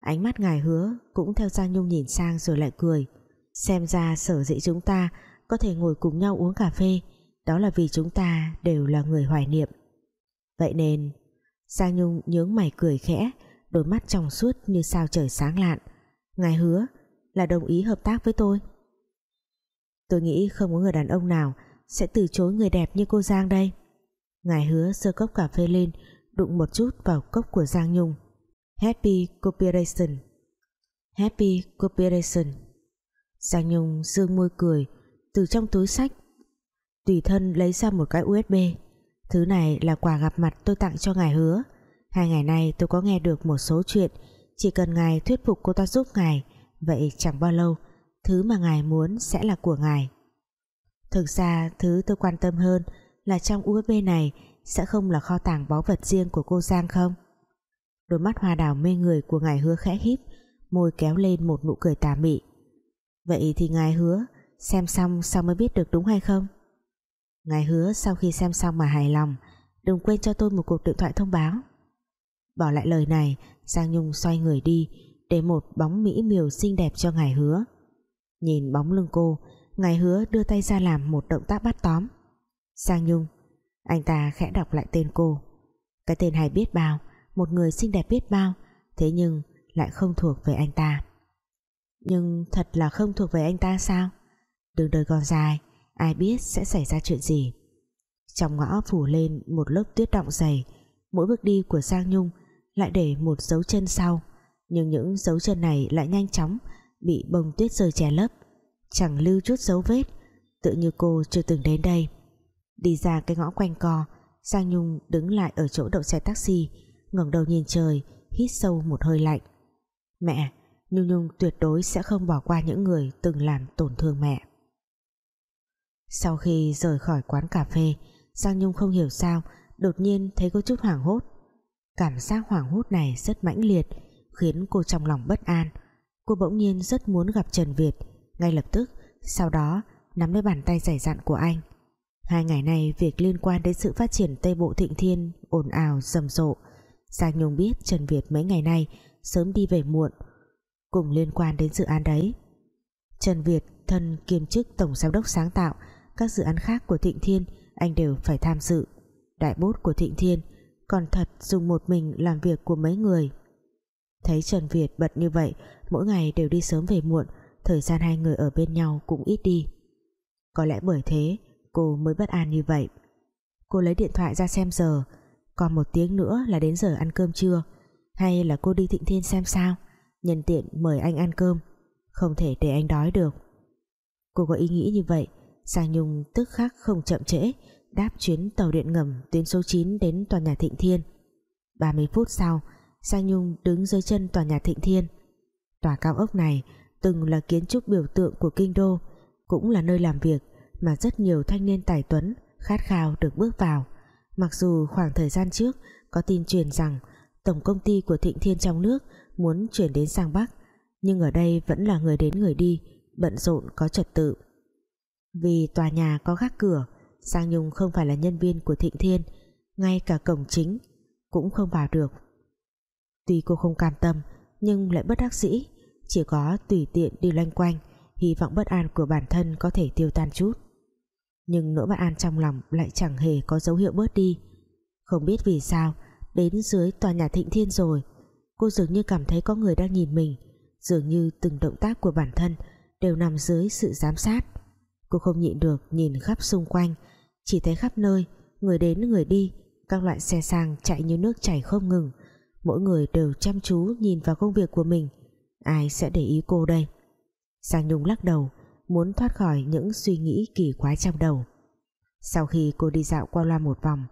A: Ánh mắt ngài hứa cũng theo Giang Nhung nhìn sang rồi lại cười. Xem ra sở dĩ chúng ta có thể ngồi cùng nhau uống cà phê, đó là vì chúng ta đều là người hoài niệm. Vậy nên, Giang Nhung nhướng mày cười khẽ đôi mắt trong suốt như sao trời sáng lạn. Ngài hứa là đồng ý hợp tác với tôi. Tôi nghĩ không có người đàn ông nào sẽ từ chối người đẹp như cô Giang đây. Ngài hứa sơ cốc cà phê lên, đụng một chút vào cốc của Giang Nhung. Happy Cooperation Happy Cooperation Giang Nhung dương môi cười từ trong túi sách, tùy thân lấy ra một cái USB thứ này là quà gặp mặt tôi tặng cho ngài hứa hai ngày nay tôi có nghe được một số chuyện. Chỉ cần ngài thuyết phục cô ta giúp ngài, vậy chẳng bao lâu, thứ mà ngài muốn sẽ là của ngài. Thực ra, thứ tôi quan tâm hơn là trong USB này sẽ không là kho tàng báu vật riêng của cô Giang không? Đôi mắt hoa đào mê người của ngài hứa khẽ híp, môi kéo lên một nụ cười tà mị. Vậy thì ngài hứa xem xong sao mới biết được đúng hay không? Ngài hứa sau khi xem xong mà hài lòng, đừng quên cho tôi một cuộc điện thoại thông báo bỏ lại lời này, Giang Nhung xoay người đi, để một bóng mỹ miều xinh đẹp cho ngài hứa. Nhìn bóng lưng cô, ngài hứa đưa tay ra làm một động tác bắt tóm. Giang Nhung, anh ta khẽ đọc lại tên cô. Cái tên hay biết bao, một người xinh đẹp biết bao, thế nhưng lại không thuộc về anh ta. Nhưng thật là không thuộc về anh ta sao? Đường đời còn dài, ai biết sẽ xảy ra chuyện gì? Trong ngõ phủ lên một lớp tuyết động dày, mỗi bước đi của Giang Nhung lại để một dấu chân sau. Nhưng những dấu chân này lại nhanh chóng bị bông tuyết rơi che lấp, chẳng lưu chút dấu vết, tự như cô chưa từng đến đây. Đi ra cái ngõ quanh co, Giang Nhung đứng lại ở chỗ đậu xe taxi, ngẩng đầu nhìn trời, hít sâu một hơi lạnh. Mẹ, Nhung Nhung tuyệt đối sẽ không bỏ qua những người từng làm tổn thương mẹ. Sau khi rời khỏi quán cà phê, Giang Nhung không hiểu sao đột nhiên thấy có chút hoảng hốt cảm giác hoảng hốt này rất mãnh liệt, khiến cô trong lòng bất an. Cô bỗng nhiên rất muốn gặp Trần Việt, ngay lập tức, sau đó, nắm lấy bàn tay dày dặn của anh. Hai ngày nay, việc liên quan đến sự phát triển Tây Bộ Thịnh Thiên ồn ào, rầm rộ. Giang Nhung biết Trần Việt mấy ngày nay sớm đi về muộn. Cùng liên quan đến dự án đấy, Trần Việt, thân kiêm chức tổng giám đốc sáng tạo, các dự án khác của Thịnh Thiên, anh đều phải tham dự. Đại bốt của Thịnh Thiên còn thật dùng một mình làm việc của mấy người. Thấy Trần Việt bận như vậy, mỗi ngày đều đi sớm về muộn, thời gian hai người ở bên nhau cũng ít đi. Có lẽ bởi thế, cô mới bất an như vậy. Cô lấy điện thoại ra xem giờ, còn một tiếng nữa là đến giờ ăn cơm trưa. Hay là cô đi Thịnh Thiên xem sao? Nhân tiện mời anh ăn cơm, không thể để anh đói được. Cô có ý nghĩ như vậy Giang Nhung tức khắc không chậm trễ đáp chuyến tàu điện ngầm tuyến số 9 đến tòa nhà Thịnh Thiên. 30 phút sau Giang Nhung đứng dưới chân tòa nhà Thịnh Thiên. Tòa cao ốc này từng là kiến trúc biểu tượng của kinh đô, cũng là nơi làm việc mà rất nhiều thanh niên tài tuấn, khát khao được bước vào. Mặc dù khoảng thời gian trước có tin truyền rằng tổng công ty của Thịnh Thiên trong nước muốn chuyển đến sang Bắc, nhưng ở đây vẫn là người đến người đi, bận rộn có trật tự. Vì tòa nhà có gác cửa Giang Nhung không phải là nhân viên của Thịnh Thiên, ngay cả cổng chính cũng không vào được. Tuy cô không cam tâm, nhưng lại bất đắc dĩ, chỉ có tùy tiện đi loanh quanh, hy vọng bất an của bản thân có thể tiêu tan chút. Nhưng nỗi bất an trong lòng lại chẳng hề có dấu hiệu bớt đi. Không biết vì sao, đến dưới tòa nhà thịnh thiên rồi, cô dường như cảm thấy có người đang nhìn mình, dường như từng động tác của bản thân đều nằm dưới sự giám sát. Cô không nhịn được nhìn khắp xung quanh chỉ thấy khắp nơi, người đến người đi, các loại xe sang chạy như nước chảy không ngừng. Mỗi người đều chăm chú nhìn vào công việc của mình. Ai sẽ để ý cô đây? Giang Nhung lắc đầu, muốn thoát khỏi những suy nghĩ kỳ quái trong đầu. Sau khi cô đi dạo qua loa một vòng,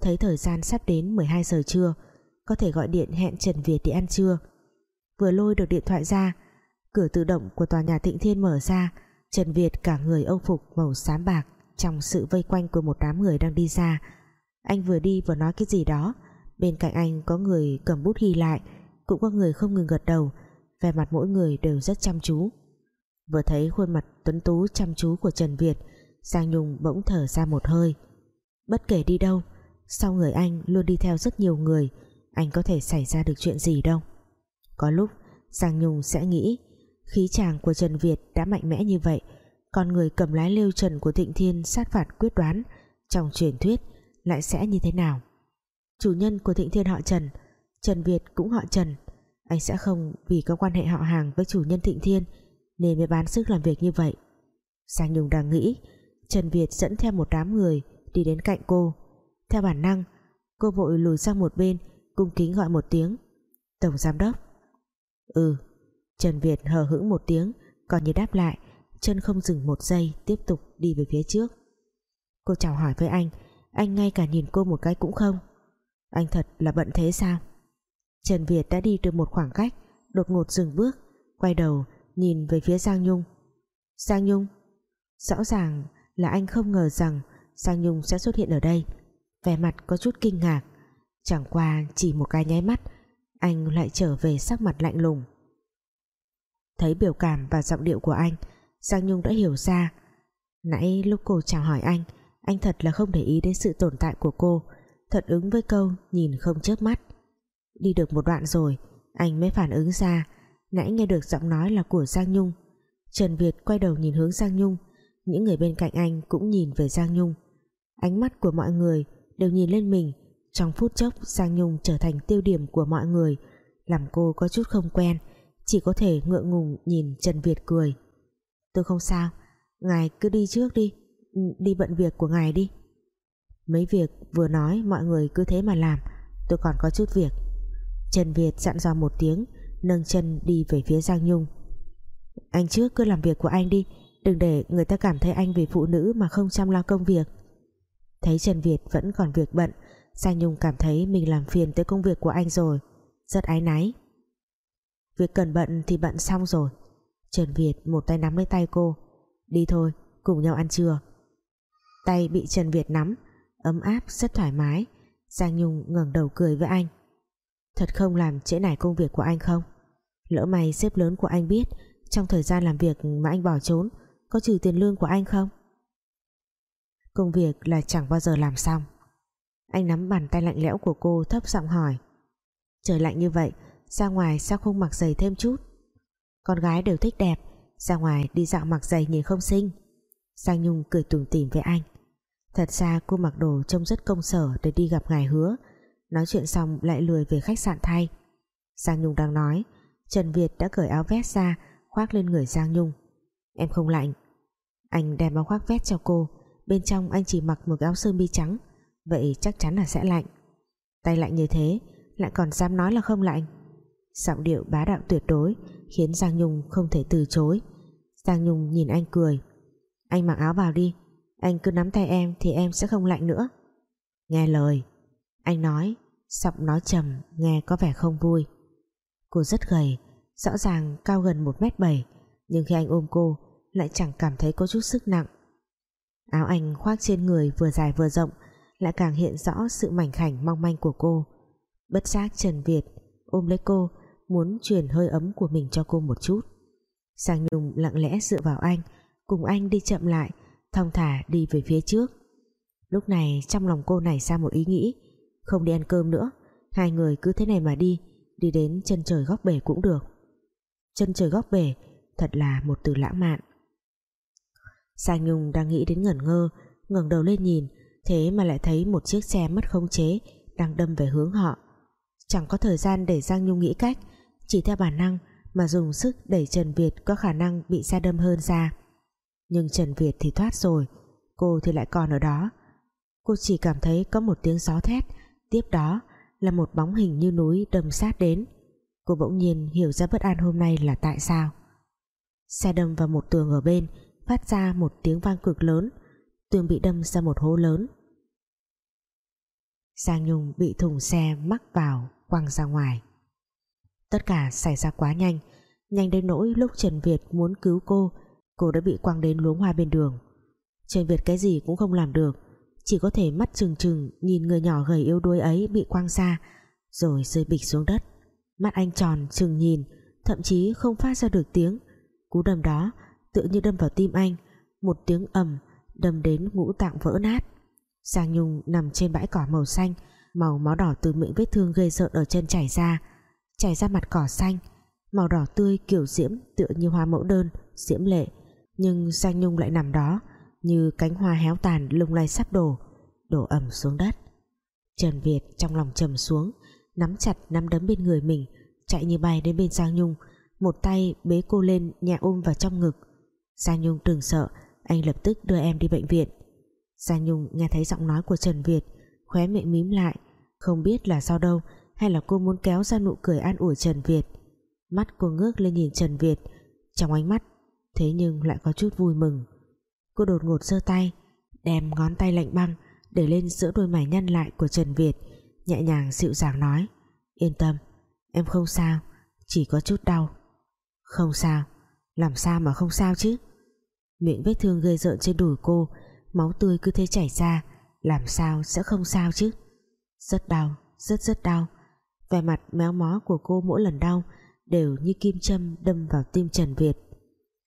A: thấy thời gian sắp đến 12 giờ trưa, có thể gọi điện hẹn Trần Việt đi ăn trưa. Vừa lôi được điện thoại ra, cửa tự động của tòa nhà Thịnh Thiên mở ra, Trần Việt cả người âu phục màu xám bạc trong sự vây quanh của một đám người đang đi ra. Anh vừa đi vừa nói cái gì đó. Bên cạnh anh có người cầm bút ghi lại, cũng có người không ngừng gật đầu. Vẻ mặt mỗi người đều rất chăm chú. Vừa thấy khuôn mặt tuấn tú chăm chú của Trần Việt, Giang Nhung bỗng thở ra một hơi. Bất kể đi đâu, sau người anh luôn đi theo rất nhiều người, anh có thể xảy ra được chuyện gì đâu. Có lúc, Giang Nhung sẽ nghĩ, khí chàng của Trần Việt đã mạnh mẽ như vậy còn người cầm lái lêu trần của Thịnh Thiên sát phạt quyết đoán, trong truyền thuyết lại sẽ như thế nào? Chủ nhân của Thịnh Thiên họ Trần Trần Việt cũng họ Trần. Anh sẽ không vì có quan hệ họ hàng với chủ nhân Thịnh Thiên nên mới bán sức làm việc như vậy. Giang Nhung đang nghĩ, Trần Việt dẫn theo một đám người đi đến cạnh cô. Theo bản năng, cô vội lùi sang một bên, cung kính gọi một tiếng. Tổng Giám Đốc. Ừ. Trần Việt hờ hững một tiếng, còn như đáp lại chân không dừng một giây, tiếp tục đi về phía trước. Cô chào hỏi với anh anh ngay cả nhìn cô một cái cũng không. Anh thật là bận thế sao? Trần Việt đã đi được một khoảng cách, đột ngột dừng bước, quay đầu nhìn về phía Giang Nhung. Giang Nhung, rõ ràng là anh không ngờ rằng Giang Nhung sẽ xuất hiện ở đây. Vẻ mặt có chút kinh ngạc. Chẳng qua chỉ một cái nháy mắt, anh lại trở về sắc mặt lạnh lùng. Thấy biểu cảm và giọng điệu của anh Giang Nhung đã hiểu ra. Nãy lúc cô chào hỏi anh anh thật là không để ý đến sự tồn tại của cô, thật ứng với câu nhìn không chớp mắt. Đi được một đoạn rồi, anh mới phản ứng ra. Nãy nghe được giọng nói là của Giang Nhung. Trần Việt quay đầu nhìn hướng Giang Nhung, những người bên cạnh anh cũng nhìn về Giang Nhung. Ánh mắt của mọi người đều nhìn lên mình, trong phút chốc Giang Nhung trở thành tiêu điểm của mọi người, làm cô có chút không quen, chỉ có thể ngượng ngùng nhìn Trần Việt cười tôi không sao. Ngài cứ đi trước đi đi bận việc của ngài đi. Mấy việc vừa nói, mọi người cứ thế mà làm, tôi còn có chút việc. Trần Việt dặn dò một tiếng, nâng chân đi về phía Giang Nhung. Anh trước cứ làm việc của anh đi, đừng để người ta cảm thấy anh vì phụ nữ mà không chăm lo công việc. Thấy Trần Việt vẫn còn việc bận, Giang Nhung cảm thấy mình làm phiền tới công việc của anh rồi, rất ái náy. Việc cần bận thì bận xong rồi. Trần Việt một tay nắm lấy tay cô. Đi thôi, cùng nhau ăn trưa. Tay bị Trần Việt nắm, ấm áp, rất thoải mái. Giang Nhung ngẩng đầu cười với anh. Thật không làm trễ nải công việc của anh không? Lỡ mày sếp lớn của anh biết, trong thời gian làm việc mà anh bỏ trốn, có trừ tiền lương của anh không? Công việc là chẳng bao giờ làm xong. Anh nắm bàn tay lạnh lẽo của cô thấp giọng hỏi. Trời lạnh như vậy, ra ngoài sao không mặc giày thêm chút? Con gái đều thích đẹp. Ra ngoài đi dạo mặc giày nhìn không xinh. Giang Nhung cười tủm tỉm với anh. Thật ra cô mặc đồ trông rất công sở để đi gặp ngài hứa. Nói chuyện xong lại lười về khách sạn thay. Giang Nhung đang nói, Trần Việt đã cởi áo vest ra, khoác lên người Giang Nhung. Em không lạnh. Anh đem áo khoác vest cho cô. Bên trong anh chỉ mặc một áo sơ mi trắng. Vậy chắc chắn là sẽ lạnh. Tay lạnh như thế, lại còn dám nói là không lạnh. Giọng điệu bá đạo tuyệt đối khiến Giang Nhung không thể từ chối. Giang Nhung nhìn anh cười. Anh mặc áo vào đi. Anh cứ nắm tay em thì em sẽ không lạnh nữa. Nghe lời, anh nói, Giọng nói trầm, nghe có vẻ không vui. Cô rất gầy, Rõ ràng cao gần 1m7 Nhưng khi anh ôm cô, Lại chẳng cảm thấy có chút sức nặng. Áo anh khoác trên người vừa dài vừa rộng, Lại càng hiện rõ sự mảnh khảnh mong manh của cô. Bất giác Trần Việt Ôm lấy cô Muốn truyền hơi ấm của mình cho cô một chút. Sang Nhung lặng lẽ dựa vào anh, Cùng anh đi chậm lại, Thong thả đi về phía trước. Lúc này trong lòng cô nảy ra một ý nghĩ, Không đi ăn cơm nữa, Hai người cứ thế này mà đi Đi đến chân trời góc bể cũng được. Chân trời góc bể, Thật là một từ lãng mạn. Sang Nhung đang nghĩ đến ngẩn ngơ, ngẩng đầu lên nhìn, Thế mà lại thấy một chiếc xe mất khống chế Đang đâm về hướng họ. Chẳng có thời gian để Giang Nhung nghĩ cách chỉ theo bản năng Mà dùng sức đẩy Trần Việt Có khả năng bị xe đâm hơn ra. Nhưng Trần Việt thì thoát rồi, Cô thì lại còn ở đó. Cô chỉ cảm thấy có một tiếng gió thét, Tiếp đó là một bóng hình như núi đâm sát đến. Cô bỗng nhiên hiểu ra bất an hôm nay là tại sao. Xe đâm vào một tường ở bên, Phát ra một tiếng vang cực lớn, Tường bị đâm ra một hố lớn. Giang Nhung bị thùng xe mắc vào Quăng ra ngoài. Tất cả xảy ra quá nhanh. Nhanh đến nỗi lúc Trần Việt muốn cứu cô Cô đã bị quăng đến luống hoa bên đường. Trần Việt cái gì cũng không làm được, chỉ có thể mắt trừng trừng nhìn người nhỏ gầy yếu đuối ấy bị quăng xa rồi rơi bịch xuống đất. Mắt anh tròn trừng nhìn, thậm chí không phát ra được tiếng. Cú đâm đó tự như đâm vào tim anh, một tiếng ầm đâm đến ngũ tạng vỡ nát. Giang Nhung nằm trên bãi cỏ màu xanh, màu máu đỏ từ miệng vết thương gây sợ ở chân chảy ra chảy ra mặt cỏ xanh. Màu đỏ tươi kiểu diễm tựa như hoa mẫu đơn, diễm lệ, nhưng Giang Nhung lại nằm đó, như cánh hoa héo tàn lung lay sắp đổ đổ ẩm xuống đất. Trần Việt trong lòng trầm xuống, nắm chặt nắm đấm bên người mình, chạy như bay đến bên Giang Nhung, một tay bế cô lên nhẹ ôm vào trong ngực. Giang Nhung đừng sợ, anh lập tức đưa em đi bệnh viện. Giang Nhung nghe thấy giọng nói của Trần Việt, khóe miệng mím lại, không biết là sao đâu hay là cô muốn kéo ra nụ cười an ủi Trần Việt? Mắt cô ngước lên nhìn Trần Việt. Trong ánh mắt, thế nhưng lại có chút vui mừng. Cô đột ngột giơ tay, đem ngón tay lạnh băng để lên giữa đôi mày nhăn lại của Trần Việt, nhẹ nhàng dịu dàng nói, yên tâm, em không sao, chỉ có chút đau. Không sao? Làm sao mà không sao chứ? Miệng vết thương gây rợn trên đùi cô, máu tươi cứ thế chảy ra, làm sao sẽ không sao chứ? Rất đau, rất rất đau vẻ mặt méo mó của cô mỗi lần đau đều như kim châm đâm vào tim Trần Việt.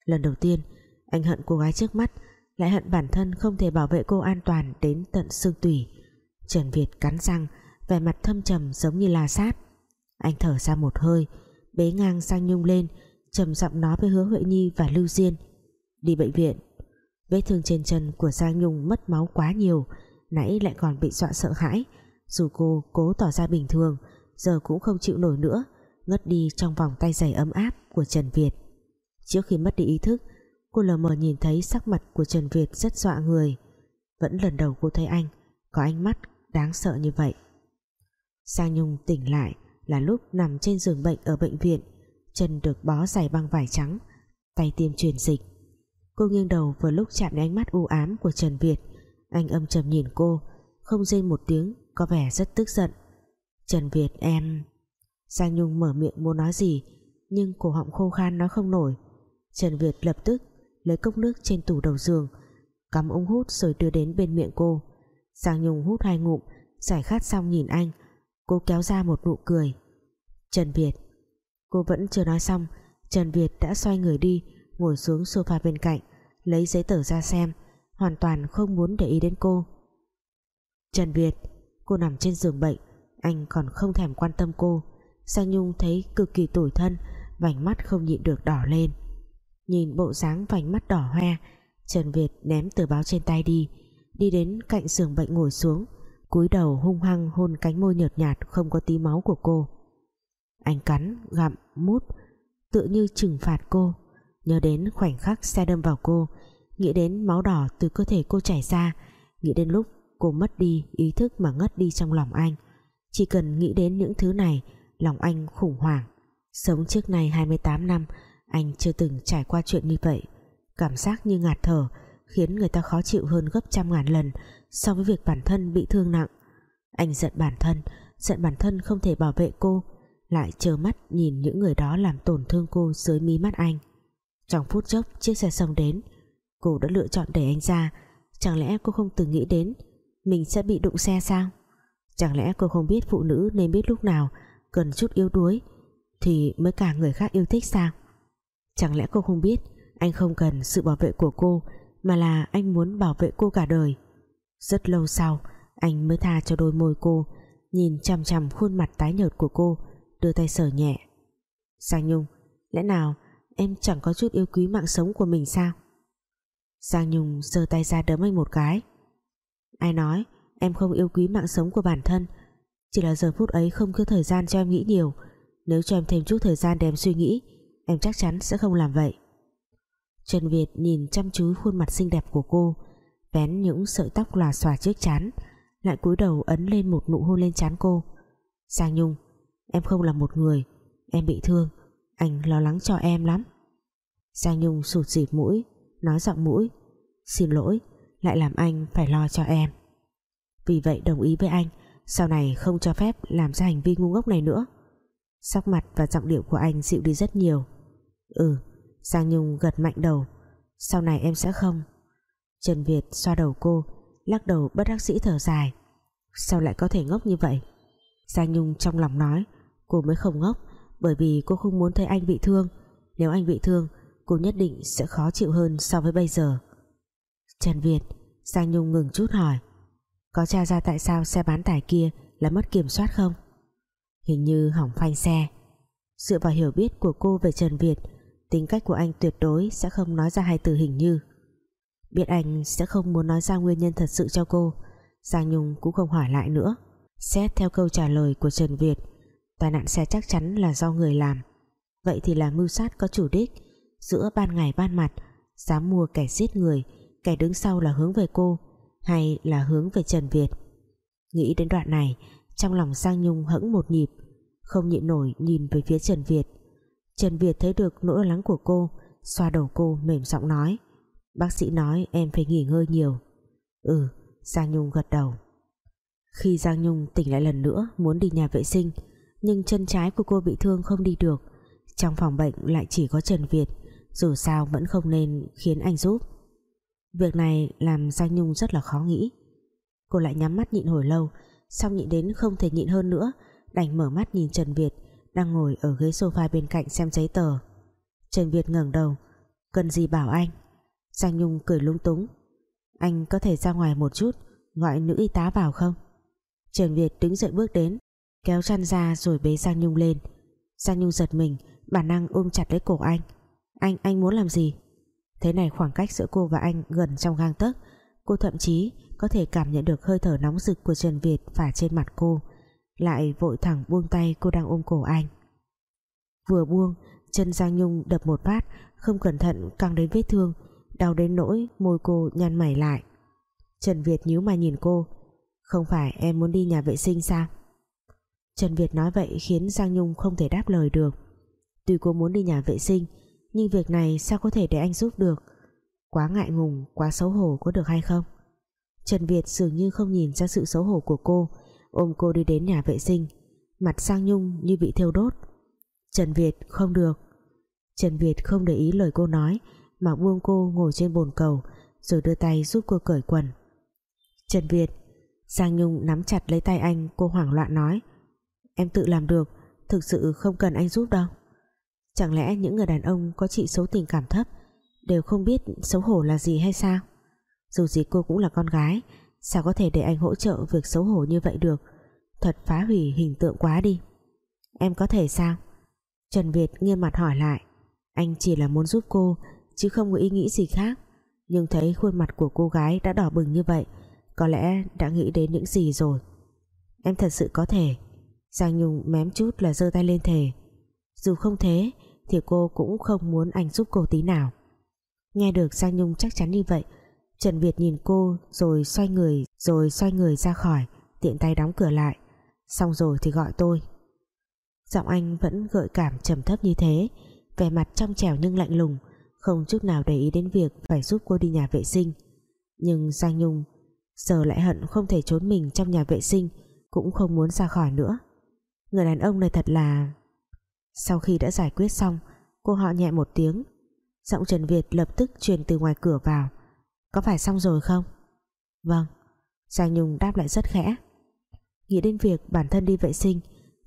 A: Lần đầu tiên, anh hận cô gái trước mắt, lại hận bản thân không thể bảo vệ cô an toàn đến tận xương tủy. Trần Việt cắn răng, vẻ mặt thâm trầm giống như là sát. Anh thở ra một hơi, bế ngang sang Nhung lên, trầm giọng nói với hứa Huệ Nhi và Lưu Diên. Đi bệnh viện. Vết thương trên chân của Giang Nhung mất máu quá nhiều, nãy lại còn bị dọa sợ hãi. Dù cô cố tỏ ra bình thường giờ cũng không chịu nổi nữa, ngất đi trong vòng tay giày ấm áp của Trần Việt. Trước khi mất đi ý thức, Cô lờ mờ nhìn thấy sắc mặt của Trần Việt rất dọa người. Vẫn lần đầu cô thấy anh, Có ánh mắt đáng sợ như vậy. Sang Nhung tỉnh lại Là lúc nằm trên giường bệnh ở bệnh viện, Chân được bó giày băng vải trắng, Tay tiêm truyền dịch. Cô nghiêng đầu vừa lúc chạm đến ánh mắt u ám của Trần Việt, Anh âm trầm nhìn cô, Không rên một tiếng, Có vẻ rất tức giận. Trần Việt em. Giang Nhung mở miệng muốn nói gì, Nhưng cổ họng khô khan nói không nổi. Trần Việt lập tức lấy cốc nước trên tủ đầu giường, cắm ống hút rồi đưa đến bên miệng cô. Giang Nhung hút hai ngụm, giải khát xong nhìn anh, cô kéo ra một nụ cười. Trần Việt, cô vẫn chưa nói xong, Trần Việt đã xoay người đi, ngồi xuống sofa bên cạnh, lấy giấy tờ ra xem, hoàn toàn không muốn để ý đến cô. Trần Việt, cô nằm trên giường bệnh anh còn không thèm quan tâm cô. Giang Nhung thấy cực kỳ tủi thân, vành mắt không nhịn được đỏ lên. Nhìn bộ dáng vành mắt đỏ hoe, Trần Việt ném tờ báo trên tay đi. Đi đến cạnh giường bệnh ngồi xuống, cúi đầu hung hăng hôn cánh môi nhợt nhạt không có tí máu của cô. Anh cắn, gặm, mút, tự như trừng phạt cô. Nhớ đến khoảnh khắc xe đâm vào cô, nghĩ đến máu đỏ từ cơ thể cô chảy ra, nghĩ đến lúc cô mất đi ý thức mà ngất đi trong lòng anh chỉ cần nghĩ đến những thứ này, lòng anh khủng hoảng. Sống trước này 28 năm, anh chưa từng trải qua chuyện như vậy. Cảm giác như ngạt thở, Khiến người ta khó chịu hơn gấp trăm ngàn lần So với việc bản thân bị thương nặng. Anh giận bản thân, Giận bản thân không thể bảo vệ cô, Lại trơ mắt nhìn những người đó làm tổn thương cô dưới mí mắt anh. Trong phút chốc, chiếc xe xong đến. Cô đã lựa chọn để anh ra. Chẳng lẽ cô không từng nghĩ đến Mình sẽ bị đụng xe sao? Chẳng lẽ cô không biết phụ nữ nên biết lúc nào Cần chút yếu đuối Thì mới cả người khác yêu thích sao? Chẳng lẽ cô không biết Anh không cần sự bảo vệ của cô Mà là anh muốn bảo vệ cô cả đời? Rất lâu sau, Anh mới tha cho đôi môi cô, Nhìn chằm chằm khuôn mặt tái nhợt của cô, Đưa tay sờ nhẹ. Giang Nhung, Lẽ nào em chẳng có chút yêu quý mạng sống của mình sao? Giang Nhung giơ tay ra đấm anh một cái. Ai nói Em không yêu quý mạng sống của bản thân. Chỉ là giờ phút ấy không có thời gian cho em nghĩ nhiều. Nếu cho em thêm chút thời gian để em suy nghĩ, Em chắc chắn sẽ không làm vậy. Trần Việt nhìn chăm chú khuôn mặt xinh đẹp của cô, Vén những sợi tóc lòa xòa trước chán Lại cúi đầu ấn lên một nụ hôn lên chán cô. Giang Nhung, Em không là một người, Em bị thương, Anh lo lắng cho em lắm. Giang Nhung sụt dịp mũi, Nói giọng mũi, Xin lỗi, Lại làm anh phải lo cho em vì vậy đồng ý với anh, sau này không cho phép làm ra hành vi ngu ngốc này nữa. Sắc mặt và giọng điệu của anh dịu đi rất nhiều. Ừ Giang Nhung gật mạnh đầu. Sau này em sẽ không. Trần Việt xoa đầu cô, lắc đầu bất đắc dĩ thở dài. Sao lại có thể ngốc như vậy? Giang Nhung trong lòng nói, cô mới không ngốc, bởi vì cô không muốn thấy anh bị thương. Nếu anh bị thương, cô nhất định sẽ khó chịu hơn so với bây giờ. Trần Việt, Giang Nhung ngừng chút hỏi có tra ra tại sao xe bán tải kia là mất kiểm soát không? Hình như hỏng phanh xe. Dựa vào hiểu biết của cô về Trần Việt, tính cách của anh tuyệt đối sẽ không nói ra hai từ hình như. Biết anh sẽ không muốn nói ra nguyên nhân thật sự cho cô, Giang Nhung cũng không hỏi lại nữa. Xét theo câu trả lời của Trần Việt, tai nạn xe chắc chắn là do người làm. Vậy thì là mưu sát có chủ đích. Giữa ban ngày ban mặt, dám mua kẻ giết người, kẻ đứng sau là hướng về cô hay là hướng về Trần Việt. Nghĩ đến đoạn này, trong lòng Giang Nhung hững một nhịp, không nhịn nổi nhìn về phía Trần Việt. Trần Việt thấy được nỗi lắng của cô, xoa đầu cô mềm giọng nói, bác sĩ nói em phải nghỉ ngơi nhiều. Ừ Giang Nhung gật đầu. Khi Giang Nhung tỉnh lại lần nữa, muốn đi nhà vệ sinh, nhưng chân trái của cô bị thương không đi được. Trong phòng bệnh lại chỉ có Trần Việt, dù sao vẫn không nên khiến anh giúp. Việc này làm Giang Nhung rất là khó nghĩ. Cô lại nhắm mắt nhịn hồi lâu Xong nhịn đến không thể nhịn hơn nữa Đành mở mắt nhìn Trần Việt Đang ngồi ở ghế sofa bên cạnh xem giấy tờ. Trần Việt ngẩng đầu Cần gì bảo anh? Giang Nhung cười lung túng Anh có thể ra ngoài một chút Gọi nữ y tá vào không? Trần Việt đứng dậy bước đến Kéo chăn ra rồi bế Giang Nhung lên. Giang Nhung giật mình Bản năng ôm chặt lấy cổ anh. Anh, anh muốn làm gì? Thế này khoảng cách giữa cô và anh gần trong gang tấc. Cô thậm chí có thể cảm nhận được hơi thở nóng rực của Trần Việt phả trên mặt cô. Lại vội thẳng buông tay cô đang ôm cổ anh. Vừa buông, Chân Giang Nhung đập một phát, Không cẩn thận căng đến vết thương, Đau đến nỗi môi cô nhăn mày lại. Trần Việt nhíu mày nhìn cô. Không phải em muốn đi nhà vệ sinh sao? Trần Việt nói vậy khiến Giang Nhung không thể đáp lời được. Tuy cô muốn đi nhà vệ sinh nhưng việc này sao có thể để anh giúp được? Quá ngại ngùng, quá xấu hổ có được hay không? Trần Việt dường như không nhìn ra sự xấu hổ của cô. Ôm cô đi đến nhà vệ sinh. Mặt sang nhung như bị thiêu đốt. Trần Việt, không được. Trần Việt không để ý lời cô nói, mà buông cô ngồi trên bồn cầu, rồi đưa tay giúp cô cởi quần. Trần Việt, Sang Nhung nắm chặt lấy tay anh, cô hoảng loạn nói. Em tự làm được, thực sự không cần anh giúp đâu. Chẳng lẽ những người đàn ông có trị số tình cảm thấp đều không biết xấu hổ là gì hay sao? Dù gì cô cũng là con gái, Sao có thể để anh hỗ trợ việc xấu hổ như vậy được? Thật phá hủy hình tượng quá đi. Em có thể sao? Trần Việt nghiêm mặt hỏi lại. Anh chỉ là muốn giúp cô, Chứ không có ý nghĩ gì khác. Nhưng thấy khuôn mặt của cô gái đã đỏ bừng như vậy, Có lẽ đã nghĩ đến những gì rồi. Em thật sự có thể. Giang Nhung mém chút là giơ tay lên thề. Dù không thế, thì cô cũng không muốn anh giúp cô tí nào. Nghe được Giang Nhung chắc chắn như vậy, Trần Việt nhìn cô rồi xoay người, rồi xoay người ra khỏi, tiện tay đóng cửa lại. Xong rồi thì gọi tôi. Giọng anh vẫn gợi cảm trầm thấp như thế, vẻ mặt trong trẻo nhưng lạnh lùng, không chút nào để ý đến việc phải giúp cô đi nhà vệ sinh. Nhưng Giang Nhung giờ lại hận không thể trốn mình trong nhà vệ sinh, cũng không muốn ra khỏi nữa. Người đàn ông này thật là sau khi đã giải quyết xong, cô họ nhẹ một tiếng. Giọng Trần Việt lập tức truyền từ ngoài cửa vào. Có phải xong rồi không? Vâng. Giang Nhung đáp lại rất khẽ. Nghĩ đến việc bản thân đi vệ sinh,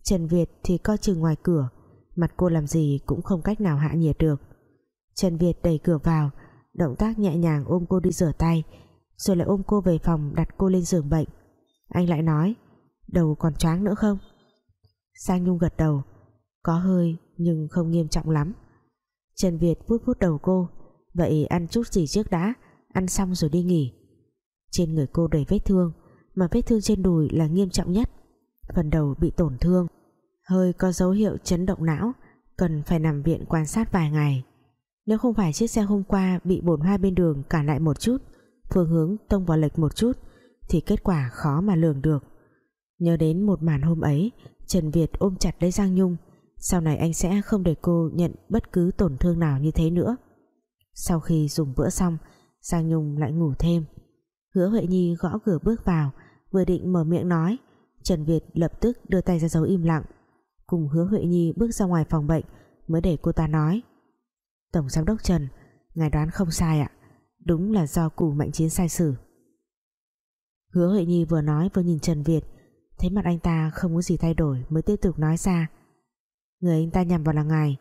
A: Trần Việt thì coi chừng ngoài cửa. Mặt cô làm gì cũng không cách nào hạ nhiệt được. Trần Việt đẩy cửa vào, động tác nhẹ nhàng ôm cô đi rửa tay, rồi lại ôm cô về phòng đặt cô lên giường bệnh. Anh lại nói, đầu còn choáng nữa không? Sang Nhung gật đầu có hơi, nhưng không nghiêm trọng lắm. Trần Việt vuốt vuốt đầu cô. Vậy ăn chút gì trước đã? Ăn xong rồi đi nghỉ. Trên người cô đầy vết thương, mà vết thương trên đùi là nghiêm trọng nhất. Phần đầu bị tổn thương. Hơi có dấu hiệu chấn động não, cần phải nằm viện quan sát vài ngày. Nếu không phải chiếc xe hôm qua bị bồn hoa bên đường cản lại một chút, phương hướng tông vào lệch một chút, thì kết quả khó mà lường được. Nhớ đến một màn hôm ấy, Trần Việt ôm chặt lấy Giang Nhung sau này anh sẽ không để cô nhận bất cứ tổn thương nào như thế nữa. Sau khi dùng bữa xong, Giang Nhung lại ngủ thêm. Hứa Huệ Nhi gõ cửa bước vào, vừa định mở miệng nói, Trần Việt lập tức đưa tay ra dấu im lặng. Cùng Hứa Huệ Nhi bước ra ngoài phòng bệnh, mới để cô ta nói, Tổng Giám đốc Trần, Ngài đoán không sai ạ, Đúng là do cù mạnh chiến sai xử. Hứa Huệ Nhi vừa nói vừa nhìn Trần Việt Thấy mặt anh ta không có gì thay đổi Mới tiếp tục nói ra Người anh ta nhằm vào là ngài,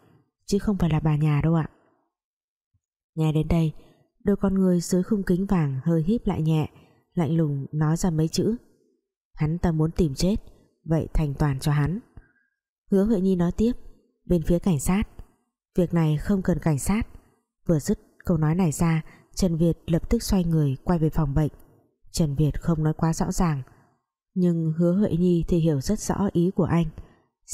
A: Chứ không phải là bà nhà đâu ạ. Nghe đến đây, Đôi con người dưới khung kính vàng hơi híp lại nhẹ, Lạnh lùng nói ra mấy chữ. Hắn ta muốn tìm chết, Vậy thành toàn cho hắn. Hứa Huệ Nhi nói tiếp, Bên phía cảnh sát. Việc này không cần cảnh sát. Vừa dứt câu nói này ra, Trần Việt lập tức xoay người quay về phòng bệnh. Trần Việt không nói quá rõ ràng, Nhưng hứa Huệ Nhi thì hiểu rất rõ ý của anh.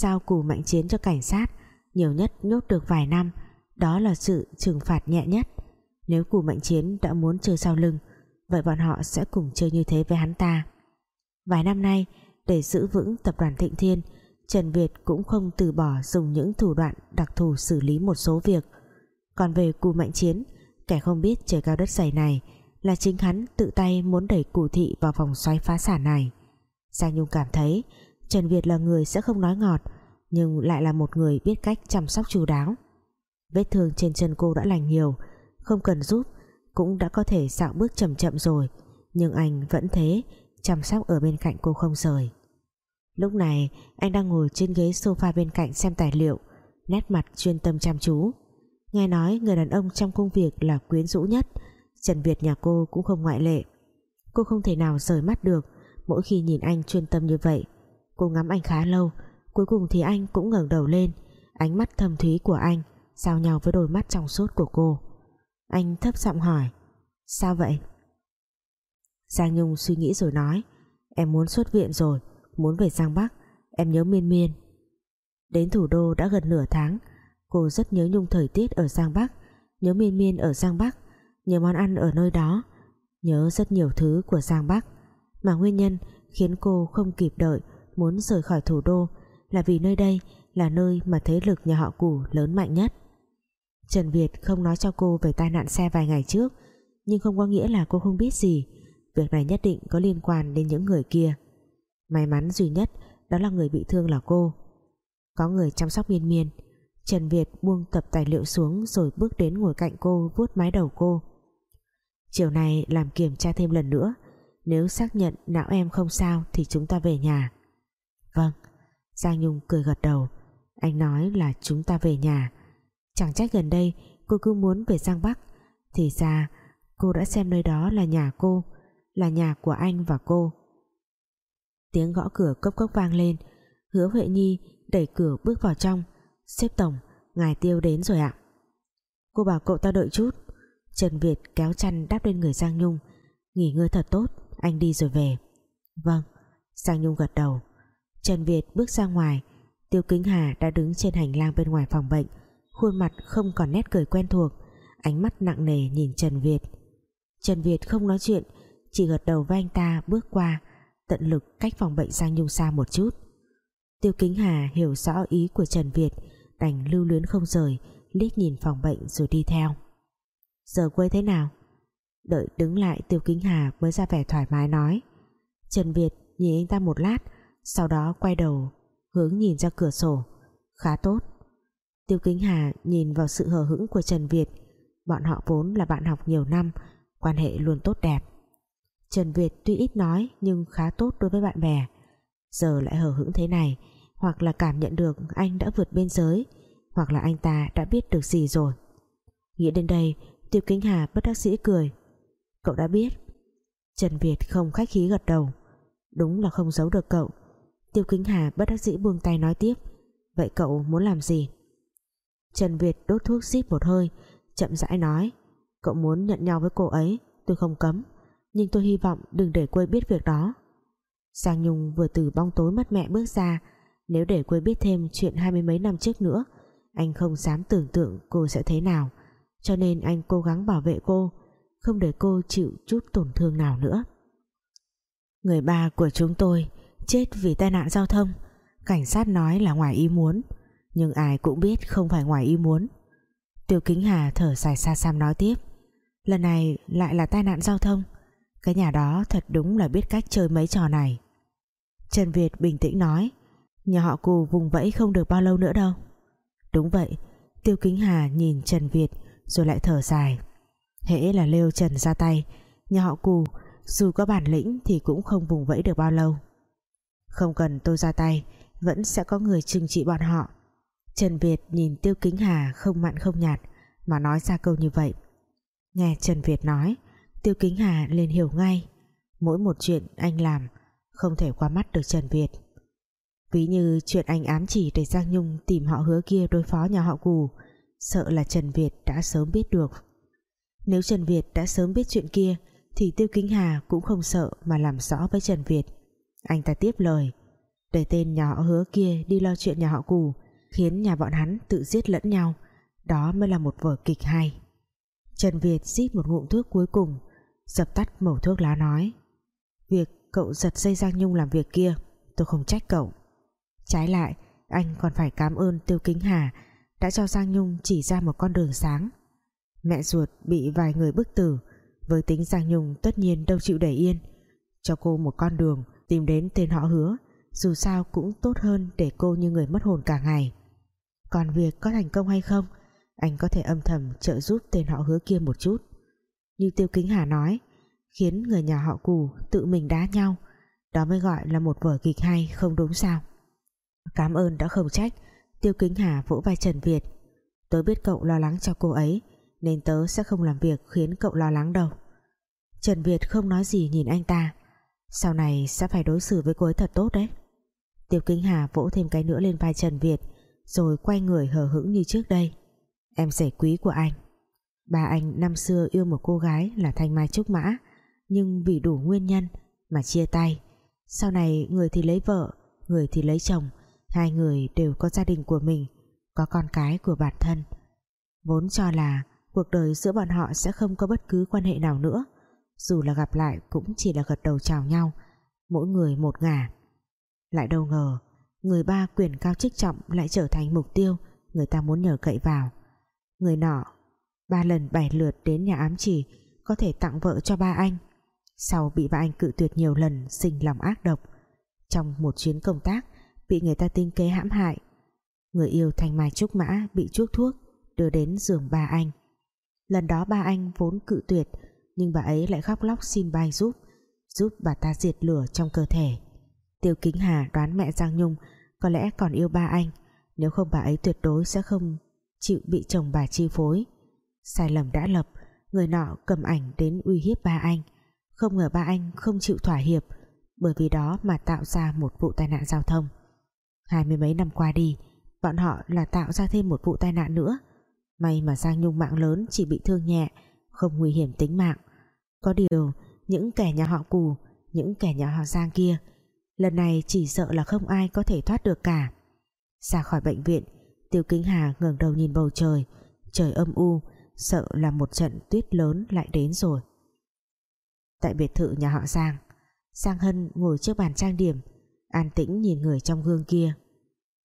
A: Giao củ mạnh chiến cho cảnh sát, Nhiều nhất nhốt được vài năm, Đó là sự trừng phạt nhẹ nhất. Nếu củ mạnh chiến đã muốn chơi sau lưng, Vậy bọn họ sẽ cùng chơi như thế với hắn ta. Vài năm nay, Để giữ vững tập đoàn Thịnh Thiên, Trần Việt cũng không từ bỏ dùng những thủ đoạn đặc thù xử lý một số việc. Còn về cù mạnh chiến, kẻ không biết trời cao đất dày này là chính hắn tự tay muốn đẩy cù thị vào vòng xoáy phá sản này. Giang Nhung cảm thấy Trần Việt là người sẽ không nói ngọt, nhưng lại là một người biết cách chăm sóc chu đáo. Vết thương trên chân cô đã lành nhiều, không cần giúp, cũng đã có thể dạo bước chậm chậm rồi, nhưng anh vẫn thế, chăm sóc ở bên cạnh cô không rời. Lúc này, anh đang ngồi trên ghế sofa bên cạnh xem tài liệu, Nét mặt chuyên tâm chăm chú. Nghe nói người đàn ông trong công việc là quyến rũ nhất, Trần Việt nhà cô cũng không ngoại lệ. Cô không thể nào rời mắt được, Mỗi khi nhìn anh chuyên tâm như vậy Cô ngắm anh khá lâu, Cuối cùng thì anh cũng ngẩng đầu lên. Ánh mắt thâm thúy của anh Giao nhau với đôi mắt trong suốt của cô. Anh thấp giọng hỏi, Sao vậy? Giang Nhung suy nghĩ rồi nói, Em muốn xuất viện rồi, muốn về Giang Bắc. Em nhớ miên miên. Đến thủ đô đã gần nửa tháng, cô rất nhớ nhung thời tiết ở Giang Bắc, nhớ miên miên ở Giang Bắc, nhớ món ăn ở nơi đó, nhớ rất nhiều thứ của Giang Bắc. Mà nguyên nhân khiến cô không kịp đợi muốn rời khỏi thủ đô là vì nơi đây là nơi mà thế lực nhà họ củ lớn mạnh nhất. Trần Việt không nói cho cô về tai nạn xe vài ngày trước, nhưng không có nghĩa là cô không biết gì. Việc này nhất định có liên quan đến những người kia. May mắn duy nhất đó là người bị thương là cô. Có người chăm sóc miên miên, Trần Việt buông tập tài liệu xuống Rồi bước đến ngồi cạnh cô vuốt mái đầu cô. Chiều này làm kiểm tra thêm lần nữa, Nếu xác nhận não em không sao Thì chúng ta về nhà. Vâng. Giang Nhung cười gật đầu. Anh nói là chúng ta về nhà. Chẳng trách gần đây cô cứ muốn về Giang Bắc. Thì ra, cô đã xem nơi đó là nhà cô, Là nhà của anh và cô. Tiếng gõ cửa cốc cốc vang lên. Hứa Huệ Nhi đẩy cửa bước vào trong. Xếp tổng, ngài tiêu đến rồi ạ. Cô bảo cậu ta đợi chút. Trần Việt kéo chăn đáp lên người Giang Nhung. Nghỉ ngơi thật tốt, anh đi rồi về. Vâng. Giang Nhung gật đầu. Trần Việt bước ra ngoài. Tiêu Kính Hà đã đứng trên hành lang bên ngoài phòng bệnh, khuôn mặt không còn nét cười quen thuộc, ánh mắt nặng nề nhìn Trần Việt. Trần Việt không nói chuyện, chỉ gật đầu với anh ta bước qua, tận lực cách phòng bệnh sang Nhung xa một chút. Tiêu Kính Hà hiểu rõ ý của Trần Việt, đành lưu luyến không rời, liếc nhìn phòng bệnh rồi đi theo. Giờ quê thế nào? Đợi đứng lại, Tiêu Kính Hà mới ra vẻ thoải mái nói. Trần Việt nhìn anh ta một lát sau đó quay đầu, hướng nhìn ra cửa sổ. Khá tốt. Tiêu Kính Hà nhìn vào sự hờ hững của Trần Việt. Bọn họ vốn là bạn học nhiều năm, quan hệ luôn tốt đẹp. Trần Việt tuy ít nói nhưng khá tốt đối với bạn bè. Giờ lại hờ hững thế này, hoặc là cảm nhận được anh đã vượt biên giới, hoặc là anh ta đã biết được gì rồi. Nghĩ đến đây, Tiêu Kính Hà bất đắc sĩ cười. Cậu đã biết. Trần Việt không khách khí gật đầu. Đúng là không giấu được cậu. Tiêu Kính Hà bất đắc dĩ buông tay nói tiếp, vậy cậu muốn làm gì? Trần Việt đốt thuốc xít một hơi, chậm rãi nói, cậu muốn nhận nhau với cô ấy, tôi không cấm, nhưng tôi hy vọng đừng để quê biết việc đó. Giang Nhung vừa từ bóng tối mất mẹ bước ra, nếu để quê biết thêm chuyện hai mươi mấy năm trước nữa, anh không dám tưởng tượng cô sẽ thế nào, cho nên anh cố gắng bảo vệ cô, không để cô chịu chút tổn thương nào nữa. Người ba của chúng tôi chết vì tai nạn giao thông. Cảnh sát nói là ngoài ý muốn, nhưng ai cũng biết không phải ngoài ý muốn. Tiêu Kính Hà thở dài xa xăm nói tiếp, lần này lại là tai nạn giao thông. Cái nhà đó thật đúng là biết cách chơi mấy trò này. Trần Việt bình tĩnh nói, Nhà họ cù vùng vẫy không được bao lâu nữa đâu. Đúng vậy, Tiêu Kính Hà nhìn Trần Việt Rồi lại thở dài, Hễ là lêu Trần ra tay, Nhà họ cù dù có bản lĩnh Thì cũng không vùng vẫy được bao lâu. Không cần tôi ra tay, Vẫn sẽ có người trừng trị bọn họ. Trần Việt nhìn Tiêu Kính Hà Không mặn không nhạt Mà nói ra câu như vậy. Nghe Trần Việt nói, Tiêu Kính Hà liền hiểu ngay. Mỗi một chuyện anh làm Không thể qua mắt được Trần Việt. Ví như chuyện anh ám chỉ để Giang Nhung tìm họ hứa kia đối phó nhà họ cù, Sợ là Trần Việt đã sớm biết được. Nếu Trần Việt đã sớm biết chuyện kia, Thì Tiêu Kính Hà cũng không sợ mà làm rõ với Trần Việt. Anh ta tiếp lời. Để tên nhà họ hứa kia đi lo chuyện nhà họ cù, Khiến nhà bọn hắn tự giết lẫn nhau. Đó mới là một vở kịch hay. Trần Việt xít một ngụm thuốc cuối cùng, Dập tắt mẩu thuốc lá nói, Việc cậu giật dây Giang Nhung làm việc kia, Tôi không trách cậu. Trái lại, anh còn phải cảm ơn Tiêu Kính Hà đã cho Giang Nhung chỉ ra một con đường sáng. Mẹ ruột bị vài người bức tử, với tính Giang Nhung tất nhiên đâu chịu để yên. Cho cô một con đường tìm đến tên họ hứa, dù sao cũng tốt hơn để cô như người mất hồn cả ngày. Còn việc có thành công hay không, anh có thể âm thầm trợ giúp tên họ hứa kia một chút. Như Tiêu Kính Hà nói, khiến người nhà họ cù tự mình đá nhau, đó mới gọi là một vở kịch hay không đúng sao. Cảm ơn đã không trách, Tiêu Kính Hà vỗ vai Trần Việt. Tớ biết cậu lo lắng cho cô ấy, Nên tớ sẽ không làm việc khiến cậu lo lắng đâu. Trần Việt không nói gì nhìn anh ta sau này sẽ phải đối xử với cô ấy thật tốt đấy. Tiêu Kính Hà vỗ thêm cái nữa lên vai Trần Việt, Rồi quay người hờ hững như trước đây. Em rể quý của anh. Ba anh năm xưa yêu một cô gái là Thanh Mai Trúc Mã, Nhưng vì đủ nguyên nhân mà chia tay. Sau này người thì lấy vợ, Người thì lấy chồng, Hai người đều có gia đình của mình, Có con cái của bản thân. Vốn cho là cuộc đời giữa bọn họ sẽ không có bất cứ quan hệ nào nữa. Dù là gặp lại cũng chỉ là gật đầu chào nhau, Mỗi người một ngả. Lại đâu ngờ, Người ba quyền cao chức trọng lại trở thành mục tiêu Người ta muốn nhờ cậy vào. Người nọ, Ba lần bảy lượt đến nhà ám chỉ, Có thể tặng vợ cho ba anh. Sau bị ba anh cự tuyệt nhiều lần, Sinh lòng ác độc. Trong một chuyến công tác, bị người ta tinh kế hãm hại. Người yêu thanh mai trúc mã bị chuốc thuốc, đưa đến giường ba anh. Lần đó ba anh vốn cự tuyệt nhưng bà ấy lại khóc lóc xin ba giúp giúp bà ta diệt lửa trong cơ thể. Tiêu kính hà đoán mẹ giang nhung, có lẽ còn yêu ba anh, nếu không bà ấy tuyệt đối sẽ không chịu bị chồng bà chi phối. Sai lầm đã lập, người nọ cầm ảnh đến uy hiếp ba anh. Không ngờ ba anh không chịu thỏa hiệp, bởi vì đó mà tạo ra một vụ tai nạn giao thông. Hai mươi mấy năm qua đi, bọn họ là tạo ra thêm một vụ tai nạn nữa. May mà Giang Nhung mạng lớn chỉ bị thương nhẹ, không nguy hiểm tính mạng có điều, những kẻ nhà họ cù, những kẻ nhà họ Giang kia, lần này chỉ sợ là không ai có thể thoát được cả. Ra khỏi bệnh viện, Tiêu Kính Hà ngẩng đầu nhìn bầu trời. Trời âm u, sợ là một trận tuyết lớn lại đến rồi. Tại biệt thự nhà họ Giang Giang Hân ngồi trước bàn trang điểm, an tĩnh nhìn người trong gương kia.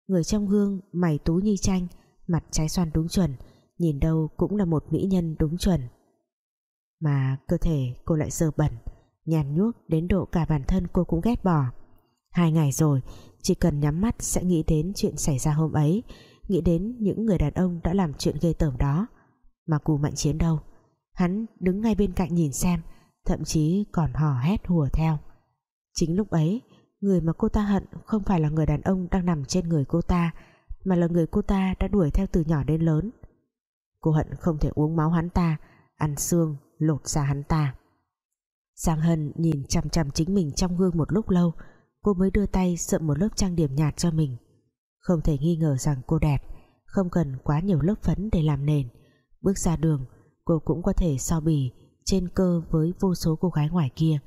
A: Người trong gương mày tú như tranh mặt trái xoan đúng chuẩn, nhìn đâu cũng là một mỹ nhân đúng chuẩn mà cơ thể cô lại dơ bẩn, nhàn nhuốc đến độ cả bản thân cô cũng ghét bỏ. Hai ngày rồi, Chỉ cần nhắm mắt sẽ nghĩ đến chuyện xảy ra hôm ấy, Nghĩ đến những người đàn ông đã làm chuyện ghê tởm đó. Mà cù mạnh chiến đâu? Hắn đứng ngay bên cạnh nhìn xem, Thậm chí còn hò hét hùa theo. Chính lúc ấy, Người mà cô ta hận không phải là người đàn ông đang nằm trên người cô ta, Mà là người cô ta đã đuổi theo từ nhỏ đến lớn. Cô hận không thể uống máu hắn ta, Ăn xương lột ra hắn ta. Giang Hân nhìn chằm chằm chính mình trong gương một lúc lâu, Cô mới đưa tay sợm một lớp trang điểm nhạt cho mình. Không thể nghi ngờ rằng cô đẹp, Không cần quá nhiều lớp phấn để làm nền. Bước ra đường, Cô cũng có thể so bì Trên cơ với vô số cô gái ngoài kia.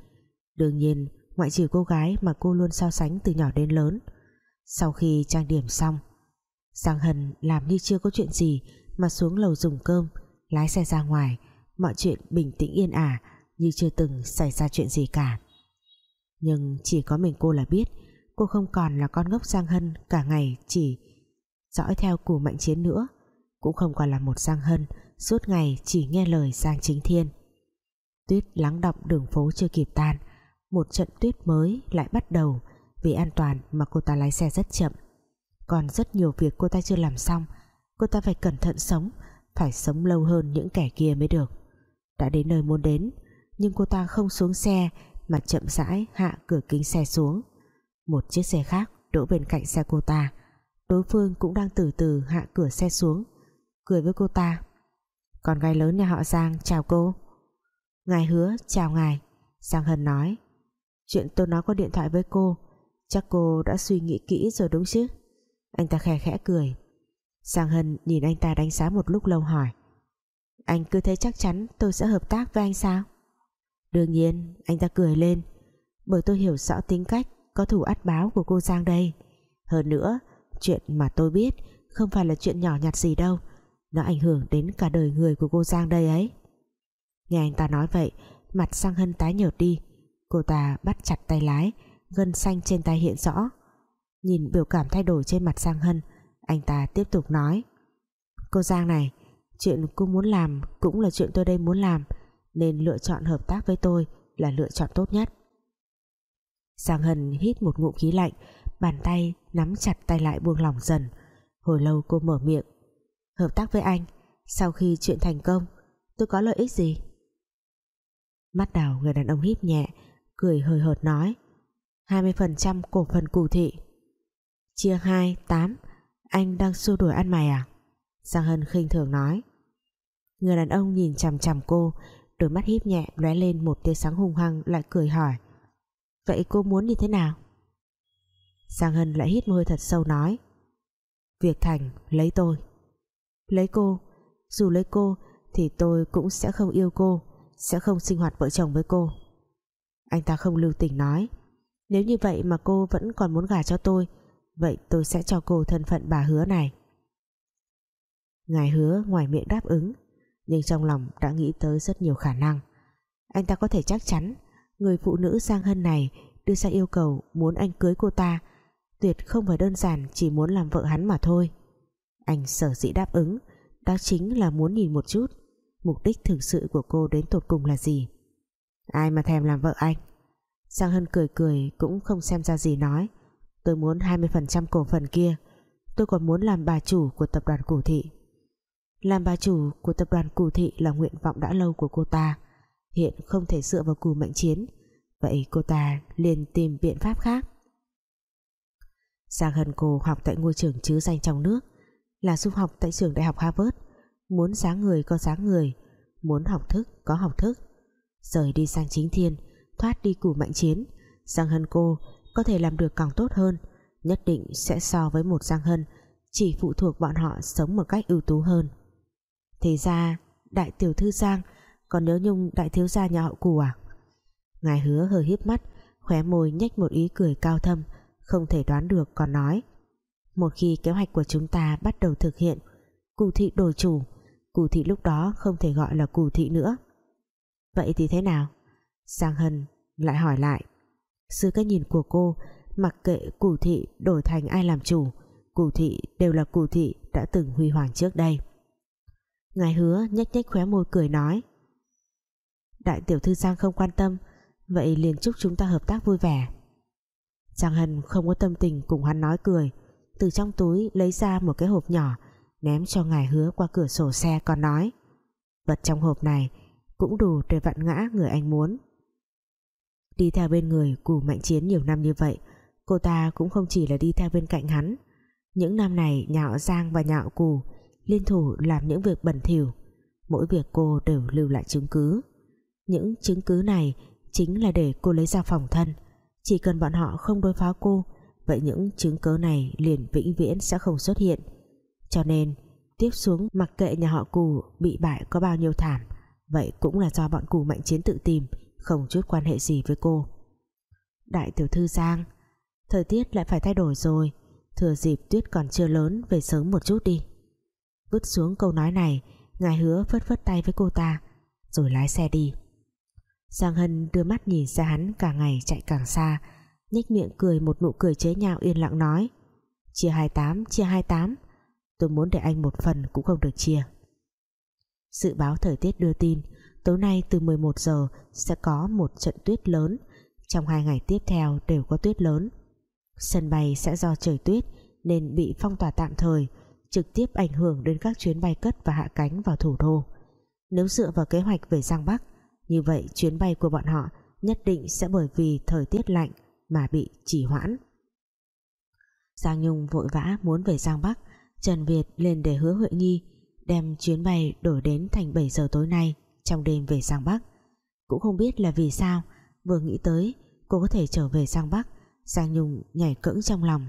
A: Đương nhiên, Ngoại trừ cô gái mà cô luôn so sánh từ nhỏ đến lớn. Sau khi trang điểm xong, Giang Hân làm như chưa có chuyện gì Mà xuống lầu dùng cơm, Lái xe ra ngoài Mọi chuyện bình tĩnh yên ả, Như chưa từng xảy ra chuyện gì cả. Nhưng chỉ có mình cô là biết, Cô không còn là con ngốc Giang Hân Cả ngày chỉ dõi theo củ mạnh chiến nữa, Cũng không còn là một Giang Hân Suốt ngày chỉ nghe lời Giang Chính Thiên. Tuyết lắng động đường phố chưa kịp tan, Một trận tuyết mới lại bắt đầu, Vì an toàn mà cô ta lái xe rất chậm. Còn rất nhiều việc cô ta chưa làm xong, Cô ta phải cẩn thận sống, Phải sống lâu hơn những kẻ kia mới được đã đến nơi muốn đến, nhưng cô ta không xuống xe, mà chậm rãi hạ cửa kính xe xuống. Một chiếc xe khác đỗ bên cạnh xe cô ta. Đối phương cũng đang từ từ hạ cửa xe xuống. Cười với cô ta. Con gái lớn nhà họ Giang, chào cô. Ngài hứa, chào ngài, Giang Hân nói. Chuyện tôi nói có điện thoại với cô, chắc cô đã suy nghĩ kỹ rồi đúng chứ? Anh ta khẽ khẽ cười. Giang Hân nhìn anh ta đánh giá một lúc lâu hỏi anh cứ thấy chắc chắn tôi sẽ hợp tác với anh sao? Đương nhiên, anh ta cười lên. Bởi tôi hiểu rõ tính cách Có thủ át báo của cô Giang đây. Hơn nữa, Chuyện mà tôi biết Không phải là chuyện nhỏ nhặt gì đâu. Nó ảnh hưởng đến cả đời người của cô Giang đây ấy. Nghe anh ta nói vậy, Mặt sang hân tái nhợt đi. Cô ta bắt chặt tay lái, Gân xanh trên tay hiện rõ. Nhìn biểu cảm thay đổi trên mặt sang hân, Anh ta tiếp tục nói. Cô Giang này Chuyện cô muốn làm cũng là chuyện tôi đây muốn làm Nên lựa chọn hợp tác với tôi Là lựa chọn tốt nhất. Giang Hân hít một ngụm khí lạnh Bàn tay nắm chặt tay lại buông lỏng dần. Hồi lâu cô mở miệng Hợp tác với anh Sau khi chuyện thành công Tôi có lợi ích gì? Mắt đào người đàn ông híp nhẹ Cười hời hợt nói 20% cổ phần cụ thị. Chia 2, 8 Anh đang xua đuổi ăn mày à? Giang Hân khinh thường nói. Người đàn ông nhìn chằm chằm cô, Đôi mắt híp nhẹ, lóe lên một tia sáng hung hăng, Lại cười hỏi. Vậy cô muốn như thế nào? Giang Hân lại hít môi thật sâu nói. Việc thành, lấy tôi. Lấy cô, Dù lấy cô thì tôi cũng sẽ không yêu cô, Sẽ không sinh hoạt vợ chồng với cô. Anh ta không lưu tình nói. Nếu như vậy mà cô vẫn còn muốn gả cho tôi, Vậy tôi sẽ cho cô thân phận bà hứa này. Ngài hứa ngoài miệng đáp ứng nhưng trong lòng đã nghĩ tới rất nhiều khả năng. Anh ta có thể chắc chắn, người phụ nữ sang Hân này đưa ra yêu cầu muốn anh cưới cô ta. Tuyệt không phải đơn giản chỉ muốn làm vợ hắn mà thôi. Anh sở dĩ đáp ứng, đó chính là muốn nhìn một chút, mục đích thực sự của cô đến tột cùng là gì. Ai mà thèm làm vợ anh? Giang Hân cười cười, cũng không xem ra gì nói. Tôi muốn 20% cổ phần kia. Tôi còn muốn làm bà chủ của tập đoàn cổ thị làm bà chủ của tập đoàn Cù Thị là nguyện vọng đã lâu của cô ta. Hiện không thể dựa vào Cù Mạnh Chiến. Vậy cô ta liền tìm biện pháp khác. Giang Hân cô học tại ngôi trường chứ danh trong nước, Là du học tại trường đại học Harvard, Muốn sáng người có sáng người, Muốn học thức có học thức. Rời đi sang chính thiên, Thoát đi Cù Mạnh Chiến, Giang Hân cô có thể làm được càng tốt hơn, Nhất định sẽ so với một Giang Hân Chỉ phụ thuộc bọn họ sống một cách ưu tú hơn thì ra, đại tiểu thư Giang, Còn nhớ nhung đại thiếu gia nhà họ cù à? Ngài hứa hơi híp mắt, Khóe môi nhếch một ý cười cao thâm, Không thể đoán được còn nói. Một khi kế hoạch của chúng ta bắt đầu thực hiện, Cù thị đổi chủ, Cù thị lúc đó không thể gọi là cù thị nữa. Vậy thì thế nào? Giang Hân lại hỏi lại. Sư cái nhìn của cô, Mặc kệ cù thị đổi thành ai làm chủ, Cù thị đều là cù thị đã từng huy hoàng trước đây. Ngài hứa nhếch nhếch khóe môi cười nói. Đại tiểu thư Giang không quan tâm, Vậy liền chúc chúng ta hợp tác vui vẻ. Giang Hân không có tâm tình cùng hắn nói cười, từ trong túi lấy ra một cái hộp nhỏ, ném cho ngài hứa qua cửa sổ xe còn nói. Vật trong hộp này cũng đủ để vặn ngã người anh muốn. Đi theo bên người cù mạnh chiến nhiều năm như vậy, cô ta cũng không chỉ là đi theo bên cạnh hắn. Những năm này, nhạo Giang và nhạo cù liên thủ làm những việc bẩn thỉu. Mỗi việc cô đều lưu lại chứng cứ. Những chứng cứ này chính là để cô lấy ra phòng thân. Chỉ cần bọn họ không đối phó cô, vậy những chứng cứ này liền vĩnh viễn sẽ không xuất hiện. Cho nên, tiếp xuống mặc kệ nhà họ cù bị bại có bao nhiêu thảm, vậy cũng là do bọn cù mạnh chiến tự tìm, không chút quan hệ gì với cô. Đại tiểu thư giang, thời tiết lại phải thay đổi rồi. Thừa dịp tuyết còn chưa lớn về sớm một chút đi vứt xuống câu nói này, ngài hứa phất phất tay với cô ta, rồi lái xe đi. Giang Hân đưa mắt nhìn ra hắn cả ngày chạy càng xa, nhếch miệng cười một nụ cười chế nhạo yên lặng nói, chia 28 chia 28 tôi muốn để anh một phần cũng không được chia. Dự báo thời tiết đưa tin, tối nay từ 11 giờ sẽ có một trận tuyết lớn, trong hai ngày tiếp theo đều có tuyết lớn. Sân bay sẽ do trời tuyết nên bị phong tỏa tạm thời trực tiếp ảnh hưởng đến các chuyến bay cất và hạ cánh vào thủ đô. Nếu dựa vào kế hoạch về Giang Bắc, như vậy chuyến bay của bọn họ nhất định sẽ bởi vì thời tiết lạnh mà bị trì hoãn. Giang Nhung vội vã muốn về Giang Bắc, Trần Việt lên để hứa Huệ Nhi đem chuyến bay đổi đến thành 7 giờ tối nay trong đêm về Giang Bắc. Cũng không biết là vì sao, vừa nghĩ tới cô có thể trở về Giang Bắc, Giang Nhung nhảy cẫng trong lòng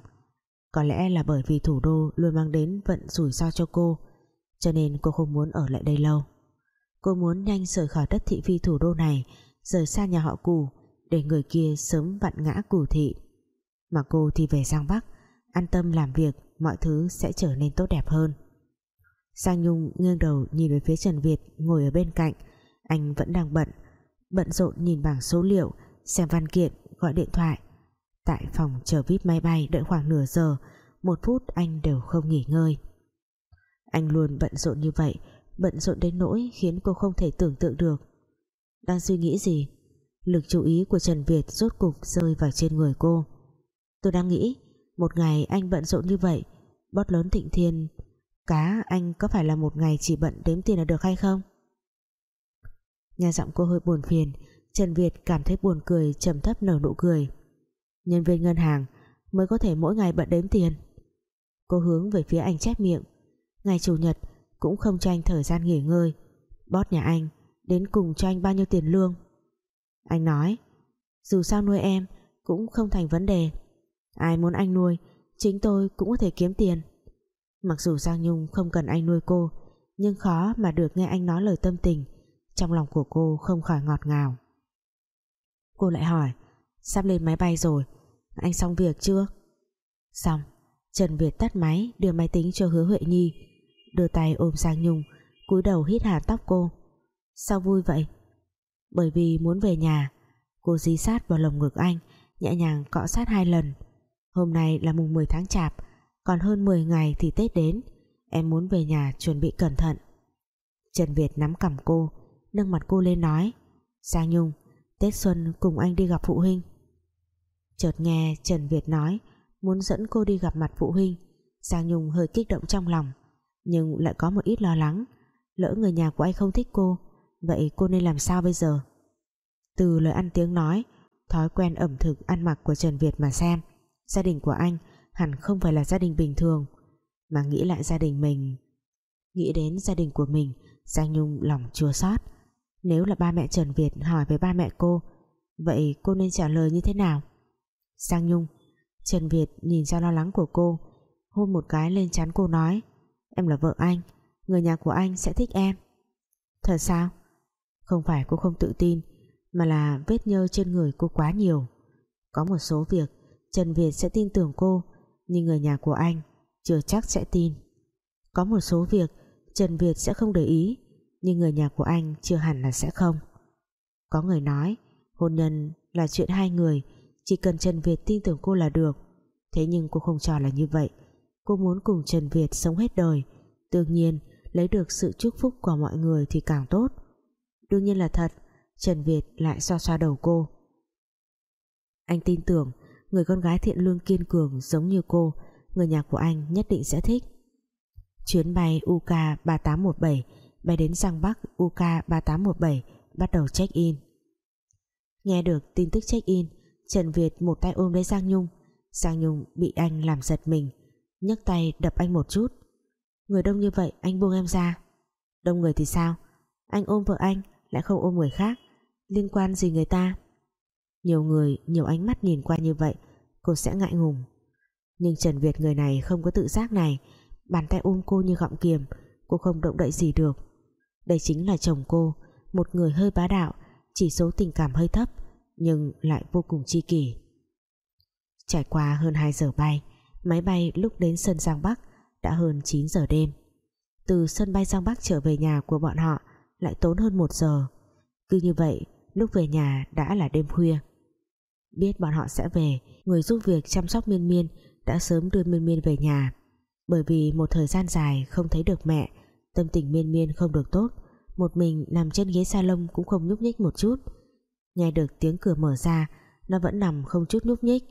A: có lẽ là bởi vì thủ đô luôn mang đến vận rủi ro cho cô, cho nên cô không muốn ở lại đây lâu. Cô muốn nhanh rời khỏi đất thị phi thủ đô này, rời xa nhà họ cù, để người kia sớm vặn ngã cù thị. Mà cô thì về Giang Bắc, an tâm làm việc, mọi thứ sẽ trở nên tốt đẹp hơn. Giang Nhung nghiêng đầu nhìn về phía Trần Việt ngồi ở bên cạnh, anh vẫn đang bận bận rộn nhìn bảng số liệu, xem văn kiện, gọi điện thoại tại phòng chờ vip máy bay đợi khoảng nửa giờ. Một phút anh đều không nghỉ ngơi. Anh luôn bận rộn như vậy, bận rộn đến nỗi khiến cô không thể tưởng tượng được. Đang suy nghĩ gì? Lực chú ý của Trần Việt rốt cục rơi vào trên người cô. Tôi đang nghĩ, một ngày anh bận rộn như vậy, bót lớn thịnh thiên, cá anh có phải là một ngày chỉ bận đếm tiền là được hay không? Nhà giọng cô hơi buồn phiền, Trần Việt cảm thấy buồn cười, trầm thấp nở nụ cười nhân viên ngân hàng mới có thể mỗi ngày bận đếm tiền. Cô hướng về phía anh chép miệng. Ngày chủ nhật cũng không cho anh thời gian nghỉ ngơi. Bót nhà anh đến cùng cho anh bao nhiêu tiền lương? Anh nói, dù sao nuôi em cũng không thành vấn đề. Ai muốn anh nuôi, chính tôi cũng có thể kiếm tiền. Mặc dù Giang Nhung không cần anh nuôi cô, nhưng khó mà được nghe anh nói lời tâm tình, trong lòng của cô không khỏi ngọt ngào. Cô lại hỏi, sắp lên máy bay rồi anh xong việc chưa? Xong. Trần Việt tắt máy, đưa máy tính cho hứa Huệ Nhi. Đưa tay ôm Sang Nhung, cúi đầu hít hà tóc cô. Sao vui vậy? Bởi vì muốn về nhà. Cô dí sát vào lồng ngực anh, nhẹ nhàng cọ sát hai lần. Hôm nay là mùng 10 tháng chạp, còn hơn 10 ngày thì Tết đến. Em muốn về nhà chuẩn bị cẩn thận. Trần Việt nắm cầm cô, nâng mặt cô lên nói. Sang Nhung, Tết Xuân cùng anh đi gặp phụ huynh chợt nghe Trần Việt nói, muốn dẫn cô đi gặp mặt phụ huynh. Giang Nhung hơi kích động trong lòng, nhưng lại có một ít lo lắng. Lỡ người nhà của anh không thích cô, vậy cô nên làm sao bây giờ? Từ lời ăn tiếng nói, thói quen ẩm thực ăn mặc của Trần Việt mà xem, gia đình của anh hẳn không phải là gia đình bình thường. Mà nghĩ lại gia đình mình, nghĩ đến gia đình của mình, Giang Nhung lòng chua xót. Nếu là ba mẹ Trần Việt hỏi về ba mẹ cô, vậy cô nên trả lời như thế nào? Giang Nhung. Trần Việt nhìn ra lo lắng của cô, hôn một cái lên chán cô nói, em là vợ anh, người nhà của anh sẽ thích em. Thật sao? Không phải cô không tự tin, mà là vết nhơ trên người cô quá nhiều. Có một số việc, Trần Việt sẽ tin tưởng cô, nhưng người nhà của anh chưa chắc sẽ tin. Có một số việc, Trần Việt sẽ không để ý, nhưng người nhà của anh chưa hẳn là sẽ không. Có người nói, hôn nhân là chuyện hai người chỉ cần Trần Việt tin tưởng cô là được. Thế nhưng cô không cho là như vậy. Cô muốn cùng Trần Việt sống hết đời. Đương nhiên lấy được sự chúc phúc của mọi người thì càng tốt. Đương nhiên là thật Trần Việt lại xoa xoa đầu cô. Anh tin tưởng Người con gái thiện lương kiên cường giống như cô Người nhà của anh nhất định sẽ thích. Chuyến bay UK 3817 bay đến Giang Bắc UK 3817 bắt đầu check-in. Nghe được tin tức check-in, Trần Việt một tay ôm lấy Giang Nhung. Giang Nhung bị anh làm giật mình, nhấc tay đập anh một chút. Người đông như vậy anh buông em ra. Đông người thì sao? Anh ôm vợ anh lại không ôm người khác, liên quan gì người ta? Nhiều người, nhiều ánh mắt nhìn qua như vậy, cô sẽ ngại ngùng. Nhưng Trần Việt người này không có tự giác này, bàn tay ôm cô như gọng kiềm, cô không động đậy gì được. Đây chính là chồng cô Một người hơi bá đạo Chỉ số tình cảm hơi thấp nhưng lại vô cùng chi kỷ. Trải qua hơn 2 giờ bay, Máy bay lúc đến sân Giang Bắc Đã hơn 9 giờ đêm. Từ sân bay Giang Bắc trở về nhà của bọn họ Lại tốn hơn 1 giờ. Cứ như vậy, lúc về nhà đã là đêm khuya. Biết bọn họ sẽ về, Người giúp việc chăm sóc miên miên Đã sớm đưa miên miên về nhà. Bởi vì một thời gian dài không thấy được mẹ, Tâm tình miên miên không được tốt, Một mình nằm trên ghế salon cũng không nhúc nhích một chút. Nghe được tiếng cửa mở ra, Nó vẫn nằm không chút nhúc nhích.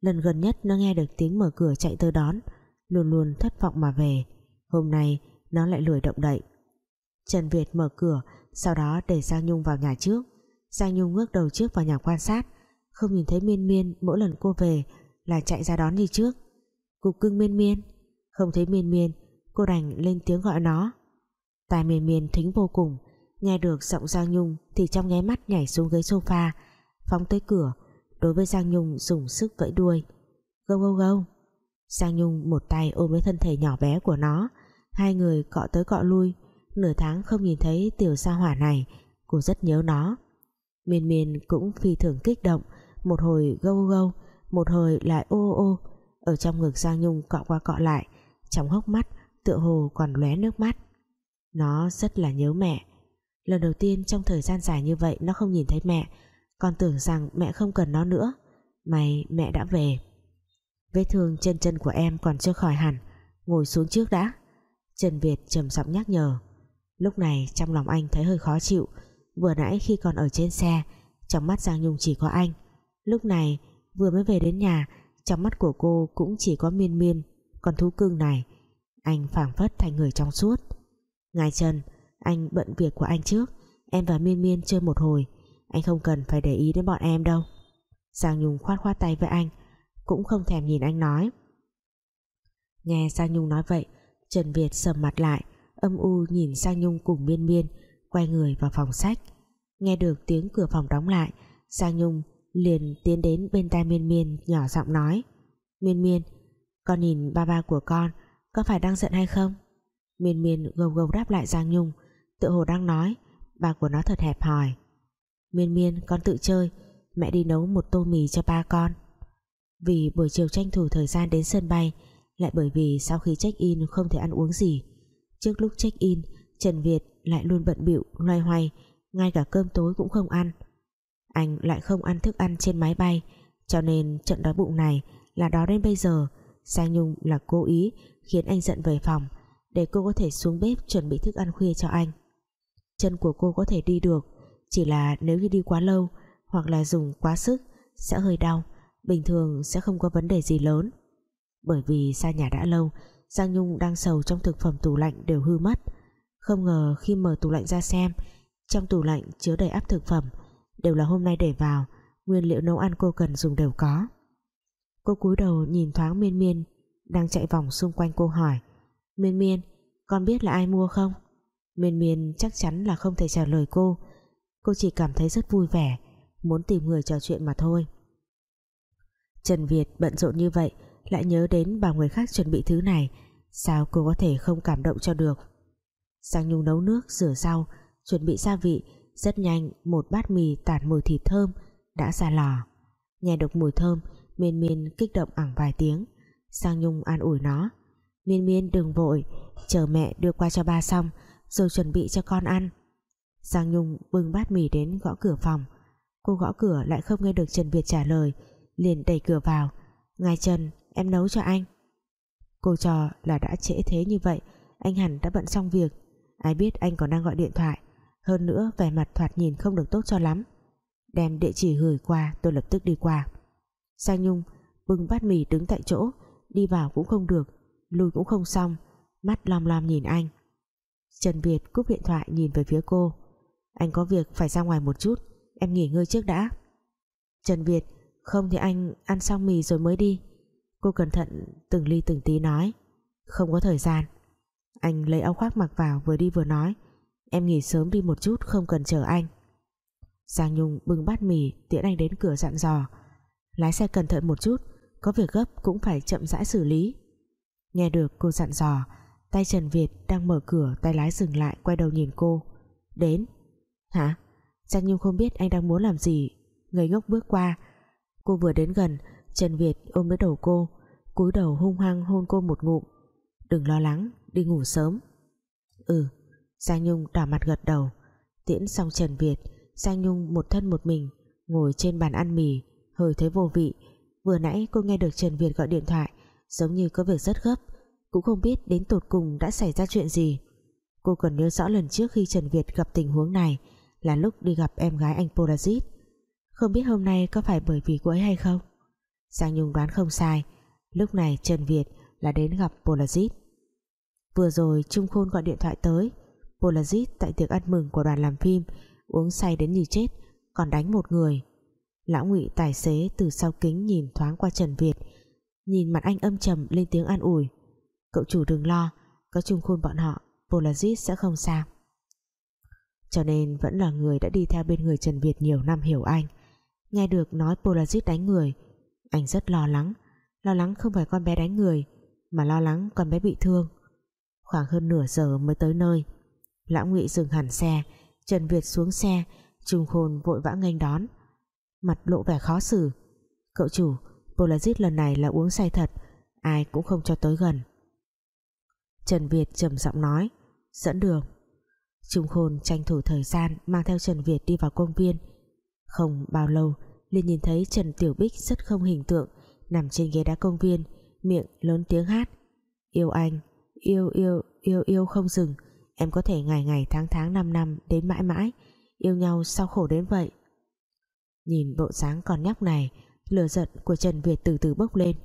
A: Lần gần nhất nó nghe được tiếng mở cửa chạy tới đón, Luôn luôn thất vọng mà về. Hôm nay, nó lại lười động đậy. Trần Việt mở cửa, Sau đó để Giang Nhung vào nhà trước. Giang Nhung ngước đầu trước vào nhà quan sát, Không nhìn thấy miên miên Mỗi lần cô về là chạy ra đón đi trước. Cục cưng miên miên, Không thấy miên miên, Cô đành lên tiếng gọi nó. Tai miên miên thính vô cùng nghe được giọng Giang Nhung thì trong nháy mắt nhảy xuống ghế sofa, phóng tới cửa, đối với Giang Nhung dùng sức vẫy đuôi. Gâu gâu gâu. Giang Nhung một tay ôm lấy thân thể nhỏ bé của nó, hai người cọ tới cọ lui. Nửa tháng không nhìn thấy tiểu sa hỏa này, cô rất nhớ nó. Miên miên cũng phi thường kích động, một hồi gâu gâu, một hồi lại ô ô. Ở trong ngực Giang Nhung cọ qua cọ lại, trong hốc mắt tựa hồ còn lóe nước mắt. Nó rất là nhớ mẹ. Lần đầu tiên trong thời gian dài như vậy Nó không nhìn thấy mẹ, Còn tưởng rằng mẹ không cần nó nữa. Mày mẹ đã về. Vết thương chân chân của em còn chưa khỏi hẳn, Ngồi xuống trước đã. Trần Việt trầm giọng nhắc nhở. Lúc này trong lòng anh thấy hơi khó chịu. Vừa nãy khi còn ở trên xe, Trong mắt Giang Nhung chỉ có anh. Lúc này, vừa mới về đến nhà, Trong mắt của cô cũng chỉ có miên miên. Còn thú cưng này, Anh phảng phất thành người trong suốt. Ngài Trần anh bận việc của anh trước. Em và Miên Miên chơi một hồi. Anh không cần phải để ý đến bọn em đâu. Giang Nhung khoát khoát tay với anh, Cũng không thèm nhìn anh nói. Nghe Giang Nhung nói vậy, Trần Việt sầm mặt lại, Âm u nhìn Giang Nhung cùng Miên Miên, Quay người vào phòng sách. Nghe được tiếng cửa phòng đóng lại, Giang Nhung liền tiến đến bên tai Miên Miên, Nhỏ giọng nói. Miên Miên, Con nhìn ba ba của con, Có phải đang giận hay không? Miên miên gâu gâu đáp lại Giang Nhung. Tự hồ đang nói, Bà của nó thật hẹp hòi. Miên miên, con tự chơi, Mẹ đi nấu một tô mì cho ba con. Vì buổi chiều tranh thủ thời gian đến sân bay, Lại bởi vì sau khi check in Không thể ăn uống gì, Trước lúc check in, Trần Việt lại luôn bận bịu, loay hoay, Ngay cả cơm tối cũng không ăn. Anh lại không ăn thức ăn trên máy bay, Cho nên trận đói bụng này Là đó đến bây giờ. Sang Nhung là cố ý khiến anh giận về phòng, để cô có thể xuống bếp chuẩn bị thức ăn khuya cho anh chân của cô có thể đi được. Chỉ là nếu như đi quá lâu hoặc là dùng quá sức, sẽ hơi đau, bình thường sẽ không có vấn đề gì lớn. Bởi vì xa nhà đã lâu, Giang Nhung đang sầu trong thực phẩm tủ lạnh đều hư mất. Không ngờ khi mở tủ lạnh ra xem, trong tủ lạnh chứa đầy áp thực phẩm, đều là hôm nay để vào, nguyên liệu nấu ăn cô cần dùng đều có. Cô cúi đầu nhìn thoáng miên miên, đang chạy vòng xung quanh cô hỏi, Miên miên, Con biết là ai mua không? Miên miên chắc chắn là không thể trả lời cô. Cô chỉ cảm thấy rất vui vẻ, Muốn tìm người trò chuyện mà thôi. Trần Việt bận rộn như vậy, Lại nhớ đến bà người khác chuẩn bị thứ này. Sao cô có thể không cảm động cho được? Sang Nhung nấu nước, rửa rau, Chuẩn bị gia vị, Rất nhanh một bát mì tản mùi thịt thơm Đã ra lò. Nghe được mùi thơm, Miên miên kích động ẳng vài tiếng. Sang Nhung an ủi nó. Miên miên đừng vội, Chờ mẹ đưa qua cho ba xong rồi chuẩn bị cho con ăn. Giang Nhung bưng bát mì đến gõ cửa phòng. Cô gõ cửa lại không nghe được Trần Việt trả lời, Liền đẩy cửa vào. Ngài Trần, em nấu cho anh. Cô trò là đã trễ thế như vậy, Anh hẳn đã bận xong việc. Ai biết anh còn đang gọi điện thoại. Hơn nữa, vẻ mặt thoạt nhìn không được tốt cho lắm. Đem địa chỉ gửi qua, tôi lập tức đi qua. Giang Nhung bưng bát mì đứng tại chỗ, đi vào cũng không được. Lui cũng không xong, mắt lom lom nhìn anh. Trần Việt cúp điện thoại nhìn về phía cô. Anh có việc phải ra ngoài một chút, em nghỉ ngơi trước đã. Trần Việt, không thì anh ăn xong mì rồi mới đi. Cô cẩn thận từng ly từng tí nói. Không có thời gian. Anh lấy áo khoác mặc vào vừa đi vừa nói. Em nghỉ sớm đi một chút, không cần chờ anh. Giang Nhung bưng bát mì tiễn anh đến cửa dặn dò. Lái xe cẩn thận một chút, có việc gấp cũng phải chậm rãi xử lý. Nghe được cô dặn dò tay Trần Việt đang mở cửa, tay lái dừng lại, quay đầu nhìn cô. Đến. Hả? Giang Nhung không biết anh đang muốn làm gì. Người ngốc bước qua. Cô vừa đến gần, Trần Việt ôm lấy đầu cô, cúi đầu hung hăng hôn cô một ngụm. Đừng lo lắng, đi ngủ sớm. Ừ. Giang Nhung đỏ mặt gật đầu. Tiễn xong Trần Việt Giang Nhung một thân một mình ngồi trên bàn ăn mì, hơi thấy vô vị. Vừa nãy cô nghe được Trần Việt gọi điện thoại, giống như có việc rất gấp cũng không biết đến tột cùng đã xảy ra chuyện gì. Cô còn nhớ rõ lần trước khi Trần Việt gặp tình huống này là lúc đi gặp em gái anh Polazit không biết hôm nay có phải bởi vì cô ấy hay không? Giang Nhung đoán không sai, lúc này Trần Việt là đến gặp Polazit vừa rồi Trung Khôn gọi điện thoại tới Polazit tại tiệc ăn mừng của đoàn làm phim, uống say đến như chết, còn đánh một người. Lão ngụy tài xế từ sau kính nhìn thoáng qua Trần Việt, nhìn mặt anh âm trầm lên tiếng an ủi cậu chủ đừng lo, có chung khôn bọn họ Polazit sẽ không sao cho nên vẫn là người đã đi theo bên người Trần Việt nhiều năm hiểu anh. Nghe được nói Polazit đánh người, anh rất lo lắng. Lo lắng không phải con bé đánh người, mà lo lắng con bé bị thương. Khoảng hơn nửa giờ mới tới nơi. Lão ngụy dừng hẳn xe, Trần Việt xuống xe, Trung Khôn vội vã nghênh đón. Mặt lộ vẻ khó xử. Cậu chủ Polazit lần này là uống say thật, ai cũng không cho tới gần. Trần Việt trầm giọng nói. Dẫn đường. Trung Khôn tranh thủ thời gian mang theo Trần Việt đi vào công viên. Không bao lâu, liền nhìn thấy Trần Tiểu Bích rất không hình tượng, nằm trên ghế đá công viên, miệng lớn tiếng hát. Yêu anh, yêu yêu yêu yêu không dừng. Em có thể ngày ngày tháng tháng năm năm đến mãi mãi. Yêu nhau sao khổ đến vậy? Nhìn bộ dáng còn nhóc này, lửa giận của Trần Việt từ từ bốc lên.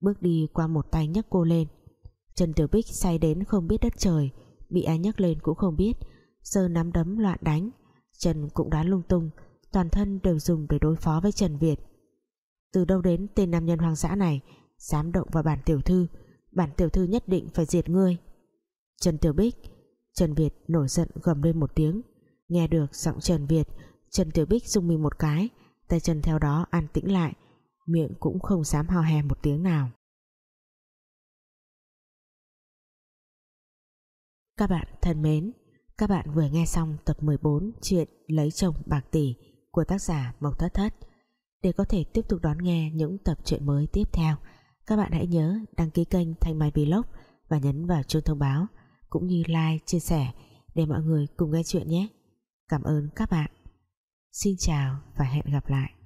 A: Bước đi qua một tay nhấc cô lên. Trần Tiểu Bích say đến không biết đất trời, bị ai nhấc lên cũng không biết. Sơ nắm đấm loạn đánh, Trần cũng đoán lung tung, toàn thân đều dùng để đối phó với Trần Việt. Từ đâu đến tên nam nhân hoang dã này, dám động vào bản tiểu thư, bản tiểu thư nhất định phải diệt ngươi. Trần Tiểu Bích, Trần Việt nổi giận gầm lên một tiếng. Nghe được giọng Trần Việt, Trần Tiểu Bích rung mình một cái, tay chân theo đó an tĩnh lại, miệng cũng không dám ho hè một tiếng nào. Các bạn thân mến Các bạn vừa nghe xong tập 14 chuyện Lấy chồng bạc tỷ của tác giả Mộc Thất Thất Để có thể tiếp tục đón nghe những tập truyện mới tiếp theo các bạn hãy nhớ đăng ký kênh Thanh Mai Vlog và nhấn vào chuông thông báo cũng như like, chia sẻ để mọi người cùng nghe chuyện nhé. Cảm ơn các bạn. Xin chào và hẹn gặp lại.